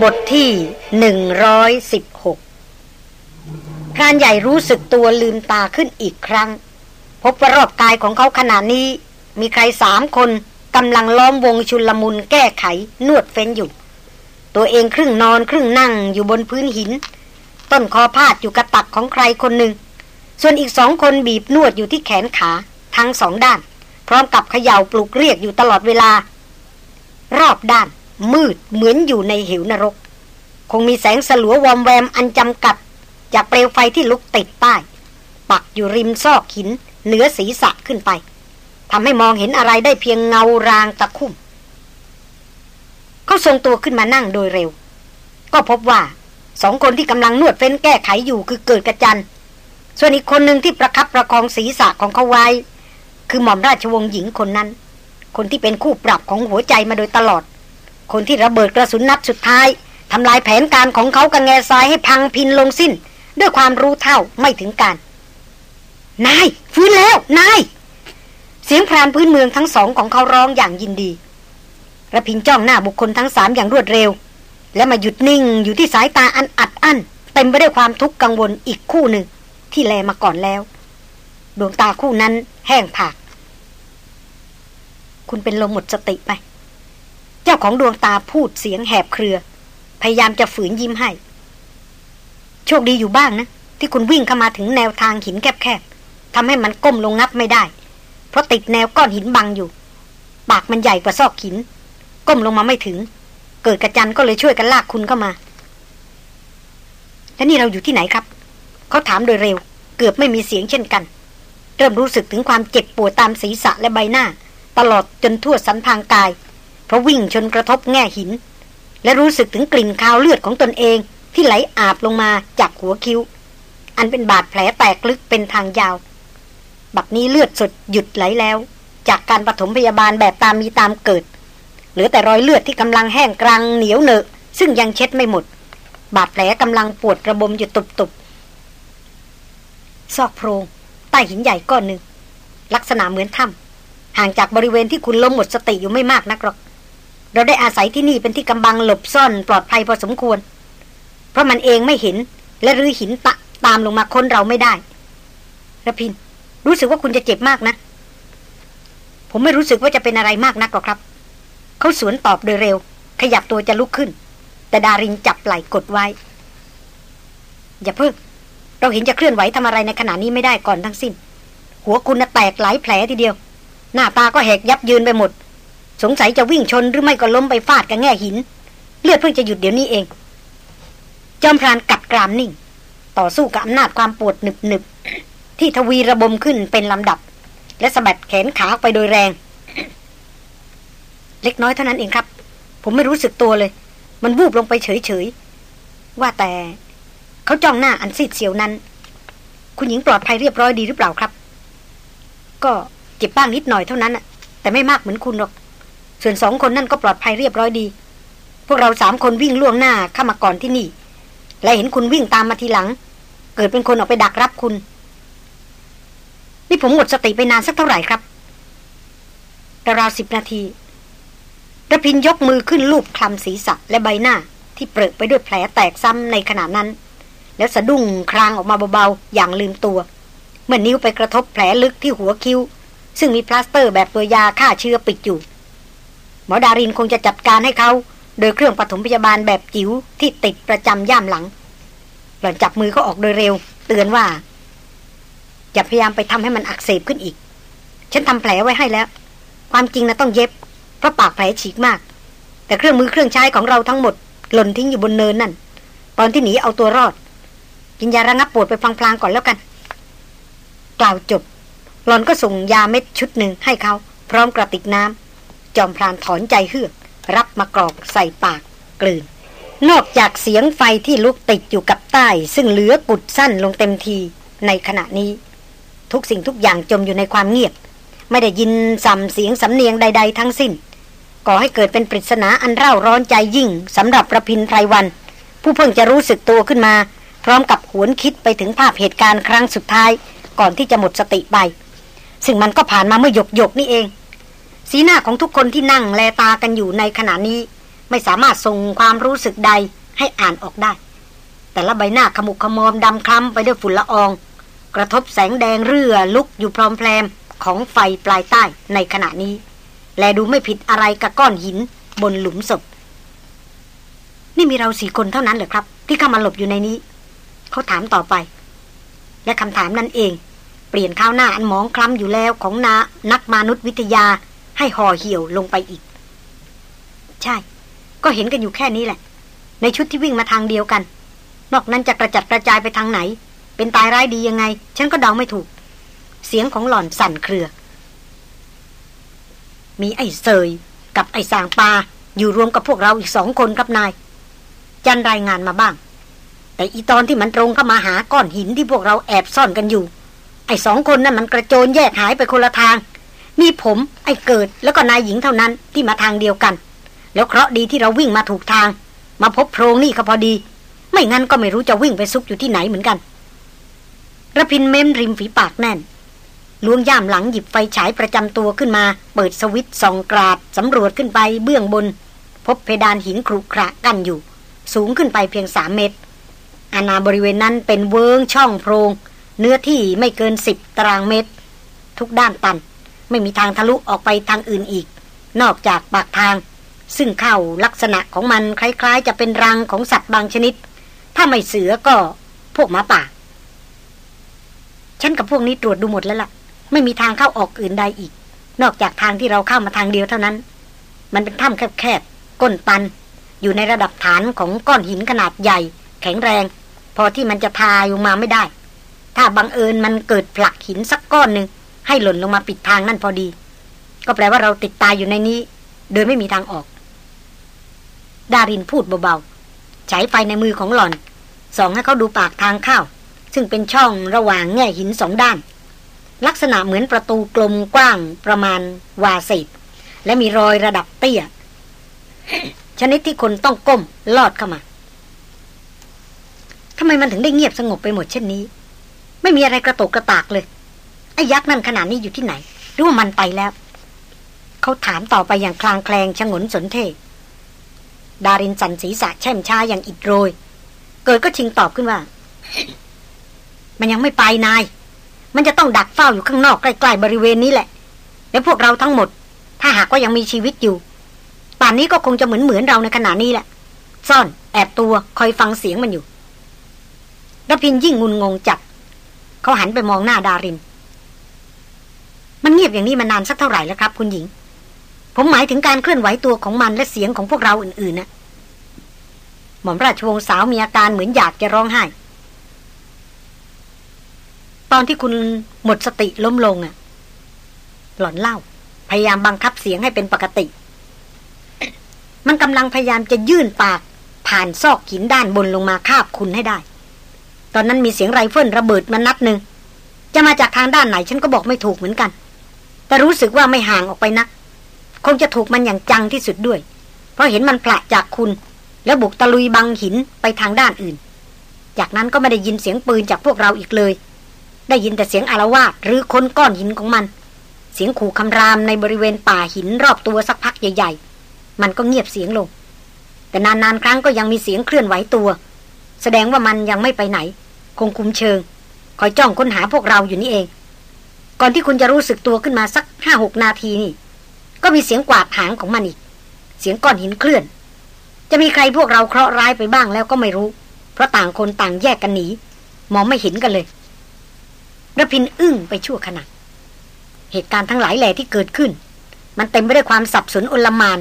บทที่หนึ่งร้อยสิบหกพรานใหญ่รู้สึกตัวลืมตาขึ้นอีกครั้ง พบว่ารอบกายของเขาขณะนี้ มีใครสามคนกำลังล้อมวงชุลมุนแก้ไขนวดเฟ้นอยู่ ตัวเองครึ่งนอนครึ่งนั่งอยู่บนพื้นหิน ต้นคอพาดอยู่กระตักของใครคนหนึ่ง ส่วนอีกสองคนบีบนวดอยู่ที่แขนขาทั้งสองด้าน พร้อมกับเขย่าปลุกเรียกอยู่ตลอดเวลา รอบด้าน มืดเหมือนอยู่ในเหวนรก คงมีแสงสลัววอมแวมอันจำกัด จากเปลวไฟที่ลุกติดใต้ ปักอยู่ริมซอกหิน เหนือศีรษะขึ้นไปทำให้มองเห็นอะไรได้เพียงเงารางตะคุ่ม เขาทรงตัวขึ้นมานั่งโดยเร็ว ก็พบว่าสองคนที่กำลังนวดเฟ้นแก้ไขอยู่คือเกิดกระจัน ส่วนอีกคนหนึ่งที่ประคับประคองศีรษะของเขาไว้ คือหม่อมราชวงศ์หญิงคนนั้น คนที่เป็นคู่ปรับของหัวใจมาโดยตลอด คนที่ระเบิดกระสุนนัดสุดท้ายทำลายแผนการของเขากับแง่ทรายให้พังพินลงสิ้น ด้วยความรู้เท่าไม่ถึงการ นาย ฟื้นแล้ว นาย เสียงพรานพื้นเมืองทั้งสองของเขาร้องอย่างยินดีระพินจ้องหน้าบุคคลทั้งสามอย่างรวดเร็ว และมาหยุดนิ่งอยู่ที่สายตาอันอัดอั้นเต็มไปด้วยความทุกข์กังวลอีกคู่หนึ่ง ที่แลมาก่อนแล้ว ดวงตาคู่นั้นแห้งผาก คุณเป็นลมหมดสติไป เจ้าของดวงตาพูดเสียงแหบเครือ พยายามจะฝืนยิ้มให้ โชคดีอยู่บ้างนะ ที่คุณวิ่งเข้ามาถึงแนวทางหินแคบๆทำให้มันก้มลงงับไม่ได้ เพราะติดแนวก้อนหินบังอยู่ ปากมันใหญ่กว่าซอกหิน ก้มลงมาไม่ถึง เกิดกระจันก็เลยช่วยกันลากคุณเข้ามา แล้วนี่เราอยู่ที่ไหนครับ เขาถามโดยเร็ว เกือบไม่มีเสียงเช่นกัน เริ่มรู้สึกถึงความเจ็บปวดตามศีรษะและใบหน้า ตลอดจนทั่วสันทางกาย เพราะวิ่งชนกระทบแง่หิน และรู้สึกถึงกลิ่นคาวเลือดของตนเองที่ไหลอาบลงมาจากหัวคิ้ว อันเป็นบาดแผลแตกลึกเป็นทางยาว บัดนี้เลือดสดหยุดไหลแล้ว จากการปฐมพยาบาลแบบตามมีตามเกิด เหลือแต่รอยเลือดที่กำลังแห้งกรังเหนียวเนอะซึ่งยังเช็ดไม่หมด บาดแผลกำลังปวดระบมอยู่ตุบๆ ซอกโพรงใต้หินใหญ่ก้อนหนึ่งลักษณะเหมือนถ้ำห่างจากบริเวณที่คุณล้มหมดสติอยู่ไม่มากนักหรอก เราได้อาศัยที่นี่เป็นที่กำบังหลบซ่อนปลอดภัยพอสมควร เพราะมันเองไม่เห็นและรื้อหินตะตามลงมาค้นเราไม่ได้ระพิน รู้สึกว่าคุณจะเจ็บมากนะ ผมไม่รู้สึกว่าจะเป็นอะไรมากนักหรอกครับ เขาสวนตอบโดยเร็ว ขยับตัวจะลุกขึ้น แต่ดารินจับไหล่กดไว้ อย่าเพิ่ง เราเห็นจะเคลื่อนไหวทำอะไรในขณะนี้ไม่ได้ก่อนทั้งสิ้น หัวคุณน่ะแตกหลายแผลทีเดียว หน้าตาก็แหกยับยืนไปหมด สงสัยจะวิ่งชนหรือไม่ก็ล้มไปฟาดกับแง่หิน เลือดเพิ่งจะหยุดเดี๋ยวนี้เอง จอมพรานกัดกรามนิ่ง ต่อสู้กับอำนาจความปวดหนึบหนึบที่ทวีระบมขึ้นเป็นลำดับ และสะบัดแขนขาไปโดยแรง เล็กน้อยเท่านั้นเองครับ ผมไม่รู้สึกตัวเลย มันวูบลงไปเฉยๆว่าแต่เขาจ้องหน้าอันซีดเสียวนั้น คุณหญิงปลอดภัยเรียบร้อยดีหรือเปล่าครับ ก็เจ็บบ้างนิดหน่อยเท่านั้นแต่ไม่มากเหมือนคุณหรอก ส่วนสองคนนั่นก็ปลอดภัยเรียบร้อยดี พวกเราสามคนวิ่งล่วงหน้าเข้ามาก่อนที่นี่ และเห็นคุณวิ่งตามมาทีหลัง เกิดเป็นคนออกไปดักรับคุณ นี่ผมหมดสติไปนานสักเท่าไหร่ครับราวสิบนาทีรพินทร์ยกมือขึ้นลูบคลำศีรษะและใบหน้า ที่เปรอะไปด้วยแผลแตกช้ำในขณะนั้น แล้วสะดุ้งครางออกมาเบาๆ อย่างลืมตัว เมื่อนิ้วไปกระทบแผลลึกที่หัวคิ้ว ซึ่งมีพลาสเตอร์แบบตัวยาฆ่าเชื้อปิดอยู่ หมอดารินคงจะจัดการให้เขา โดยเครื่องปฐมพยาบาลแบบจิ๋วที่ติดประจำย่ามหลัง หล่อนจับมือเขาออกโดยเร็ว เตือนว่า อย่าพยายามไปทำให้มันอักเสบขึ้นอีก ฉันทำแผลไว้ให้แล้ว ความจริงนะต้องเย็บ เพราะปากแผลฉีกมาก แต่เครื่องมือเครื่องใช้ของเราทั้งหมด หล่นทิ้งอยู่บนเนินนั่น ตอนที่หนีเอาตัวรอด กินยาระงับปวดไปพลางๆก่อนแล้วกัน กล่าวจบหลอนก็ส่งยาเม็ดชุดหนึ่งให้เขา พร้อมกระติกน้ำ จอมพรานถอนใจเฮือก รับมากรอกใส่ปากกลืน นอกจากเสียงไฟที่ลุกติดอยู่กับใต้ ซึ่งเหลือกุดสั้นลงเต็มทีในขณะนี้ ทุกสิ่งทุกอย่างจมอยู่ในความเงียบ ไม่ได้ยินสัมเสียงสำเนียงใด ๆ ทั้งสิ้นก่อให้เกิดเป็นปริศนาอันเร่าร้อนใจยิ่งสำหรับประพินไพรวัน ผู้เพิ่งจะรู้สึกตัวขึ้นมา พร้อมกับหวนคิดไปถึงภาพเหตุการณ์ครั้งสุดท้าย ก่อนที่จะหมดสติไป ซึ่งมันก็ผ่านมาเมื่อหยกๆนี่เอง สีหน้าของทุกคนที่นั่งแลตากันอยู่ในขณะนี้ ไม่สามารถส่งความรู้สึกใดให้อ่านออกได้ แต่ละใบหน้าขมุกขมอมดำคล้ำไปด้วยฝุ่นละออง กระทบแสงแดงเรือลุกอยู่พร้อมแพรมของไฟปลายใต้ในขณะนี้ และดูไม่ผิดอะไรกับก้อนหินบนหลุมศพ นี่มีเราสี่คนเท่านั้นเหรอครับ ที่เข้ามาหลบอยู่ในนี้ เขาถามต่อไป และคำถามนั้นเอง เปลี่ยนข้าวหน้าอันหมองคล้ำอยู่แล้วของนานักมนุษยวิทยา ให้ห่อเหี่ยวลงไปอีก ใช่ ก็เห็นกันอยู่แค่นี้แหละ ในชุดที่วิ่งมาทางเดียวกัน นอกนั้นจะกระจัดกระจายไปทางไหน เป็นตายร้ายดียังไง ฉันก็เดาไม่ถูก เสียงของหล่อนสั่นเครือ มีไอ้เซยกับไอ้สางปาอยู่รวมกับพวกเราอีกสองคนครับนาย จันรายงานมาบ้าง แต่อีตอนที่มันตรงเข้ามาหาก้อนหินที่พวกเราแอบซ่อนกันอยู่ ไอ้สองคนนั้นมันกระโจนแยกหายไปคนละทาง มีผมไอ้เกิดแล้วก็นายหญิงเท่านั้นที่มาทางเดียวกัน แล้วเคราะดีที่เราวิ่งมาถูกทาง มาพบโพรงนี่ก็พอดี ไม่งั้นก็ไม่รู้จะวิ่งไปซุกอยู่ที่ไหนเหมือนกันระพินเม้มริมฝีปากแน่นล้วงย่ามหลังหยิบไฟฉายประจำตัวขึ้นมา เปิดสวิตส่องกราดสำรวจขึ้นไปเบื้องบน พบเพดานหินครุขระกั้นอยู่ สูงขึ้นไปเพียงสามเมตร อาณาบริเวณนั้นเป็นเวิงช่องโพรง เนื้อที่ไม่เกินสิบตารางเมตร ทุกด้านตัน ไม่มีทางทะลุออกไปทางอื่นอีก นอกจากปากทาง ซึ่งเข้าลักษณะของมันคล้าย ๆ จะเป็นรังของสัตว์บางชนิด ถ้าไม่เสือก็พวกหมาป่า ฉันกับพวกนี้ตรวจดูหมดแล้วล่ะ ไม่มีทางเข้าออกอื่นใดอีก นอกจากทางที่เราเข้ามาทางเดียวเท่านั้น มันเป็นถ้ำแคบๆก้นตัน อยู่ในระดับฐานของก้อนหินขนาดใหญ่ แข็งแรง พอที่มันจะทายลงมาไม่ได้ ถ้าบังเอิญมันเกิดผลักหินสักก้อนหนึ่ง ให้หล่นลงมาปิดทางนั่นพอดี ก็แปลว่าเราติดตายอยู่ในนี้ โดยไม่มีทางออก ดารินพูดเบาๆฉายไฟในมือของหล่อนส่องให้เขาดูปากทางเข้าซึ่งเป็นช่องระหว่างแง่หินสองด้าน ลักษณะเหมือนประตูกลมกว้างประมาณวาสิบและมีรอยระดับเตี้ย ชนิดที่คนต้องก้มลอดเข้ามาทำไมมันถึงได้เงียบสงบไปหมดเช่นนี้ ไม่มีอะไรกระตกกระตากเลย ไอ้ยักษ์นั่นขนาดนี้อยู่ที่ไหน หรือว่ามันไปแล้ว เขาถามต่อไปอย่างคลางแคลงชงนสนเท ดารินสันศีษะแช่มช้าอย่างอิดโรย เกิดก็ชิงตอบขึ้นว่า มันยังไม่ไปนาย มันจะต้องดักเฝ้าอยู่ข้างนอกใกล้ๆบริเวณนี้แหละ แล้วพวกเราทั้งหมด ถ้าหากว่ายังมีชีวิตอยู่ ป่านนี้ก็คงจะเหมือนเหมือนเราในขณะนี้แหละ ซ่อนแอบตัวคอยฟังเสียงมันอยู่รพินยิ่งงุนงงจัดเขาหันไปมองหน้าดาริน มันเงียบอย่างนี้มานานสักเท่าไหร่แล้วครับ คุณหญิง ผมหมายถึงการเคลื่อนไหวตัวของมันและเสียงของพวกเราอื่นๆนะหม่อมราชวงศ์สาวมีอาการเหมือนอยากจะร้องไห้ ตอนที่คุณหมดสติล้มลงอะ่ะ หล่อนเล่า พยายามบังคับเสียงให้เป็นปกติ มันกำลังพยายามจะยื่นปาก ผ่านซอกหินด้านบนลงมาคาบคุณให้ได้ ตอนนั้นมีเสียงไรเฟิลระเบิดมานัดหนึ่งจะมาจากทางด้านไหนฉันก็บอกไม่ถูกเหมือนกัน แต่รู้สึกว่าไม่ห่างออกไปนัก คงจะถูกมันอย่างจังที่สุดด้วย เพราะเห็นมันพละจากคุณ แล้วบุกตะลุยบังหินไปทางด้านอื่น จากนั้นก็ไม่ได้ยินเสียงปืนจากพวกเราอีกเลย ได้ยินแต่เสียงอารวาสหรือคนก้อนหินของมัน เสียงขู่คำรามในบริเวณป่าหินรอบตัวสักพักใหญ่ ๆ มันก็เงียบเสียงลง แต่นานๆครั้งก็ยังมีเสียงเคลื่อนไหวตัว แสดงว่ามันยังไม่ไปไหน คงคุมเชิง คอยจ้องค้นหาพวกเราอยู่นี่เอง ก่อนที่คุณจะรู้สึกตัวขึ้นมาสักห้าหกนาทีนี่ ก็มีเสียงกวาดหางของมันอีก เสียงก้อนหินเคลื่อน จะมีใครพวกเราเคราะห์ร้ายไปบ้างแล้วก็ไม่รู้ เพราะต่างคนต่างแยกกันหนี มองไม่เห็นกันเลยระพินอึ้งไปชั่วขณะเหตุการณ์ทั้งหลายแหล่ที่เกิดขึ้น มันเต็มไปด้วยความสับสนอลมาน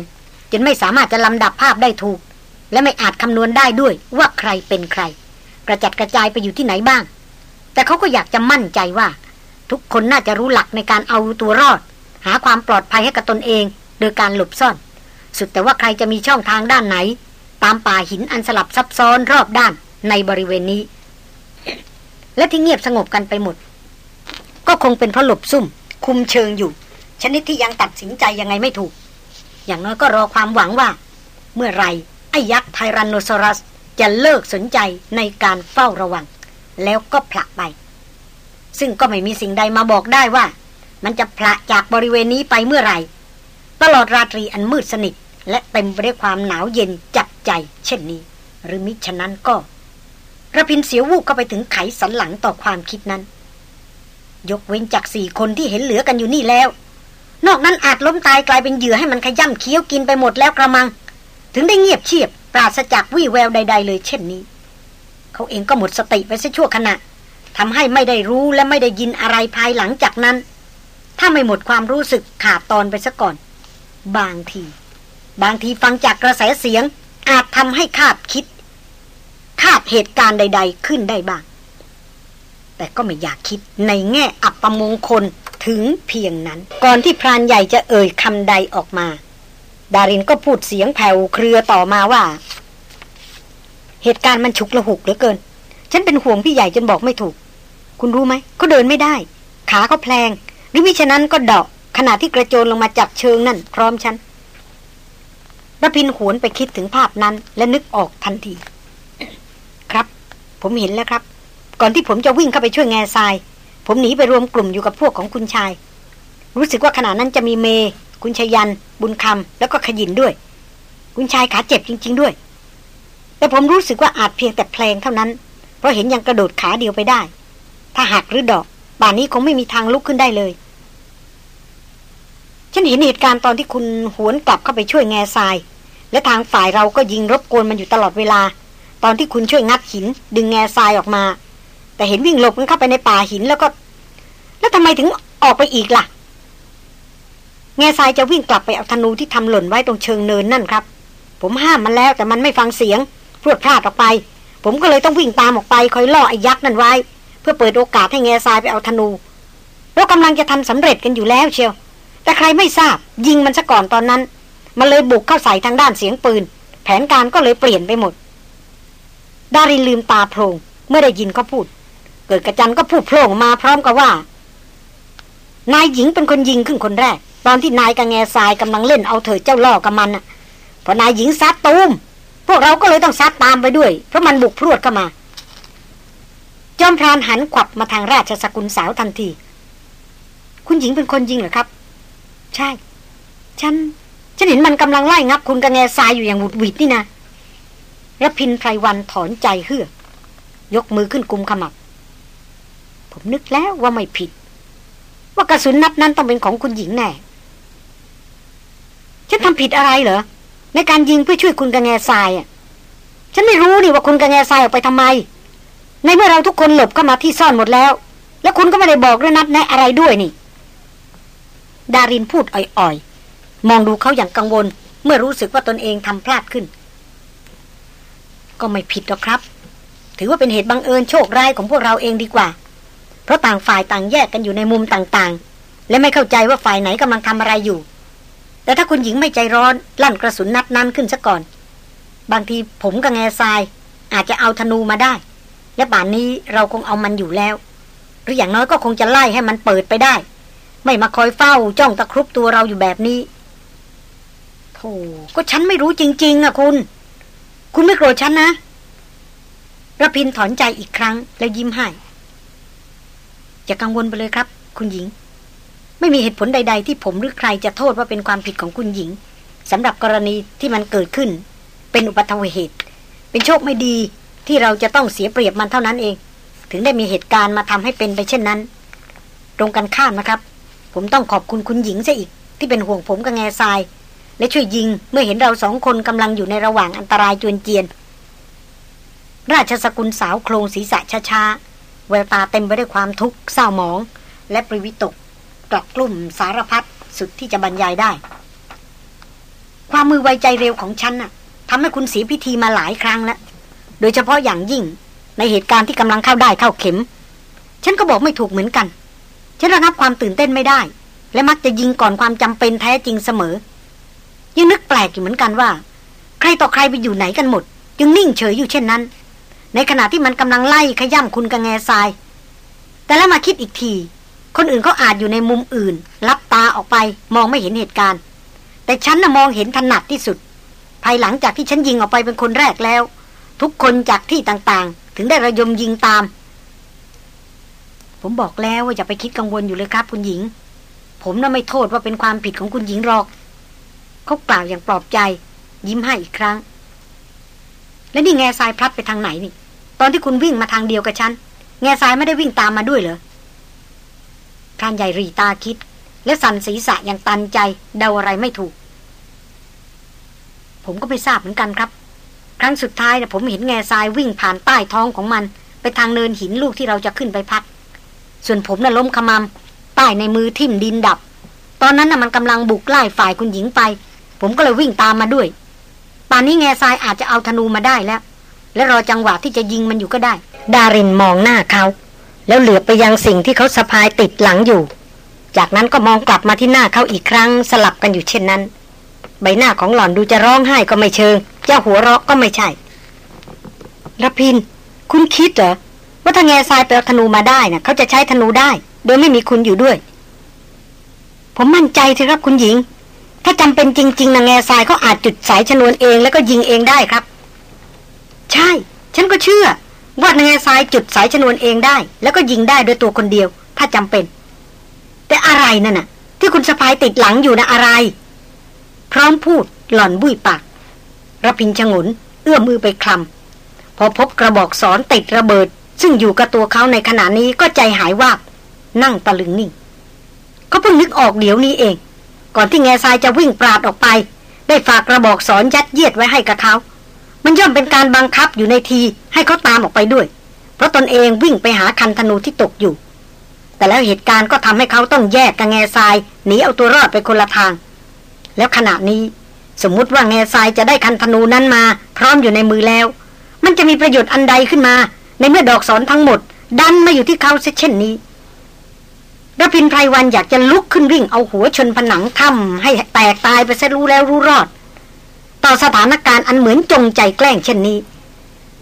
จนไม่สามารถจะลำดับภาพได้ถูก และไม่อาจคำนวณได้ด้วยว่าใครเป็นใคร กระจัดกระจายไปอยู่ที่ไหนบ้าง แต่เขาก็อยากจะมั่นใจว่า ทุกคนน่าจะรู้หลักในการเอาตัวรอด หาความปลอดภัยให้กับตนเอง โดยการหลบซ่อน สุดแต่ว่าใครจะมีช่องทางด้านไหน ตามป่าหินอันสลับซับซ้อนรอบด้านในบริเวณนี้ และที่เงียบสงบกันไปหมด ก็คงเป็นเพราะหลบซุ่ม คุมเชิงอยู่ ชนิดที่ยังตัดสินใจยังไงไม่ถูก อย่างน้อยก็รอความหวังว่า เมื่อไรไอ้ยักษ์ไทรันโนซอรัสจะเลิกสนใจในการเฝ้าระวัง แล้วก็ผละไป ซึ่งก็ไม่มีสิ่งใดมาบอกได้ว่า มันจะผละจากบริเวณนี้ไปเมื่อไหร่ ตลอดราตรีอันมืดสนิท และเต็มไปด้วยความหนาวเย็นจับใจ เช่นนี้ หรือมิฉะนั้นก็ระพินเสียววูบก็ไปถึงไขสันหลังต่อความคิดนั้น ยกเว้นจากสี่คนที่เห็นเหลือกันอยู่นี่แล้ว นอกนั้นอาจล้มตายกลายเป็นเหยื่อให้มันขย่ำเคี้ยวกินไปหมดแล้วกระมัง ถึงได้เงียบเชียบ ปราศจากวี่แววใด ๆ เลย เช่นนี้ เขาเองก็หมดสติไปสัชั่วขณะ ทำให้ไม่ได้รู้และไม่ได้ยินอะไรภายหลังจากนั้น ถ้าไม่หมดความรู้สึกขาดตอนไปซะก่อน บางที บางทีฟังจากกระแสเสียง อาจทำให้คาดคิด คาดเหตุการณ์ใด ๆ ขึ้นได้บ้าง แต่ก็ไม่อยากคิดในแง่อับประมงคลถึงเพียงนั้น ก่อนที่พรานใหญ่จะเอ่ยคำใดออกมา ดารินก็พูดเสียงแผ่วเครือต่อมาว่า เหตุการณ์มันฉุกละหุกเหลือเกิน ฉันเป็นห่วงพี่ใหญ่จนบอกไม่ถูก คุณรู้ไหมเขาเดินไม่ได้ ขาเขาแพลง หรือมิฉะนั้นก็เดาะขณะที่กระโจนลงมาจับเชิงนั่น พร้อมฉันระพินหวนไปคิดถึงภาพนั้น และนึกออกทันที ครับ ผมเห็นแล้วครับ ก่อนที่ผมจะวิ่งเข้าไปช่วยแง่ทราย ผมหนีไปรวมกลุ่มอยู่กับพวกของคุณชาย รู้สึกว่าขณะนั้นจะมีเม คุณชยัน บุญคำแล้วก็ขยินด้วย คุณชายขาเจ็บจริง ๆ ด้วย แต่ผมรู้สึกว่าอาจเพียงแต่แพลงเท่านั้น เพราะเห็นยังกระโดดขาเดียวไปได้ ถ้าหักหรือดอกป่านนี้คงไม่มีทางลุกขึ้นได้เลย ฉันเห็นเหตุการณ์ตอนที่คุณหวนกลับเข้าไปช่วยแง่ทราย และทางฝ่ายเราก็ยิงรบกวนมันอยู่ตลอดเวลา ตอนที่คุณช่วยงัดหิน ดึงแง่ทรายออกมา แต่เห็นวิ่งหลบมันเข้าไปในป่าหินแล้วก็ แล้วทำไมถึงออกไปอีกล่ะ แง่ทรายจะวิ่งกลับไปเอาธนูที่ทำหล่นไว้ตรงเชิงเนินนั่นครับ ผมห้ามมันแล้วแต่มันไม่ฟังเสียงพรวดพลาดออกไป ผมก็เลยต้องวิ่งตามออกไปคอยล่อไอ้ยักษ์นั่นไว้ เพื่อเปิดโอกาสให้แง่ทรายไปเอาธนูเรากำลังจะทำสำเร็จกันอยู่แล้วเชียว แต่ใครไม่ทราบ ยิงมันซะก่อนตอนนั้น มันเลยบุกเข้าใส่ทางด้านเสียงปืน แผนการก็เลยเปลี่ยนไปหมด ดารินลืมตาโพลงเมื่อได้ยินเขาพูด เกิดกระจันก็พูดโพล่งมาพร้อมกับว่า นายหญิงเป็นคนยิงขึ้นคนแรก ตอนที่นายกับแง่ทรายกำลังเล่นเอาเถิดเจ้าล่อกับมันน่ะพอนายหญิงซัดตูม พวกเราก็เลยต้องซัดตามไปด้วย เพราะมันบุกพรวดเข้ามา จอมพรานหันขวับมาทางราชสกุลสาวทันที คุณหญิงเป็นคนยิงเหรอครับ ใช่ ฉัน ฉันเห็นมันกำลังไล่งับคุณกับแง่ทรายอยู่อย่างหวุดหวิดนี่นะรพินไพรวันถอนใจเฮือกยกมือขึ้นกุมขมับ ผมนึกแล้วว่าไม่ผิด ว่ากระสุนนัดนั้นต้องเป็นของคุณหญิงแน่ ฉันทำผิดอะไรเหรอ ในการยิงเพื่อช่วยคุณกับแงทรายอะ ฉันไม่รู้นี่ว่าคุณกับแงทรายออกไปทำไม ในเมื่อเราทุกคนหลบเข้ามาที่ซ่อนหมดแล้ว แล้วคุณก็ไม่ได้บอกเรื่องนัดแนะอะไรด้วยนี่ ดารินพูดอ่อยๆ มองดูเขาอย่างกังวล เมื่อรู้สึกว่าตนเองทำพลาดขึ้น ก็ไม่ผิดหรอกครับ ถือว่าเป็นเหตุบังเอิญโชคร้ายของพวกเราเองดีกว่า เพราะต่างฝ่ายต่างแยกกันอยู่ในมุมต่างๆ และไม่เข้าใจว่าฝ่ายไหนกำลังทำอะไรอยู่ แต่ถ้าคุณหญิงไม่ใจร้อน ลั่นกระสุนนัดนั้นขึ้นซะก่อน บางทีผมกับแง่ทราย อาจจะเอาธนูมาได้ และป่านนี้เราคงเอามันอยู่แล้ว หรืออย่างน้อยก็คงจะไล่ให้มันเปิดไปได้ ไม่มาคอยเฝ้าจ้องตะครุบตัวเราอยู่แบบนี้โธ่ก็ฉันไม่รู้จริง ๆอะคุณ คุณไม่โกรธฉันนะระพินถอนใจอีกครั้งแล้วยิ้มให้อย่ากังวลไปเลยครับ คุณหญิง ไม่มีเหตุผลใด ๆ ที่ผมหรือใครจะโทษว่าเป็นความผิดของคุณหญิงสำหรับกรณีที่มันเกิดขึ้น เป็นอุบัติเหตุ เป็นโชคไม่ดีที่เราจะต้องเสียเปรียบมันเท่านั้นเอง ถึงได้มีเหตุการณ์มาทำให้เป็นไปเช่นนั้น ตรงกันข้ามนะครับ ผมต้องขอบคุณคุณหญิงซะอีก ที่เป็นห่วงผมกับแง่ทราย และช่วยยิงเมื่อเห็นเราสองคนกำลังอยู่ในระหว่างอันตรายจวนเจียน ราชสกุลสาวโครงศีรษะช้าๆแววตาเต็มไปด้วยความทุกข์เศร้าหมอง และปริวิตก กลักกลุ่มสารพัดสุดที่จะบรรยายได้ ความมือไวใจเร็วของฉันน่ะทำให้คุณเสียพิธีมาหลายครั้งแล้ว โดยเฉพาะอย่างยิ่งในเหตุการณ์ที่กำลังเข้าได้เข้าเข็ม ฉันก็บอกไม่ถูกเหมือนกัน ฉันระงับความตื่นเต้นไม่ได้ และมักจะยิงก่อนความจำเป็นแท้จริงเสมอ ยังนึกแปลกอยู่เหมือนกันว่า ใครต่อใครไปอยู่ไหนกันหมด จึงนิ่งเฉยอยู่เช่นนั้น ในขณะที่มันกำลังไล่ขย่ำคุณกับแงทราย แต่แล้วมาคิดอีกที คนอื่นเขาอาจอยู่ในมุมอื่น รับตาออกไปมองไม่เห็นเหตุการณ์ แต่ฉันน่ะมองเห็นถนัดที่สุด ภายหลังจากที่ฉันยิงออกไปเป็นคนแรกแล้ว ทุกคนจากที่ต่างๆ ถึงได้ระยมยิงตาม ผมบอกแล้วว่าอย่าไปคิดกังวลอยู่เลยครับคุณหญิง ผมน่ะไม่โทษว่าเป็นความผิดของคุณหญิงหรอกเขากล่าวอย่างปลอบใจ ยิ้มให้อีกครั้ง แล้วนี่แง่ทรายพลัดไปทางไหนนี่ ตอนที่คุณวิ่งมาทางเดียวกับฉันแง่ทรายไม่ได้วิ่งตามมาด้วยเหรอ พรานใหญ่รีตาคิด และสันศีรษะอย่างตันใจเดาอะไรไม่ถูก ผมก็ไม่ทราบเหมือนกันครับ ครั้งสุดท้ายนะผมเห็นแง่ทรายวิ่งผ่านใต้ท้องของมัน ไปทางเนินหินลูกที่เราจะขึ้นไปพัก ส่วนผมน่ะล้มขมำใต้ในมือทิ่มดินดับ ตอนนั้นน่ะมันกำลังบุกไล่ฝ่ายคุณหญิงไป ผมก็เลยวิ่งตามมาด้วยป่านนี้แง่ทรายอาจจะเอาธนูมาได้แล้ว และรอจังหวะที่จะยิงมันอยู่ก็ได้ ดารินมองหน้าเขา แล้วเหลือไปยังสิ่งที่เขาสะพายติดหลังอยู่ จากนั้นก็มองกลับมาที่หน้าเขาอีกครั้งสลับกันอยู่เช่นนั้น ใบหน้าของหล่อนดูจะร้องไห้ก็ไม่เชิงจะหัวเราะก็ไม่ใช่รพิน คุณคิดเหรอว่าถ้าแง่ทรายไปเอาธนูมาได้นะ่ะเขาจะใช้ธนูได้ โดยไม่มีคุณอยู่ด้วย ผมมั่นใจเถอะครับคุณหญิง ถ้าจำเป็นจริงๆนะแง่ทรายเขาอาจจุดสายชนวนเองแล้วก็ยิงเองได้ครับ ใช่ ฉันก็เชื่อ ว่าแง่ทรายจุดสายชนวนเองได้ แล้วก็ยิงได้โดยตัวคนเดียว ถ้าจำเป็น แต่อะไรนั่นน่ะ ที่คุณสะพายติดหลังอยู่นะอะไร พร้อมพูดหล่อนบุ้ยปากระพินชงนเอื้อมมือไปคลำพอพบกระบอกสอนติดระเบิด ซึ่งอยู่กับตัวเขาในขณะนี้ก็ใจหายวาบนั่งตะลึงนิ่งเขาเพิ่งนึกออกเดี๋ยวนี้เอง ก่อนที่แง่ทรายจะวิ่งปราดออกไป ได้ฝากกระบอกสอนยัดเยียดไว้ให้กับเขา มันย่อมเป็นการบังคับอยู่ในทีให้เขาตามออกไปด้วย เพราะตนเองวิ่งไปหาคันธนูที่ตกอยู่ แต่แล้วเหตุการณ์ก็ทำให้เขาต้องแยกกับแง่ทรายหนีเอาตัวรอดไปคนละทาง แล้วขณะนี้ สมมุติว่าแง่ทรายจะได้คันธนูนั้นมา พร้อมอยู่ในมือแล้ว มันจะมีประโยชน์อันใดขึ้นมา ในเมื่อดอกสอนทั้งหมด ดันมาอยู่ที่เขาเช่นนี้รพินไพรวันอยากจะลุกขึ้นวิ่งเอาหัวชนผนังถ้ำให้แตกตายไปซะรู้แล้วรู้รอด ต่อสถานการณ์อันเหมือนจงใจแกล้งเช่นนี้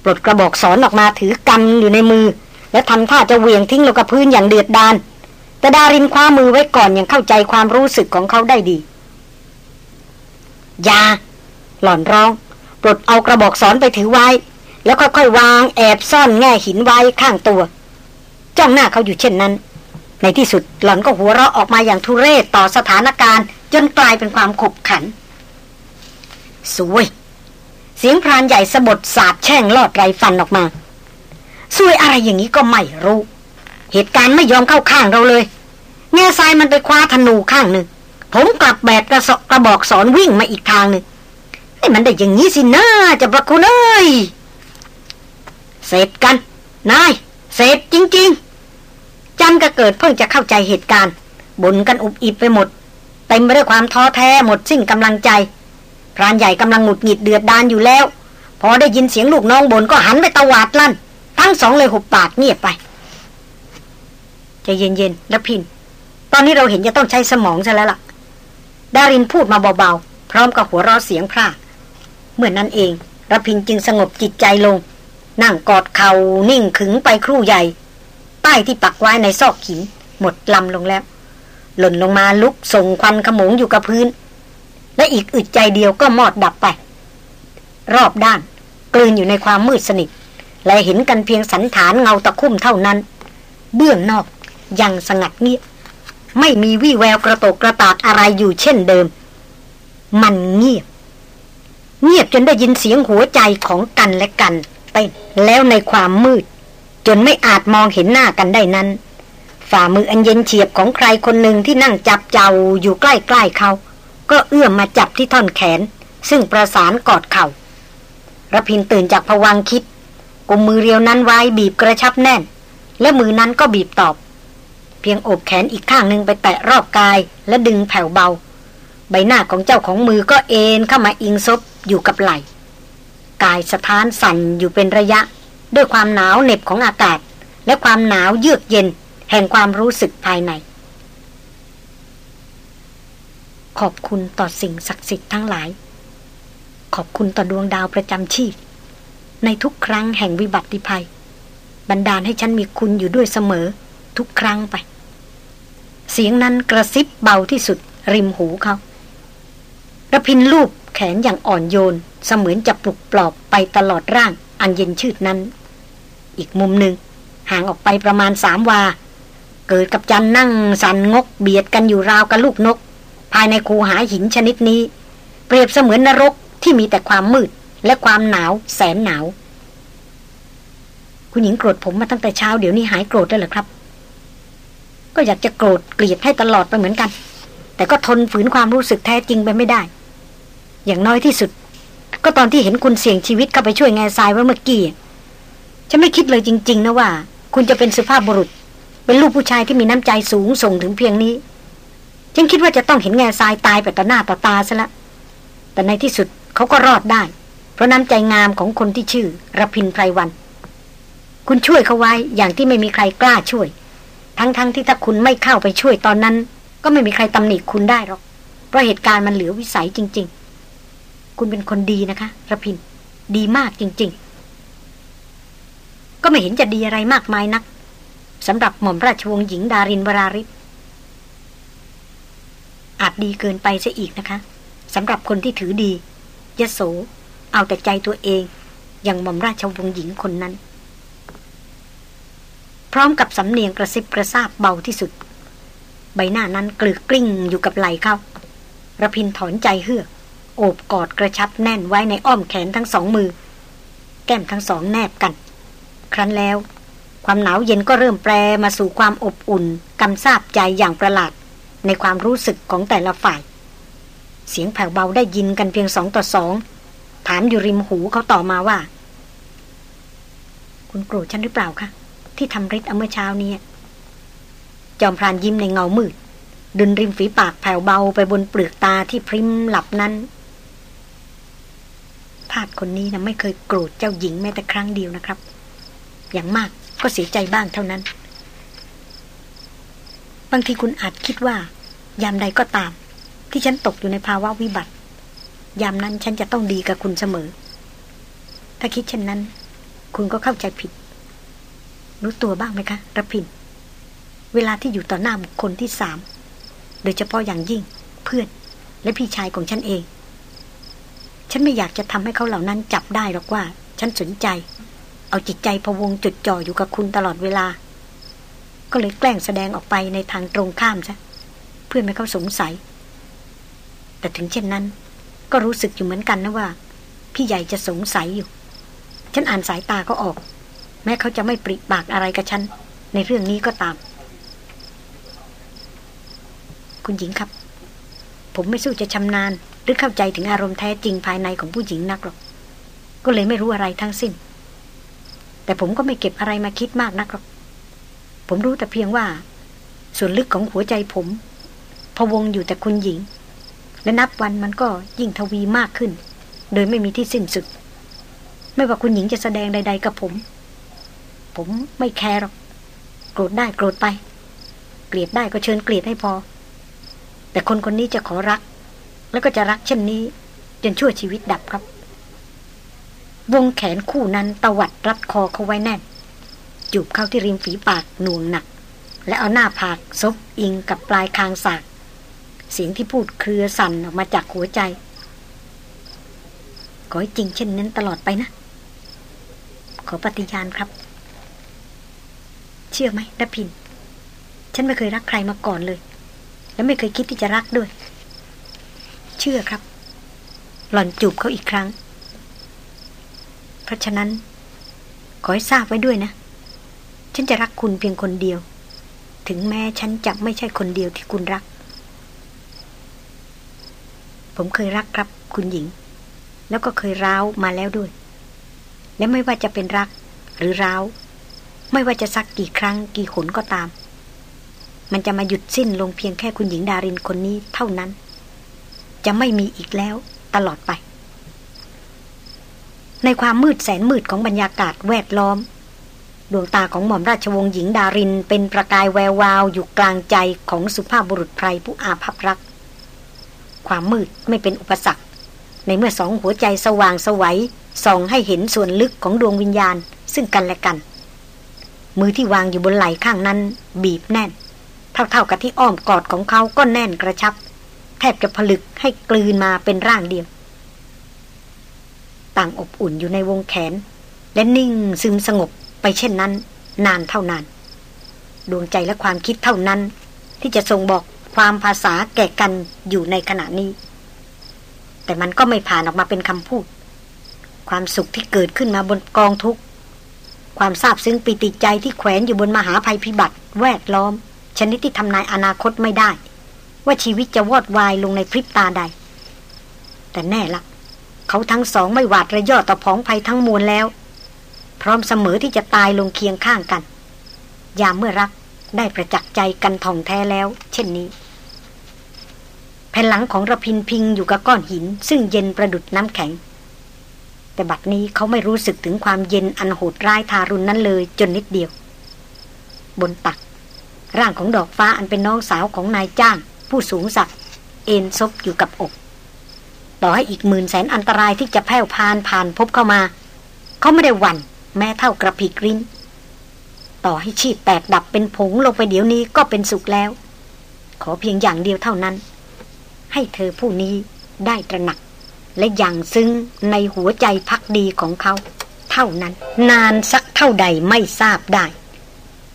ปลดกระบอกสอนออกมาถือกำอยู่ในมือ และทำท่าจะเหวี่ยงทิ้งลงกับพื้นอย่างเดือดดาลแต่ดารินคว้ามือไว้ก่อนอย่างเข้าใจความรู้สึกของเขาได้ดียาหล่อนร้อง ปลดเอากระบอกสอนไปถือไว้ แล้วค่อยๆวางแอบซ่อนแง่หินไว้ข้างตัว จ้องหน้าเขาอยู่เช่นนั้น ในที่สุดหล่อนก็หัวเราะออกมาอย่างทุเรศต่อสถานการณ์ จนกลายเป็นความขบขัน สวย เสียงพรานใหญ่สะบดสาบแช่งลอดไรฟันออกมาสวยอะไรอย่างนี้ก็ไม่รู้ เหตุการณ์ไม่ยอมเข้าข้างเราเลยแง่ทรายมันไปคว้าธนูข้างหนึ่ง ผมกลับแบกกระสกระบอกสอนวิ่งมาอีกทางหนึ่งไอ้มันได้อย่างนี้สินะจะประคุณเอ้ยเสร็จกัน นาย เสร็จจริง ๆ จันก็เกิดเพิ่งจะเข้าใจเหตุการณ์บ่นกันอุบอิบไปหมดเต็มไปด้วยความท้อแท้หมดสิ้นกำลังใจ รานใหญ่กำลังหงุดหงิดเดือดดานอยู่แล้ว พอได้ยินเสียงลูกน้องบ่นก็หันไปตวาดลั่น ทั้งสองเลยหุบปากเงียบไปใจเย็นๆแล้วพิน ตอนนี้เราเห็นจะต้องใช้สมองซะแล้วล่ะ ดารินพูดมาเบาๆ พร้อมกับหัวเราะเสียงพร่าเมื่อนนั้นเองรพินจึงสงบจิตใจลง นั่งกอดเขา่านิ่งขึงไปครู่ใหญ่ ใต้ที่ปักไว้ในซอกหิน หมดลำลงแล้ว หล่นลงมาลุกส่งควันขโมงอยู่กับพื้น และอีกอึดใจเดียวก็มอดดับไป รอบด้านกลืนอยู่ในความมืดสนิท และเห็นกันเพียงสันฐานเงาตะคุ่มเท่านั้น เบื้องนอกยังสงัดเงียบ ไม่มีวี่แววกระโตกกระตากอะไรอยู่เช่นเดิม มันเงียบ เงียบจนได้ยินเสียงหัวใจของกันและกันเต้นแล้วในความมืด จนไม่อาจมองเห็นหน้ากันได้นั้น ฝ่ามืออันเย็นเฉียบของใครคนหนึ่งที่นั่งจับเจ้าอยู่ใกล้ๆเขา ก็เอื้อมมาจับที่ท่อนแขน ซึ่งประสานกอดเขา่าระพินตื่นจากผวังคิดกุมมือเรียวนั้นไว้บีบกระชับแน่น และมือนั้นก็บีบตอบ เพียงโอบแขนอีกข้างหนึ่งไปแตะรอบกายและดึงแผ่วเบา ใบหน้าของเจ้าของมือก็เอ็นเข้ามาอิงซบอยู่กับไหล่กายสะท้านสั่นอยู่เป็นระยะ ด้วยความหนาวเหน็บของอากาศ และความหนาวเยือกเย็น แห่งความรู้สึกภายใน ขอบคุณต่อสิ่งศักดิ์สิทธิ์ทั้งหลาย ขอบคุณต่อดวงดาวประจำชีพ ในทุกครั้งแห่งวิบัติภัย บันดาลให้ฉันมีคุณอยู่ด้วยเสมอ ทุกครั้งไป เสียงนั้นกระซิบเบาที่สุด ริมหูเขาระพินลูบแขนอย่างอ่อนโยน เสมือนจะปลุกปลอบไปตลอดร่าง อันเย็นชืดนั้น อีกมุมหนึ่งห่างออกไปประมาณสามวา เกิดกับจันนั่งสันงกเบียดกันอยู่ราวกับลูกนก ภายในคูหาหินชนิดนี้ เปรียบเสมือนนรกที่มีแต่ความมืดและความหนาวแสนหนาว คุณหญิงโกรธผมมาตั้งแต่เช้าเดี๋ยวนี้หายโกรธแล้วเหรอครับ ก็อยากจะโกรธเกลียดให้ตลอดไปเหมือนกัน แต่ก็ทนฝืนความรู้สึกแท้จริงไปไม่ได้ อย่างน้อยที่สุด ก็ตอนที่เห็นคุณเสี่ยงชีวิตเข้าไปช่วยแง่ทรายว่าเมื่อกี้ฉันไม่คิดเลยจริง ๆ นะว่า คุณจะเป็นสุภาพบุรุษ เป็นลูกผู้ชายที่มีน้ำใจสูงส่งถึงเพียงนี้ ฉันคิดว่าจะต้องเห็นแง่ทรายตายไปต่อหน้าต่อตาซะละแต่ในที่สุดเขาก็รอดได้ เพราะน้ำใจงามของคนที่ชื่อรพินไพรวัน คุณช่วยเขาไว้อย่างที่ไม่มีใครกล้าช่วย ทั้งๆทที่ถ้าคุณไม่เข้าไปช่วยตอนนั้น ก็ไม่มีใครตำหนิคุณได้หรอก เพราะเหตุการณ์มันเหลือวิสัยจริง ๆ คุณเป็นคนดีนะคะรพิน ดีมากจริง ๆ ก็ไม่เห็นจะดีอะไรมากมายนักสำหรับหม่อมราชวงศ์หญิงดารินวราริศ อาจดีเกินไปซะอีกนะคะสำหรับคนที่ถือดียโส เอาแต่ใจตัวเอง อย่างหม่อมราชวงศ์หญิงคนนั้น พร้อมกับสำเนียงกระซิบกระซาบเบาที่สุด ใบหน้านั้นกลือกลิ้งอยู่กับไหลเขาระพินถอนใจเฮือกโอบกอดกระชับแน่นไว้ในอ้อมแขนทั้งสองมือ แก้มทั้งสองแนบกัน ครั้นแล้ว ความหนาวเย็นก็เริ่มแปรมาสู่ความอบอุ่นกำซาบใจอย่างประหลาด ในความรู้สึกของแต่ละฝ่าย เสียงแผ่วเบาได้ยินกันเพียงสองต่อสอง ถามอยู่ริมหูเขาต่อมาว่า คุณโกรธฉันหรือเปล่าคะที่ทำริษเอาเมื่อเช้านี้จอมพรานยิ้มในเงามืดดึนริมฝีปากแผ่วเบาไปบนเปลือกตาที่พริมหลับนั้นทาสคนนี้นะไม่เคยโกรธเจ้าหญิงแม้แต่ครั้งเดียวนะครับ อย่างมากก็เสียใจบ้างเท่านั้น บางทีคุณอาจคิดว่า ยามใดก็ตาม ที่ฉันตกอยู่ในภาวะวิบัติ ยามนั้นฉันจะต้องดีกับคุณเสมอ ถ้าคิดเช่นนั้น คุณก็เข้าใจผิด รู้ตัวบ้างไหมคะระพิน เวลาที่อยู่ต่อหน้าบุคคลที่สามโดยเฉพาะอย่างยิ่ง เพื่อน และพี่ชายของฉันเอง ฉันไม่อยากจะทำให้เขาเหล่านั้นจับได้หรอกว่า ฉันสนใจ เอาจิตใจพวงจุดจ่ออยู่กับคุณตลอดเวลา ก็เลยแกล้งแสดงออกไปในทางตรงข้ามซะเพื่อไม่เขาสงสัย แต่ถึงเช่นนั้น ก็รู้สึกอยู่เหมือนกันนะว่า พี่ใหญ่จะสงสัยอยู่ ฉันอ่านสายตาก็ออก แม้เขาจะไม่ปริปากอะไรกับฉัน ในเรื่องนี้ก็ตาม คุณหญิงครับ ผมไม่สู้จะชำนาญ หรือเข้าใจถึงอารมณ์แท้จริงภายในของผู้หญิงนักหรอก ก็เลยไม่รู้อะไรทั้งสิ้น แต่ผมก็ไม่เก็บอะไรมาคิดมากนักหรอก ผมรู้แต่เพียงว่า ส่วนลึกของหัวใจผม พวงอยู่แต่คุณหญิง และนับวันมันก็ยิ่งทวีมากขึ้น โดยไม่มีที่สิ้นสุด ไม่ว่าคุณหญิงจะแสดงใด ๆ กับผม ผมไม่แคร์หรอก โกรธได้โกรธไป เกลียดได้ก็เชิญเกลียดให้พอ แต่คนคนนี้จะขอรัก แล้วก็จะรักเช่นนี้ จนชั่วชีวิตดับครับ วงแขนคู่นั้นตวัดรัดคอเขาไว้แน่น จูบเข้าที่ริมฝีปากหน่วงหนัก และเอาหน้าผากซบอิงกับปลายคางสาก เสียงที่พูดเครือสั่นออกมาจากหัวใจขอให้จริงเช่นนั้นตลอดไปนะ ขอปฏิญาณครับ เชื่อไหมดพิน ฉันไม่เคยรักใครมาก่อนเลย และไม่เคยคิดที่จะรักด้วย เชื่อครับ หล่อนจูบเขาอีกครั้ง เพราะฉะนั้น ขอให้ทราบไว้ด้วยนะ ฉันจะรักคุณเพียงคนเดียว ถึงแม้ฉันจะไม่ใช่คนเดียวที่คุณรัก ผมเคยรักครับคุณหญิง แล้วก็เคยร้าวมาแล้วด้วย และไม่ว่าจะเป็นรักหรือร้าว ไม่ว่าจะสักกี่ครั้งกี่ขนก็ตาม มันจะมาหยุดสิ้นลงเพียงแค่คุณหญิงดารินคนนี้เท่านั้น จะไม่มีอีกแล้วตลอดไป ในความมืดแสนมืดของบรรยากาศแวดล้อม ดวงตาของหม่อมราชวงศ์หญิงดาริน เป็นประกายแวววาวอยู่กลางใจของสุภาพบุรุษไพรผู้อาภัพรัก ความมืดไม่เป็นอุปสรรค ในเมื่อสองหัวใจสว่างสวัยส่องให้เห็นส่วนลึกของดวงวิญญาณ ซึ่งกันและกัน มือที่วางอยู่บนไหล่ข้างนั้น บีบแน่น เท่าๆกับที่อ้อมกอดของเขาก็แน่นกระชับ แทบจะผลึกให้กลืนมาเป็นร่างเดียว ต่างอบอุ่นอยู่ในวงแขน และนิ่งซึมสงบ ไปเช่นนั้น นานเท่านาน ดวงใจและความคิดเท่านั้น ที่จะทรงบอกความภาษาแก่กันอยู่ในขณะนี้ แต่มันก็ไม่ผ่านออกมาเป็นคำพูด ความสุขที่เกิดขึ้นมาบนกองทุกข์ ความซาบซึ้งปิติใจที่แขวนอยู่บนมหาภัยพิบัติ แวดล้อม ชนิดที่ทำนายอนาคตไม่ได้ ว่าชีวิตจะวอดวายลงในพริบตาใด แต่แน่ละเขาทั้งสองไม่หวาดระยอต่อผองภัยทั้งมวลแล้ว พร้อมเสมอที่จะตายลงเคียงข้างกัน ยามเมื่อรักได้ประจักษ์ใจกันท่องแท้แล้ว เช่นนี้ แผ่นหลังของระพินพิงอยู่กับก้อนหิน ซึ่งเย็นประดุดน้ำแข็ง แต่บัดนี้เขาไม่รู้สึกถึงความเย็นอันโหดร้ายทารุณนนั้นเลยจนนิดเดียว บนตัก ร่างของดอกฟ้าอันเป็นน้องสาวของนายจ้าง ผู้สูงศักดิ์เอ็นซบอยู่กับอก ต่อให้อีกหมื่นแสนอันตรายที่จะแผ่วพานผ่านพบเข้ามา เขาไม่ได้หวั่น แม้เท่ากระพิกริ้น ต่อให้ชีพแตกดับเป็นผงลงไปเดี๋ยวนี้ก็เป็นสุขแล้ว ขอเพียงอย่างเดียวเท่านั้น ให้เธอผู้นี้ได้ตระหนัก และอย่างซึ้งในหัวใจพักดีของเขา เท่านั้น นานสักเท่าใดไม่ทราบได้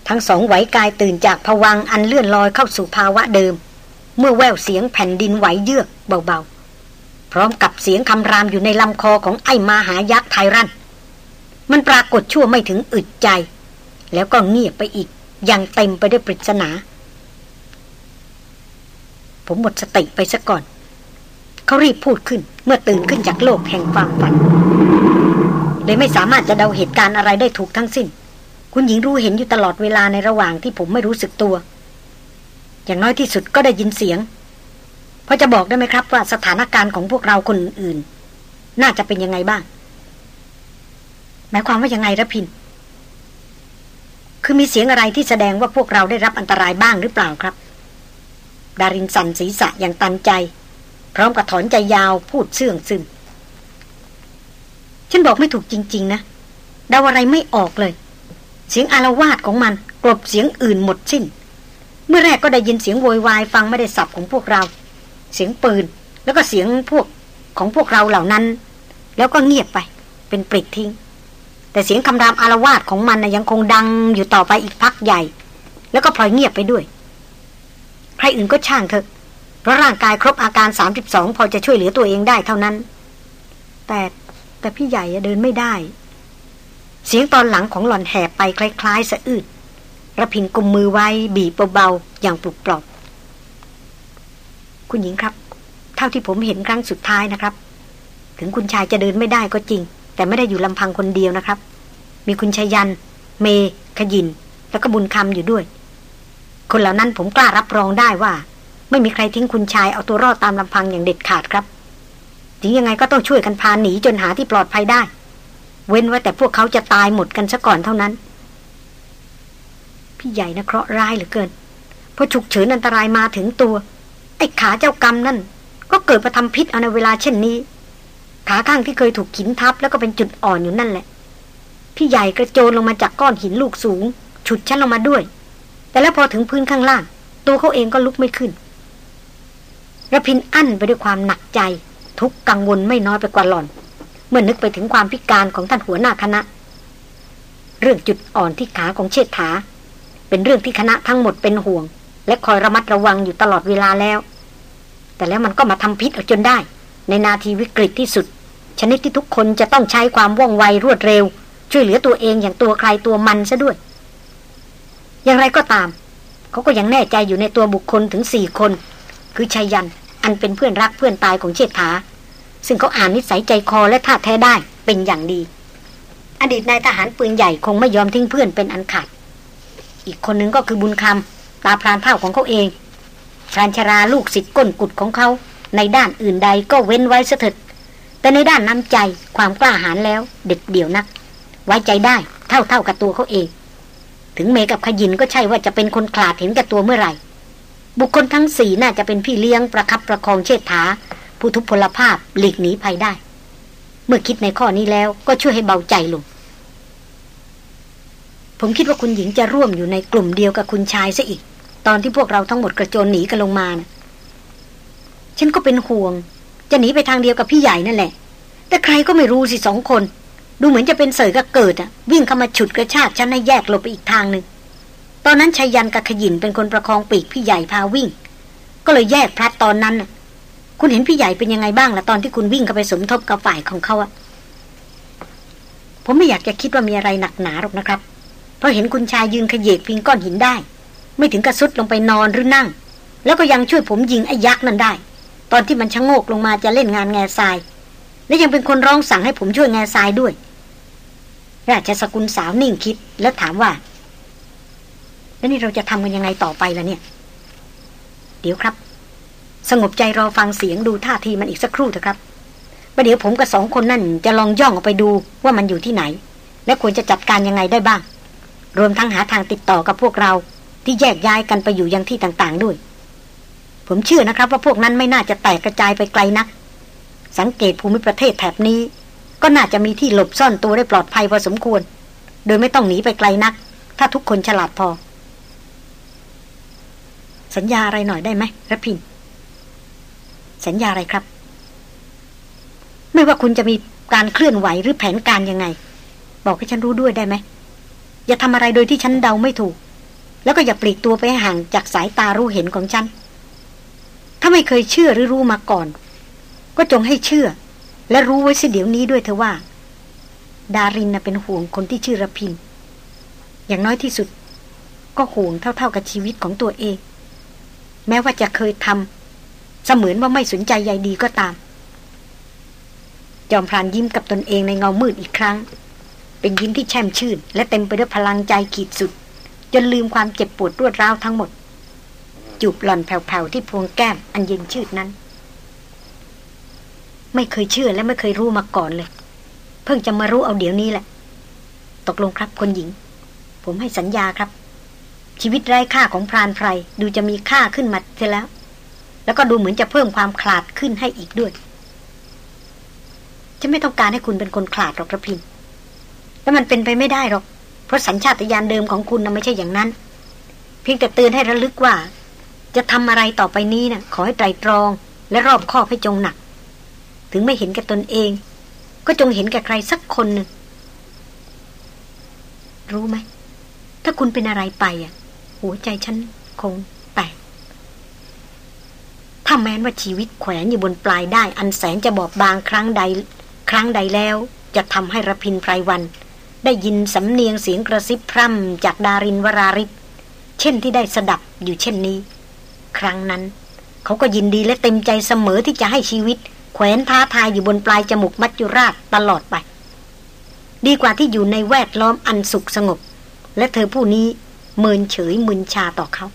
ทั้งสองไหวกายตื่นจากผวังอันเลื่อนลอยเข้าสู่ภาวะเดิม เมื่อแววเสียงแผ่นดินไหวเยือกเบาๆ พร้อมกับเสียงคำรามอยู่ในลำคอของไอ้มาหายักษ์ไทรัน มันปรากฏชั่วไม่ถึงอึดใจ แล้วก็เงียบไปอีกอย่างเต็มไปด้วยปริศนา ผมหมดสติไปซะก่อน เขารีบพูดขึ้นเมื่อตื่นขึ้นจากโลกแห่งความฝันเลยไม่สามารถจะเดาเหตุการณ์อะไรได้ถูกทั้งสิ้น คุณหญิงรู้เห็นอยู่ตลอดเวลาในระหว่างที่ผมไม่รู้สึกตัว อย่างน้อยที่สุดก็ได้ยินเสียงพอจะบอกได้ไหมครับว่าสถานการณ์ของพวกเราคนอื่น น่าจะเป็นยังไงบ้าง หมายความว่ายังไงระพิน คือมีเสียงอะไรที่แสดงว่าพวกเราได้รับอันตรายบ้างหรือเปล่าครับ ดารินสันศีรษะอย่างตันใจ พร้อมกับถอนใจยาวพูดเสื่องซึมฉันบอกไม่ถูกจริง ๆ นะเดาอะไรไม่ออกเลย เสียงอารวาสของมันกลบเสียงอื่นหมดสิ้น เมื่อแรกก็ได้ยินเสียงโวยวายฟังไม่ได้สับของพวกเรา เสียงปืนแล้วก็เสียงพวกของพวกเราเหล่านั้น แล้วก็เงียบไป เป็นปลิดทิ้ง แต่เสียงคำรามอารวาสของมันนะยังคงดังอยู่ต่อไปอีกพักใหญ่ แล้วก็พลอยเงียบไปด้วย ใครอื่นก็ช่างเถอะเพราะร่างกายครบอาการสามสิบสองพอจะช่วยเหลือตัวเองได้เท่านั้น แต่แต่พี่ใหญ่เดินไม่ได้ เสียงตอนหลังของหล่อนแหบไปคล้าย ๆ สะอื้นระพินกุมมือไว้บีบเบาๆอย่างปลุกปลอบคุณหญิงครับ เท่าที่ผมเห็นครั้งสุดท้ายนะครับ ถึงคุณชายจะเดินไม่ได้ก็จริง แต่ไม่ได้อยู่ลำพังคนเดียวนะครับ มีคุณชายัน เม ขยิน แล้วก็บุญคำอยู่ด้วย คนเหล่านั้นผมกล้ารับรองได้ว่า ไม่มีใครทิ้งคุณชายเอาตัวรอดตามลำพังอย่างเด็ดขาดครับถึงยังไงก็ต้องช่วยกันพาหนีจนหาที่ปลอดภัยได้ เว้นไว้แต่พวกเขาจะตายหมดกันซะก่อนเท่านั้น พี่ใหญ่นะเคราะห์ร้ายเหลือเกินพอฉุกเฉินอันตรายมาถึงตัว ไอ้ขาเจ้ากรรมนั่น ก็เกิดมาทำพิษเอาในเวลาเช่นนี้ ขาข้างที่เคยถูกขินทับแล้วก็เป็นจุดอ่อนอยู่นั่นแหละ พี่ใหญ่กระโจนลงมาจากก้อนหินลูกสูง ฉุดฉันลงมาด้วย แต่แล้วพอถึงพื้นข้างล่าง ตัวเขาเองก็ลุกไม่ขึ้นระพินอั้นไปด้วยความหนักใจ ทุกกังวลไม่น้อยไปกว่าหล่อน เมื่อนึกไปถึงความพิการของท่านหัวหน้าคณะ เรื่องจุดอ่อนที่ขาของเชษฐา เป็นเรื่องที่คณะทั้งหมดเป็นห่วง และคอยระมัดระวังอยู่ตลอดเวลาแล้ว แต่แล้วมันก็มาทำพิษเอาจนได้ ในนาทีวิกฤตที่สุด ชนิดที่ทุกคนจะต้องใช้ความว่องไวรวดเร็ว ช่วยเหลือตัวเองอย่างตัวใครตัวมันซะด้วย อย่างไรก็ตาม เขาก็ยังแน่ใจอยู่ในตัวบุคคลถึงสี่คน คือชายัน อันเป็นเพื่อนรักเพื่อนตายของเชษฐา ซึ่งเขาอ่านนิสัยใจคอและท่าแท้ได้เป็นอย่างดี อดีตนายทหารปืนใหญ่คงไม่ยอมทิ้งเพื่อนเป็นอันขาดอีกคนนึงก็คือบุญคำตาพรานเท่าของเขาเองพรานชราลูกศิษย์ก้นกุดของเขา ในด้านอื่นใดก็เว้นไว้เถิดแต่ในด้านน้ำใจความกล้าหาญแล้ว เด็ดเดี่ยวนัก ไว้ใจได้เท่าเท่ากับตัวเขาเอง ถึงเมกับขยินก็ใช่ว่าจะเป็นคนขลาดเห็นกับตัวเมื่อไหร่ บุคคลทั้งสี่น่าจะเป็นพี่เลี้ยงประคับประคองเชิดถาผู้ทุพพลภาพหลีกหนีภัยได้ เมื่อคิดในข้อนี้แล้วก็ช่วยให้เบาใจลงผมคิดว่าคุณหญิงจะร่วมอยู่ในกลุ่มเดียวกับคุณชายซะอีก ตอนที่พวกเราทั้งหมดกระโจนหนีกันลงมานะ ฉันก็เป็นห่วง จะหนีไปทางเดียวกับพี่ใหญ่นั่นแหละ แต่ใครก็ไม่รู้สิสองคน ดูเหมือนจะเป็นเสยกับเกิดอะวิ่งเข้ามาฉุดกระชากฉันให้แยกหลบไปอีกทางหนึ่งตอนนั้นชายันกับขยินเป็นคนประคองปีกพี่ใหญ่พาวิ่ง ก็เลยแยกพลัดตอนนั้นคุณเห็นพี่ใหญ่เป็นยังไงบ้างล่ะตอนที่คุณวิ่งเข้าไปสมทบกับฝ่ายของเขาอะผมไม่อยากจะคิดว่ามีอะไรหนักหนาหรอกนะครับ เพราะเห็นคุณชายยืนขยเยกพิงก้อนหินได้ ไม่ถึงกระสุดลงไปนอนหรือนั่ง แล้วก็ยังช่วยผมยิงไอ้ยักษ์นั่นได้ ตอนที่มันชะโงกลงมาจะเล่นงานแง่ทราย และยังเป็นคนร้องสั่งให้ผมช่วยแง่ทรายด้วย ราชสกุลสาวนิ่งคิดแล้วถามว่า แล้วนี่เราจะทำกันยังไงต่อไปล่ะเนี่ย เดี๋ยวครับ สงบใจรอฟังเสียงดูท่าทีมันอีกสักครู่เถอะครับประเดี๋ยวผมกับสองคนนั่นจะลองย่องออกไปดูว่ามันอยู่ที่ไหน และควรจะจัดการยังไงได้บ้าง รวมทั้งหาทางติดต่อกับพวกเราที่แยกย้ายกันไปอยู่ยังที่ต่างๆด้วย ผมเชื่อนะครับ ว่าพวกนั้นไม่น่าจะแตกกระจายไปไกลนัก สังเกตภูมิประเทศแถบนี้ ก็น่าจะมีที่หลบซ่อนตัวได้ปลอดภัยพอสมควร โดยไม่ต้องหนีไปไกลนัก ถ้าทุกคนฉลาดพอ สัญญาอะไรหน่อยได้ไหมระพิน สัญญาอะไรครับ ไม่ว่าคุณจะมีการเคลื่อนไหวหรือแผนการยังไง บอกให้ฉันรู้ด้วยได้ไหมอย่าทำอะไรโดยที่ฉันเดาไม่ถูก แล้วก็อย่าปลีกตัวไปห่างจากสายตารู้เห็นของฉัน ถ้าไม่เคยเชื่อหรือรู้มาก่อน ก็จงให้เชื่อ และรู้ไว้เสิเดี๋ยวนี้ด้วยเถอะว่า ดารินน่ะเป็นห่วงคนที่ชื่อระพิน อย่างน้อยที่สุด ก็ห่วงเท่า ๆกับชีวิตของตัวเอง แม้ว่าจะเคยทำเสมือนว่าไม่สนใจใยดีก็ตาม จอมพรานยิ้มกับตนเองในเงามืดอีกครั้ง เป็นยิ้มที่แช่มชื่น และเต็มไปด้วยพลังใจขีดสุด จนลืมความเจ็บปวดรวดร้าวทั้งหมด จูบหล่อนแผ่วๆที่พวงแก้มอันเย็นชืดนั้น ไม่เคยเชื่อและไม่เคยรู้มาก่อนเลย เพิ่งจะมารู้เอาเดี๋ยวนี้แหละ ตกลงครับคนหญิง ผมให้สัญญาครับ ชีวิตไร้ค่าของพรานไพรดูจะมีค่าขึ้นมาเสียแล้ว แล้วก็ดูเหมือนจะเพิ่มความขลาดขึ้นให้อีกด้วยฉันไม่ต้องการให้คุณเป็นคนขลาดหรอกระพิน แล้วมันเป็นไปไม่ได้หรอก เพราะสัญชาตญาณเดิมของคุณน่ะไม่ใช่อย่างนั้น เพียงแต่เตือนให้ระลึกว่า จะทำอะไรต่อไปนี้นะ่ะ ขอให้ไตรตรอง และรอบคอบให้จงหนัก ถึงไม่เห็นแก่ตนเอง ก็จงเห็นแก่ใครสักคนหนึ่งรู้ไหม ถ้าคุณเป็นอะไรไปอะ หัวใจฉันคงแตกถ้าแม้นว่าชีวิตแขวนอยู่บนปลายได้ อันแสนจะบอบบางครั้งใด ครั้งใดแล้ว จะทำให้ระพินไพรวัน ได้ยินสำเนียงเสียงกระซิบพร่ำจากดารินวราริศเช่นที่ได้สดับอยู่เช่นนี้ ครั้งนั้น เขาก็ยินดีและเต็มใจเสมอที่จะให้ชีวิต แขวนท้าทายอยู่บนปลายจมูกมัจจุราชตลอดไป ดีกว่าที่อยู่ในแวดล้อมอันสุขสงบ และเธอผู้นี้เมินเฉยมึนชาต่อเขา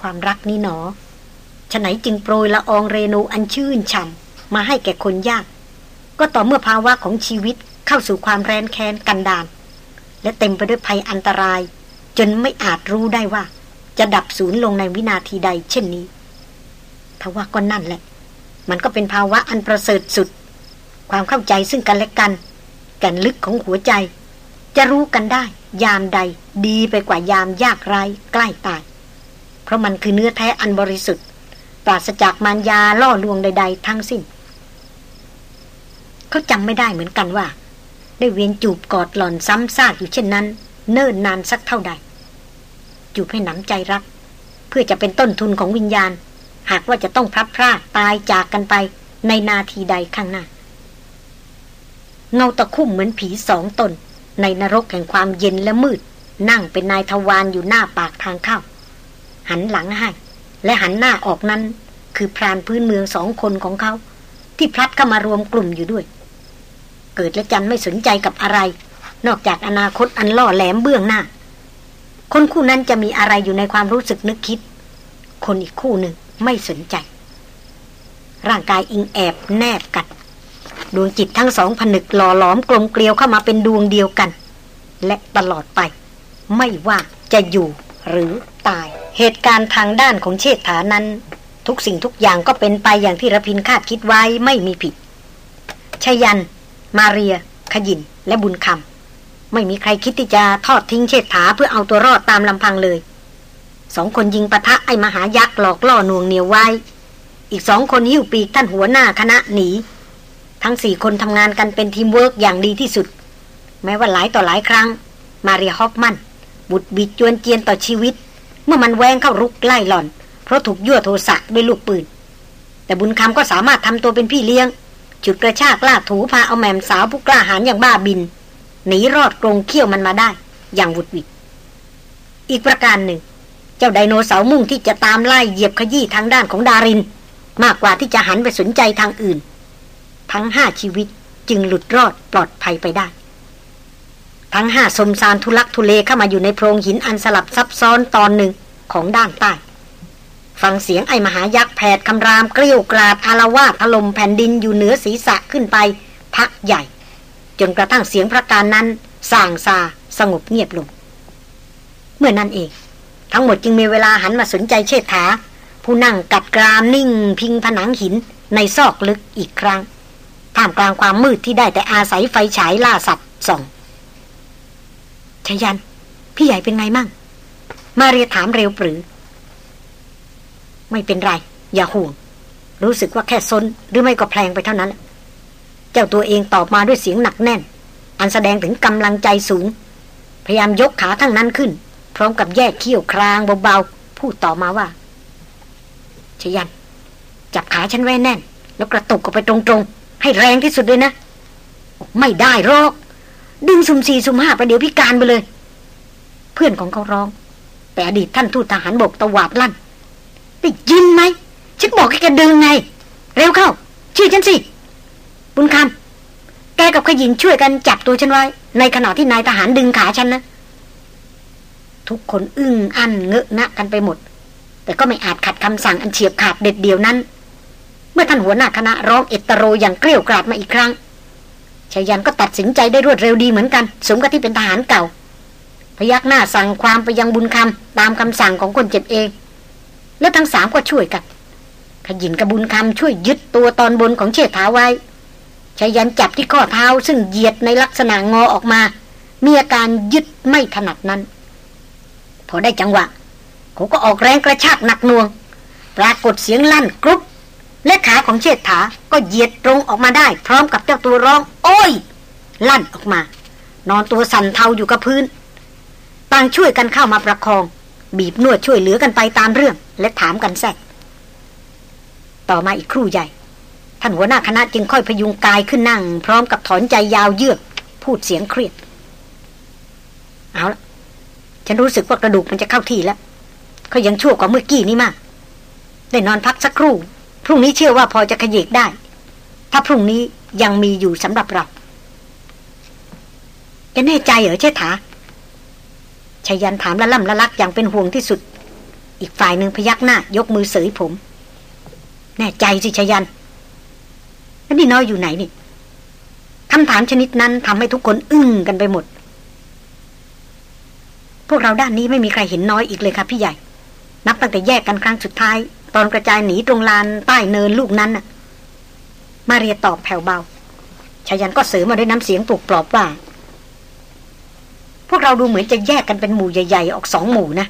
ความรักนี้หนอฉไหนจึงโปรยละอองเรนูอันชื่นฉ่ำมาให้แก่คนยาก ก็ต่อเมื่อภาวะของชีวิตเข้าสู่ความแรนแค้นกันดาน และเต็มไปด้วยภัยอันตราย จนไม่อาจรู้ได้ว่า จะดับศูนย์ลงในวินาทีใดเช่นนี้ทว่าก็นั่นแหละ มันก็เป็นภาวะอันประเสริฐสุด ความเข้าใจซึ่งกันและกัน แก่นลึกของหัวใจ จะรู้กันได้ ยามใด ดีไปกว่ายามยากไรใกล้ตาย เพราะมันคือเนื้อแท้อันบริสุทธิ์ ปราศจากมารยาล่อลวงใด ๆ ทั้งสิ้น เขาจำไม่ได้เหมือนกันว่า ได้เวียนจูบกอดหล่อนซ้ำซากอยู่เช่นนั้น เนิ่นนานสักเท่าใด จูบให้หนำใจรัก เพื่อจะเป็นต้นทุนของวิญญาณ หากว่าจะต้องพลัดพรากตายจากกันไปในนาทีใดข้างหน้า เงาตะคุ่มเหมือนผีสองตน ในนรกแห่งความเย็นและมืด นั่งเป็นนายทวารอยู่หน้าปากทางเข้า หันหลังให้ และหันหน้าออกนั้น คือพรานพื้นเมืองสองคนของเขา ที่พลัดเข้ามารวมกลุ่มอยู่ด้วย เกิดและจันไม่สนใจกับอะไร นอกจากอนาคตอันล่อแหลมเบื้องหน้า คนคู่นั้นจะมีอะไรอยู่ในความรู้สึกนึกคิด คนอีกคู่หนึ่งไม่สนใจ ร่างกายอิงแอบแนบกัดดวงจิตทั้งสองผนึกหล่อหลอมกลมเกลียวเข้ามาเป็นดวงเดียวกัน และตลอดไป ไม่ว่าจะอยู่หรือตาย เหตุการณ์ทางด้านของเชษฐานั้น ทุกสิ่งทุกอย่างก็เป็นไปอย่างที่รพินทร์คาดคิดไว้ไม่มีผิดไชยยันต์ มาเรีย ขยินและบุญคำ ไม่มีใครคิดที่จะทอดทิ้งเชษฐาเพื่อเอาตัวรอดตามลำพังเลย สองคนยิงปะทะไอ้มหายักษ์หลอกล่อหน่วงเหนี่ยวไว้ อีกสองคนหิ้วปีกท่านหัวหน้าคณะหนี ทั้งสี่คนทำงานกันเป็นทีมเวิร์กอย่างดีที่สุด แม้ว่าหลายต่อหลายครั้ง มาเรียฮอฟมันบุดบิดจวนเจียนต่อชีวิต เมื่อมันแวงเข้ารุกไล่หล่อน เพราะถูกยั่วโทสะด้วยลูกปืน แต่บุญคำก็สามารถทำตัวเป็นพี่เลี้ยง จุดกระชากลากถูพาเอาแม่มสาวผู้กล้าหาญอย่างบ้าบิน หนีรอดกรงเขี้ยวมันมาได้ อย่างวุดวิดอีกประการหนึ่ง เจ้าไดโนเสาร์มุ่งที่จะตามไล่เหยียบขยี้ทางด้านของดาริน มากกว่าที่จะหันไปสนใจทางอื่น ทั้งห้าชีวิตจึงหลุดรอดปลอดภัยไปได้ ทั้งห้าสมสารทุลักทุเลเข้ามาอยู่ในโพรงหินอันสลับซับซ้อนตอนหนึ่งของด้านใต้ฟังเสียงไอ้มหายักษ์แผดคำรามเกลี้ยวกราดอารวาสถล่มแผ่นดินอยู่เหนือศีรษะขึ้นไป พักใหญ่ จนกระทั่งเสียงพระการนั้นส่างซาสงบเงียบลง เมื่อนั้นเอง ทั้งหมดจึงมีเวลาหันมาสนใจเชษฐา ผู้นั่งกัดกรามนิ่ง พิงผนังหินในซอกลึกอีกครั้งท่ามกลางความมืดที่ได้แต่อาศัยไฟฉายล่าสัตว์ส่องชยัน พี่ใหญ่เป็นไงมั่ง มาเรียถามเร็วปรือ ไม่เป็นไร อย่าห่วง รู้สึกว่าแค่ซนหรือไม่ก็แพลงไปเท่านั้น เจ้าตัวเองตอบมาด้วยเสียงหนักแน่น อันแสดงถึงกำลังใจสูง พยายามยกขาทั้งนั้นขึ้น พร้อมกับแยกเขี้ยวครางเบาๆ พูดต่อมาว่าชยัน จับขาฉันไว้แน่น แล้วกระตุกออกไปตรงๆ ให้แรงที่สุดเลยนะ ไม่ได้หรอก ดึงสุ่มสี่สุ่มห้าประเดี๋ยวพิการไปเลย เพื่อนของเขาร้อง แต่อดีตท่านทูตทหารบกตะวาดลั่นได้ยินไหมฉันบอกให้แกดึงไง เร็วเข้าชื่อฉันสิ บุญคำแกกับขยินช่วยกันจับตัวฉันไว้ ในขณะที่นายทหารดึงขาฉันนะ ทุกคนอึ้งอั้นเงอะงะกันไปหมด แต่ก็ไม่อาจขัดคำสั่งอันเฉียบขาดเด็ดเดียวนั้น เมื่อท่านหัวหน้าคณะร้องเอตโรอย่างเกลียวกราดมาอีกครั้งชายันก็ตัดสินใจได้รวดเร็วดีเหมือนกันสมกับที่เป็นทหารเก่า พยักหน้าสั่งความไปยังบุญคำตามคำสั่งของคนเจ็บเอง และทั้งสามก็ช่วยกันขยินกับบุญคำช่วยยึดตัวตอนบนของเชษฐาไว้ ชายันจับที่ข้อเท้าซึ่งเหยียดในลักษณะงอออกมา มีอาการยึดไม่ถนัดนั้น พอได้จังหวะเขาก็ออกแรงกระชากหนักหน่วง ปรากฏเสียงลั่นกรุบและขาของเชษฐาก็เหยียดตรงออกมาได้ พร้อมกับเจ้าตัวร้อง โอ้ย ลั่นออกมา นอนตัวสั่นเทาอยู่กับพื้นต่างช่วยกันเข้ามาประคอง บีบนวดช่วยเหลือกันไปตามเรื่อง และถามกันแทรกต่อมาอีกครู่ใหญ่ ท่านหัวหน้าคณะจึงค่อยพยุงกายขึ้นนั่ง พร้อมกับถอนใจยาวเยือก พูดเสียงเครียด เอาละฉันรู้สึกว่ากระดูกมันจะเข้าที่แล้วเขายังชั่วกว่าเมื่อกี้นี่มาก ได้นอนพักสักครู่ พรุ่งนี้เชื่อว่าพอจะขยิกได้ ถ้าพรุ่งนี้ยังมีอยู่สำหรับเราแกแน่ใจเหรอเชษฐาชายันถามละล่ำละลักอย่างเป็นห่วงที่สุด อีกฝ่ายหนึ่งพยักหน้ายกมือเสยผม แน่ใจสิชายัน แล้วนี่น้อยอยู่ไหนนี่คำถามชนิดนั้นทำให้ทุกคนอึ้งกันไปหมด พวกเราด้านนี้ไม่มีใครเห็นน้อยอีกเลยครับพี่ใหญ่ นับตั้งแต่แยกกันครั้งสุดท้าย ตอนกระจายหนีตรงลานใต้เนินลูกนั้นน่ะ มาเรียตอบแผ่วเบาชายันก็เสริมมาด้วยน้ำเสียงปลุกปลอบว่า พวกเราดูเหมือนจะแยกกันเป็นหมู่ใหญ่ ๆ ออกสองหมู่นะ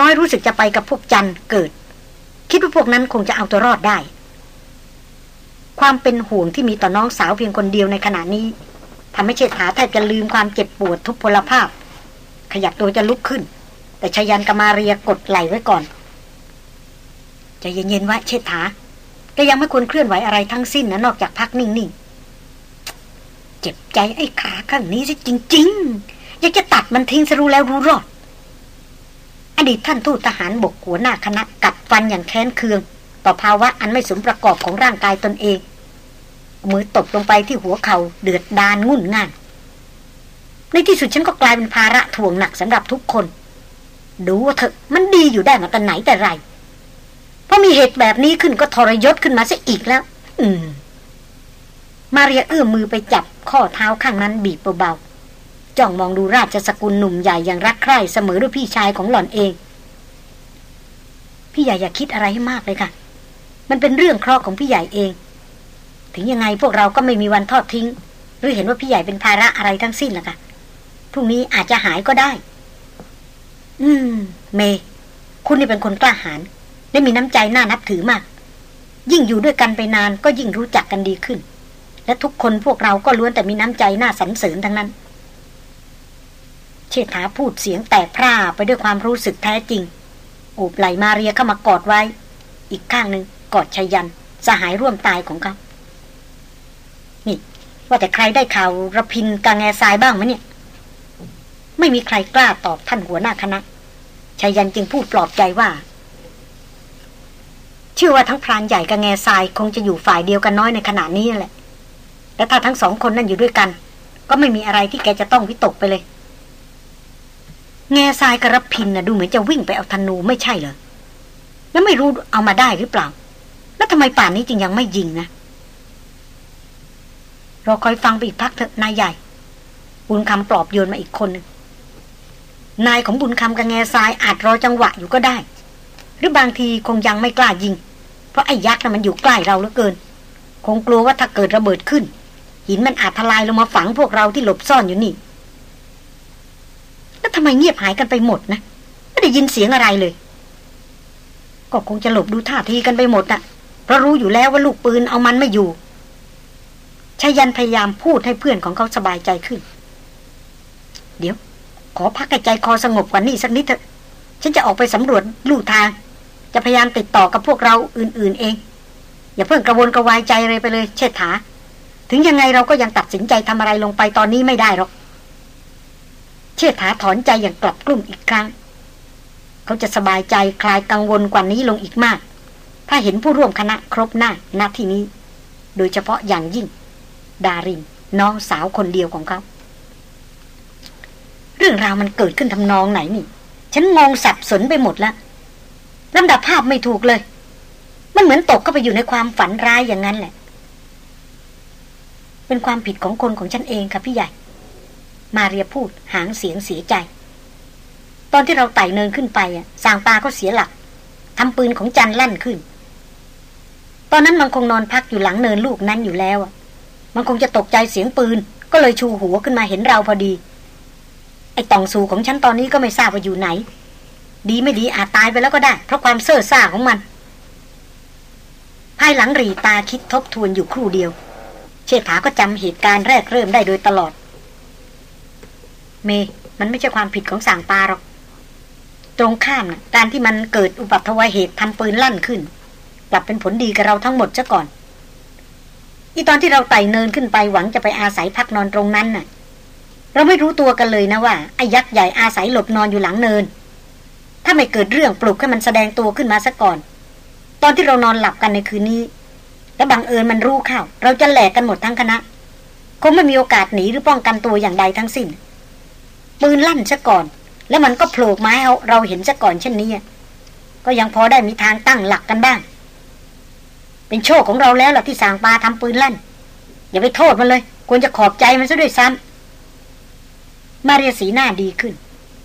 น้อยรู้สึกจะไปกับพวกจันเกิด คิดว่าพวกนั้นคงจะเอาตัวรอดได้ ความเป็นห่วงที่มีต่อน้องสาวเพียงคนเดียวในขณะนี้ทำให้เชษฐาแทบจะลืมความเจ็บปวดทุพพลภาพ ขยับตัวจะลุกขึ้น แต่ชยันกมาเรียกดไหลไว้ก่อนใจเย็นๆไว้เชษฐาก็ยังไม่ควรเคลื่อนไหวอะไรทั้งสิ้นนะนอกจากพักนิ่งๆ เจ็บใจไอ้ขาข้างนี้สิจริง ๆ อยากจะตัดมันทิ้งสรู้แล้วรู้รอดอดีตท่านทูตทหารบกหัวหน้าคณะกัดฟันอย่างแค้นเคือง ต่อภาวะอันไม่สมประกอบของร่างกายตนเอง มือตกลงไปที่หัวเขา่าเดือดดานงุ่นง่านในที่สุดฉันก็กลายเป็นภาระถ่วงหนักสำหรับทุกคน ดูว่าเถอะมันดีอยู่ได้มาแต่ไหนแต่ไรพอมีเหตุแบบนี้ขึ้นก็ทรยศขึ้นมาซะอีกแล้ว อืม มาเรียเอื้อมมือไปจับข้อเท้าข้างนั้นบีบเบาๆจ้องมองดูราชสกุลหนุ่มใหญ่อย่างรักใคร่เสมอด้วยพี่ชายของหล่อนเอง พี่ใหญ่อย่าคิดอะไรให้มากเลยค่ะ มันเป็นเรื่องเคราะห์ของพี่ใหญ่เอง ถึงยังไงพวกเราก็ไม่มีวันทอดทิ้ง หรือเห็นว่าพี่ใหญ่เป็นภาระอะไรทั้งสิ้นล่ะค่ะพรุ่งนี้อาจจะหายก็ได้ อืม เม คุณนี่เป็นคนกล้าหาญและมีน้ำใจน่านับถือมาก ยิ่งอยู่ด้วยกันไปนานก็ยิ่งรู้จักกันดีขึ้น และทุกคนพวกเราก็ล้วนแต่มีน้ำใจน่าสรรเสริญทั้งนั้น เชษฐาพูดเสียงแตกพร่าไปด้วยความรู้สึกแท้จริง โอบไหลมาเรียเข้ามากอดไว้ อีกข้างหนึ่ง กอดชยัน สหายร่วมตายของเขานี่ ว่าแต่ใครได้ข่าวระพินกางแงทรายบ้างไหมเนี่ย ไม่มีใครกล้าตอบท่านหัวหน้าคณะชายันจึงพูดปลอบใจว่า เชื่อว่าทั้งพรานใหญ่กับแง่ทรายคงจะอยู่ฝ่ายเดียวกันน้อยในขณะนี้แหละ และถ้าทั้งสองคนนั่นอยู่ด้วยกัน ก็ไม่มีอะไรที่แกจะต้องวิตกไปเลย แง่ทรายกับรพินนะดูเหมือนจะวิ่งไปเอาธนูไม่ใช่เหรอ แล้วไม่รู้เอามาได้หรือเปล่า แล้วทำไมป่านนี้จึงยังไม่ยิงนะเราคอยฟังไปอีกพักเถอะนายใหญ่ บุญคำปลอบโยนมาอีกคนหนึ่งนายของบุญคำกับแง่ทรายอาจรอจังหวะอยู่ก็ได้ หรือบางทีคงยังไม่กล้ายิง เพราะไอ้ยักษ์น่ะมันอยู่ใกล้เราเหลือเกิน คงกลัวว่าถ้าเกิดระเบิดขึ้น หินมันอาจทลายลงมาฝังพวกเราที่หลบซ่อนอยู่นี่ แล้วทำไมเงียบหายกันไปหมดนะ ไม่ได้ยินเสียงอะไรเลย ก็คงจะหลบดูท่าทีกันไปหมดนะ่ะ เพราะรู้อยู่แล้วว่าลูกปืนเอามันไม่อยู่ชายันพยายามพูดให้เพื่อนของเขาสบายใจขึ้น เดี๋ยว ขอพักใจคอสงบกว่านี้สักนิดเถอะ ฉันจะออกไปสำรวจลู่ทาง จะพยายามติดต่อกับพวกเราอื่น ๆ เอง อย่าเพิ่งกระวนกระวายใจเลยไปเลย เชษฐา ถึงยังไงเราก็ยังตัดสินใจทำอะไรลงไปตอนนี้ไม่ได้หรอก เชษฐาถอนใจอย่างกลับกลุ้มอีกครั้ง เขาจะสบายใจคลายกังวลกว่านี้ลงอีกมาก ถ้าเห็นผู้ร่วมคณะครบหน้าณที่นี้ โดยเฉพาะอย่างยิ่ง ดารินน้องสาวคนเดียวของเขา เรื่องราวมันเกิดขึ้นทำนองไหนนี่ ฉันงงสับสนไปหมดแล้วลำดับภาพไม่ถูกเลย มันเหมือนตกเข้าไปอยู่ในความฝันร้ายอย่างนั้นแหละ เป็นความผิดของคนของฉันเองค่ะพี่ใหญ่ มาเรียพูดหางเสียงเสียใจ ตอนที่เราไต่เนินขึ้นไปอะสางปาก็เสียหลักทำปืนของจันลั่นขึ้น ตอนนั้นมันคงนอนพักอยู่หลังเนินลูกนั้นอยู่แล้ว มันคงจะตกใจเสียงปืน ก็เลยชูหัวขึ้นมาเห็นเราพอดี ไอ้ตองสูของฉันตอนนี้ก็ไม่ทราบว่าอยู่ไหน ดีไม่ดีอาจตายไปแล้วก็ได้ เพราะความเซ่อซ่าของมัน ภายหลังรีตาคิดทบทวนอยู่ครู่เดียว เชษฐาก็จำเหตุการณ์แรกเริ่มได้โดยตลอด เม มันไม่ใช่ความผิดของสางปาหรอก ตรงข้ามนะการที่มันเกิดอุบัติเหตุทำปืนลั่นขึ้น กลับเป็นผลดีกับเราทั้งหมดซะก่อนอีตอนที่เราไต่เนินขึ้นไปหวังจะไปอาศัยพักนอนตรงนั้นน่ะ เราไม่รู้ตัวกันเลยนะว่าไอ้ยักษ์ใหญ่อาศัยหลบนอนอยู่หลังเนิน ถ้าไม่เกิดเรื่องปลุกให้มันแสดงตัวขึ้นมาซะก่อน ตอนที่เรานอนหลับกันในคืนนี้ แล้วบังเอิญมันรู้เข้า เราจะแหลกกันหมดทั้งคณะคงไม่มีโอกาสหนีหรือป้องกันตัวอย่างใดทั้งสิ้นปืนลั่นซะก่อน แล้วมันก็โผล่มาให้เราเห็นซะก่อนเช่นนี้ก็ยังพอได้มีทางตั้งหลักกันบ้าง เป็นโชคของเราแล้วล่ะที่สางปลาทำปืนลั่น อย่าไปโทษมันเลย ควรจะขอบใจมันซะด้วยซ้ำมาเรียสีหน้าดีขึ้น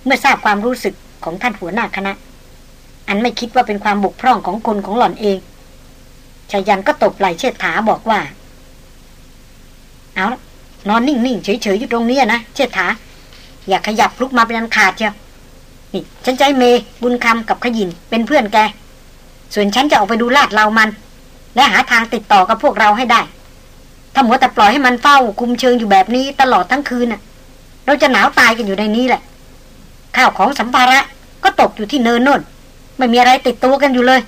เมื่อทราบความรู้สึกของท่านหัวหน้าคณะ อันไม่คิดว่าเป็นความบกพร่องของคนของหล่อนเองชายันก็ตบไหล่เชิดถาบอกว่า เอาละนอนนิ่งๆเฉยๆอยู่ตรงนี้นะเชิดถา อย่าขยับลุกมาเป็นอันขาดเชียวนี่ฉันใจเมบุญคำกับขยินเป็นเพื่อนแก ส่วนฉันจะออกไปดูลาดเรามัน และหาทางติดต่อกับพวกเราให้ได้ ถ้าหมัวแต่ปล่อยให้มันเฝ้าคุมเชิงอยู่แบบนี้ตลอดทั้งคืนน่ะ เราจะหนาวตายกันอยู่ในนี้แหละ ข้าวของสัมภาระก็ตกอยู่ที่เนินโน่น ไม่มีอะไรติดตัวกันอยู่เลย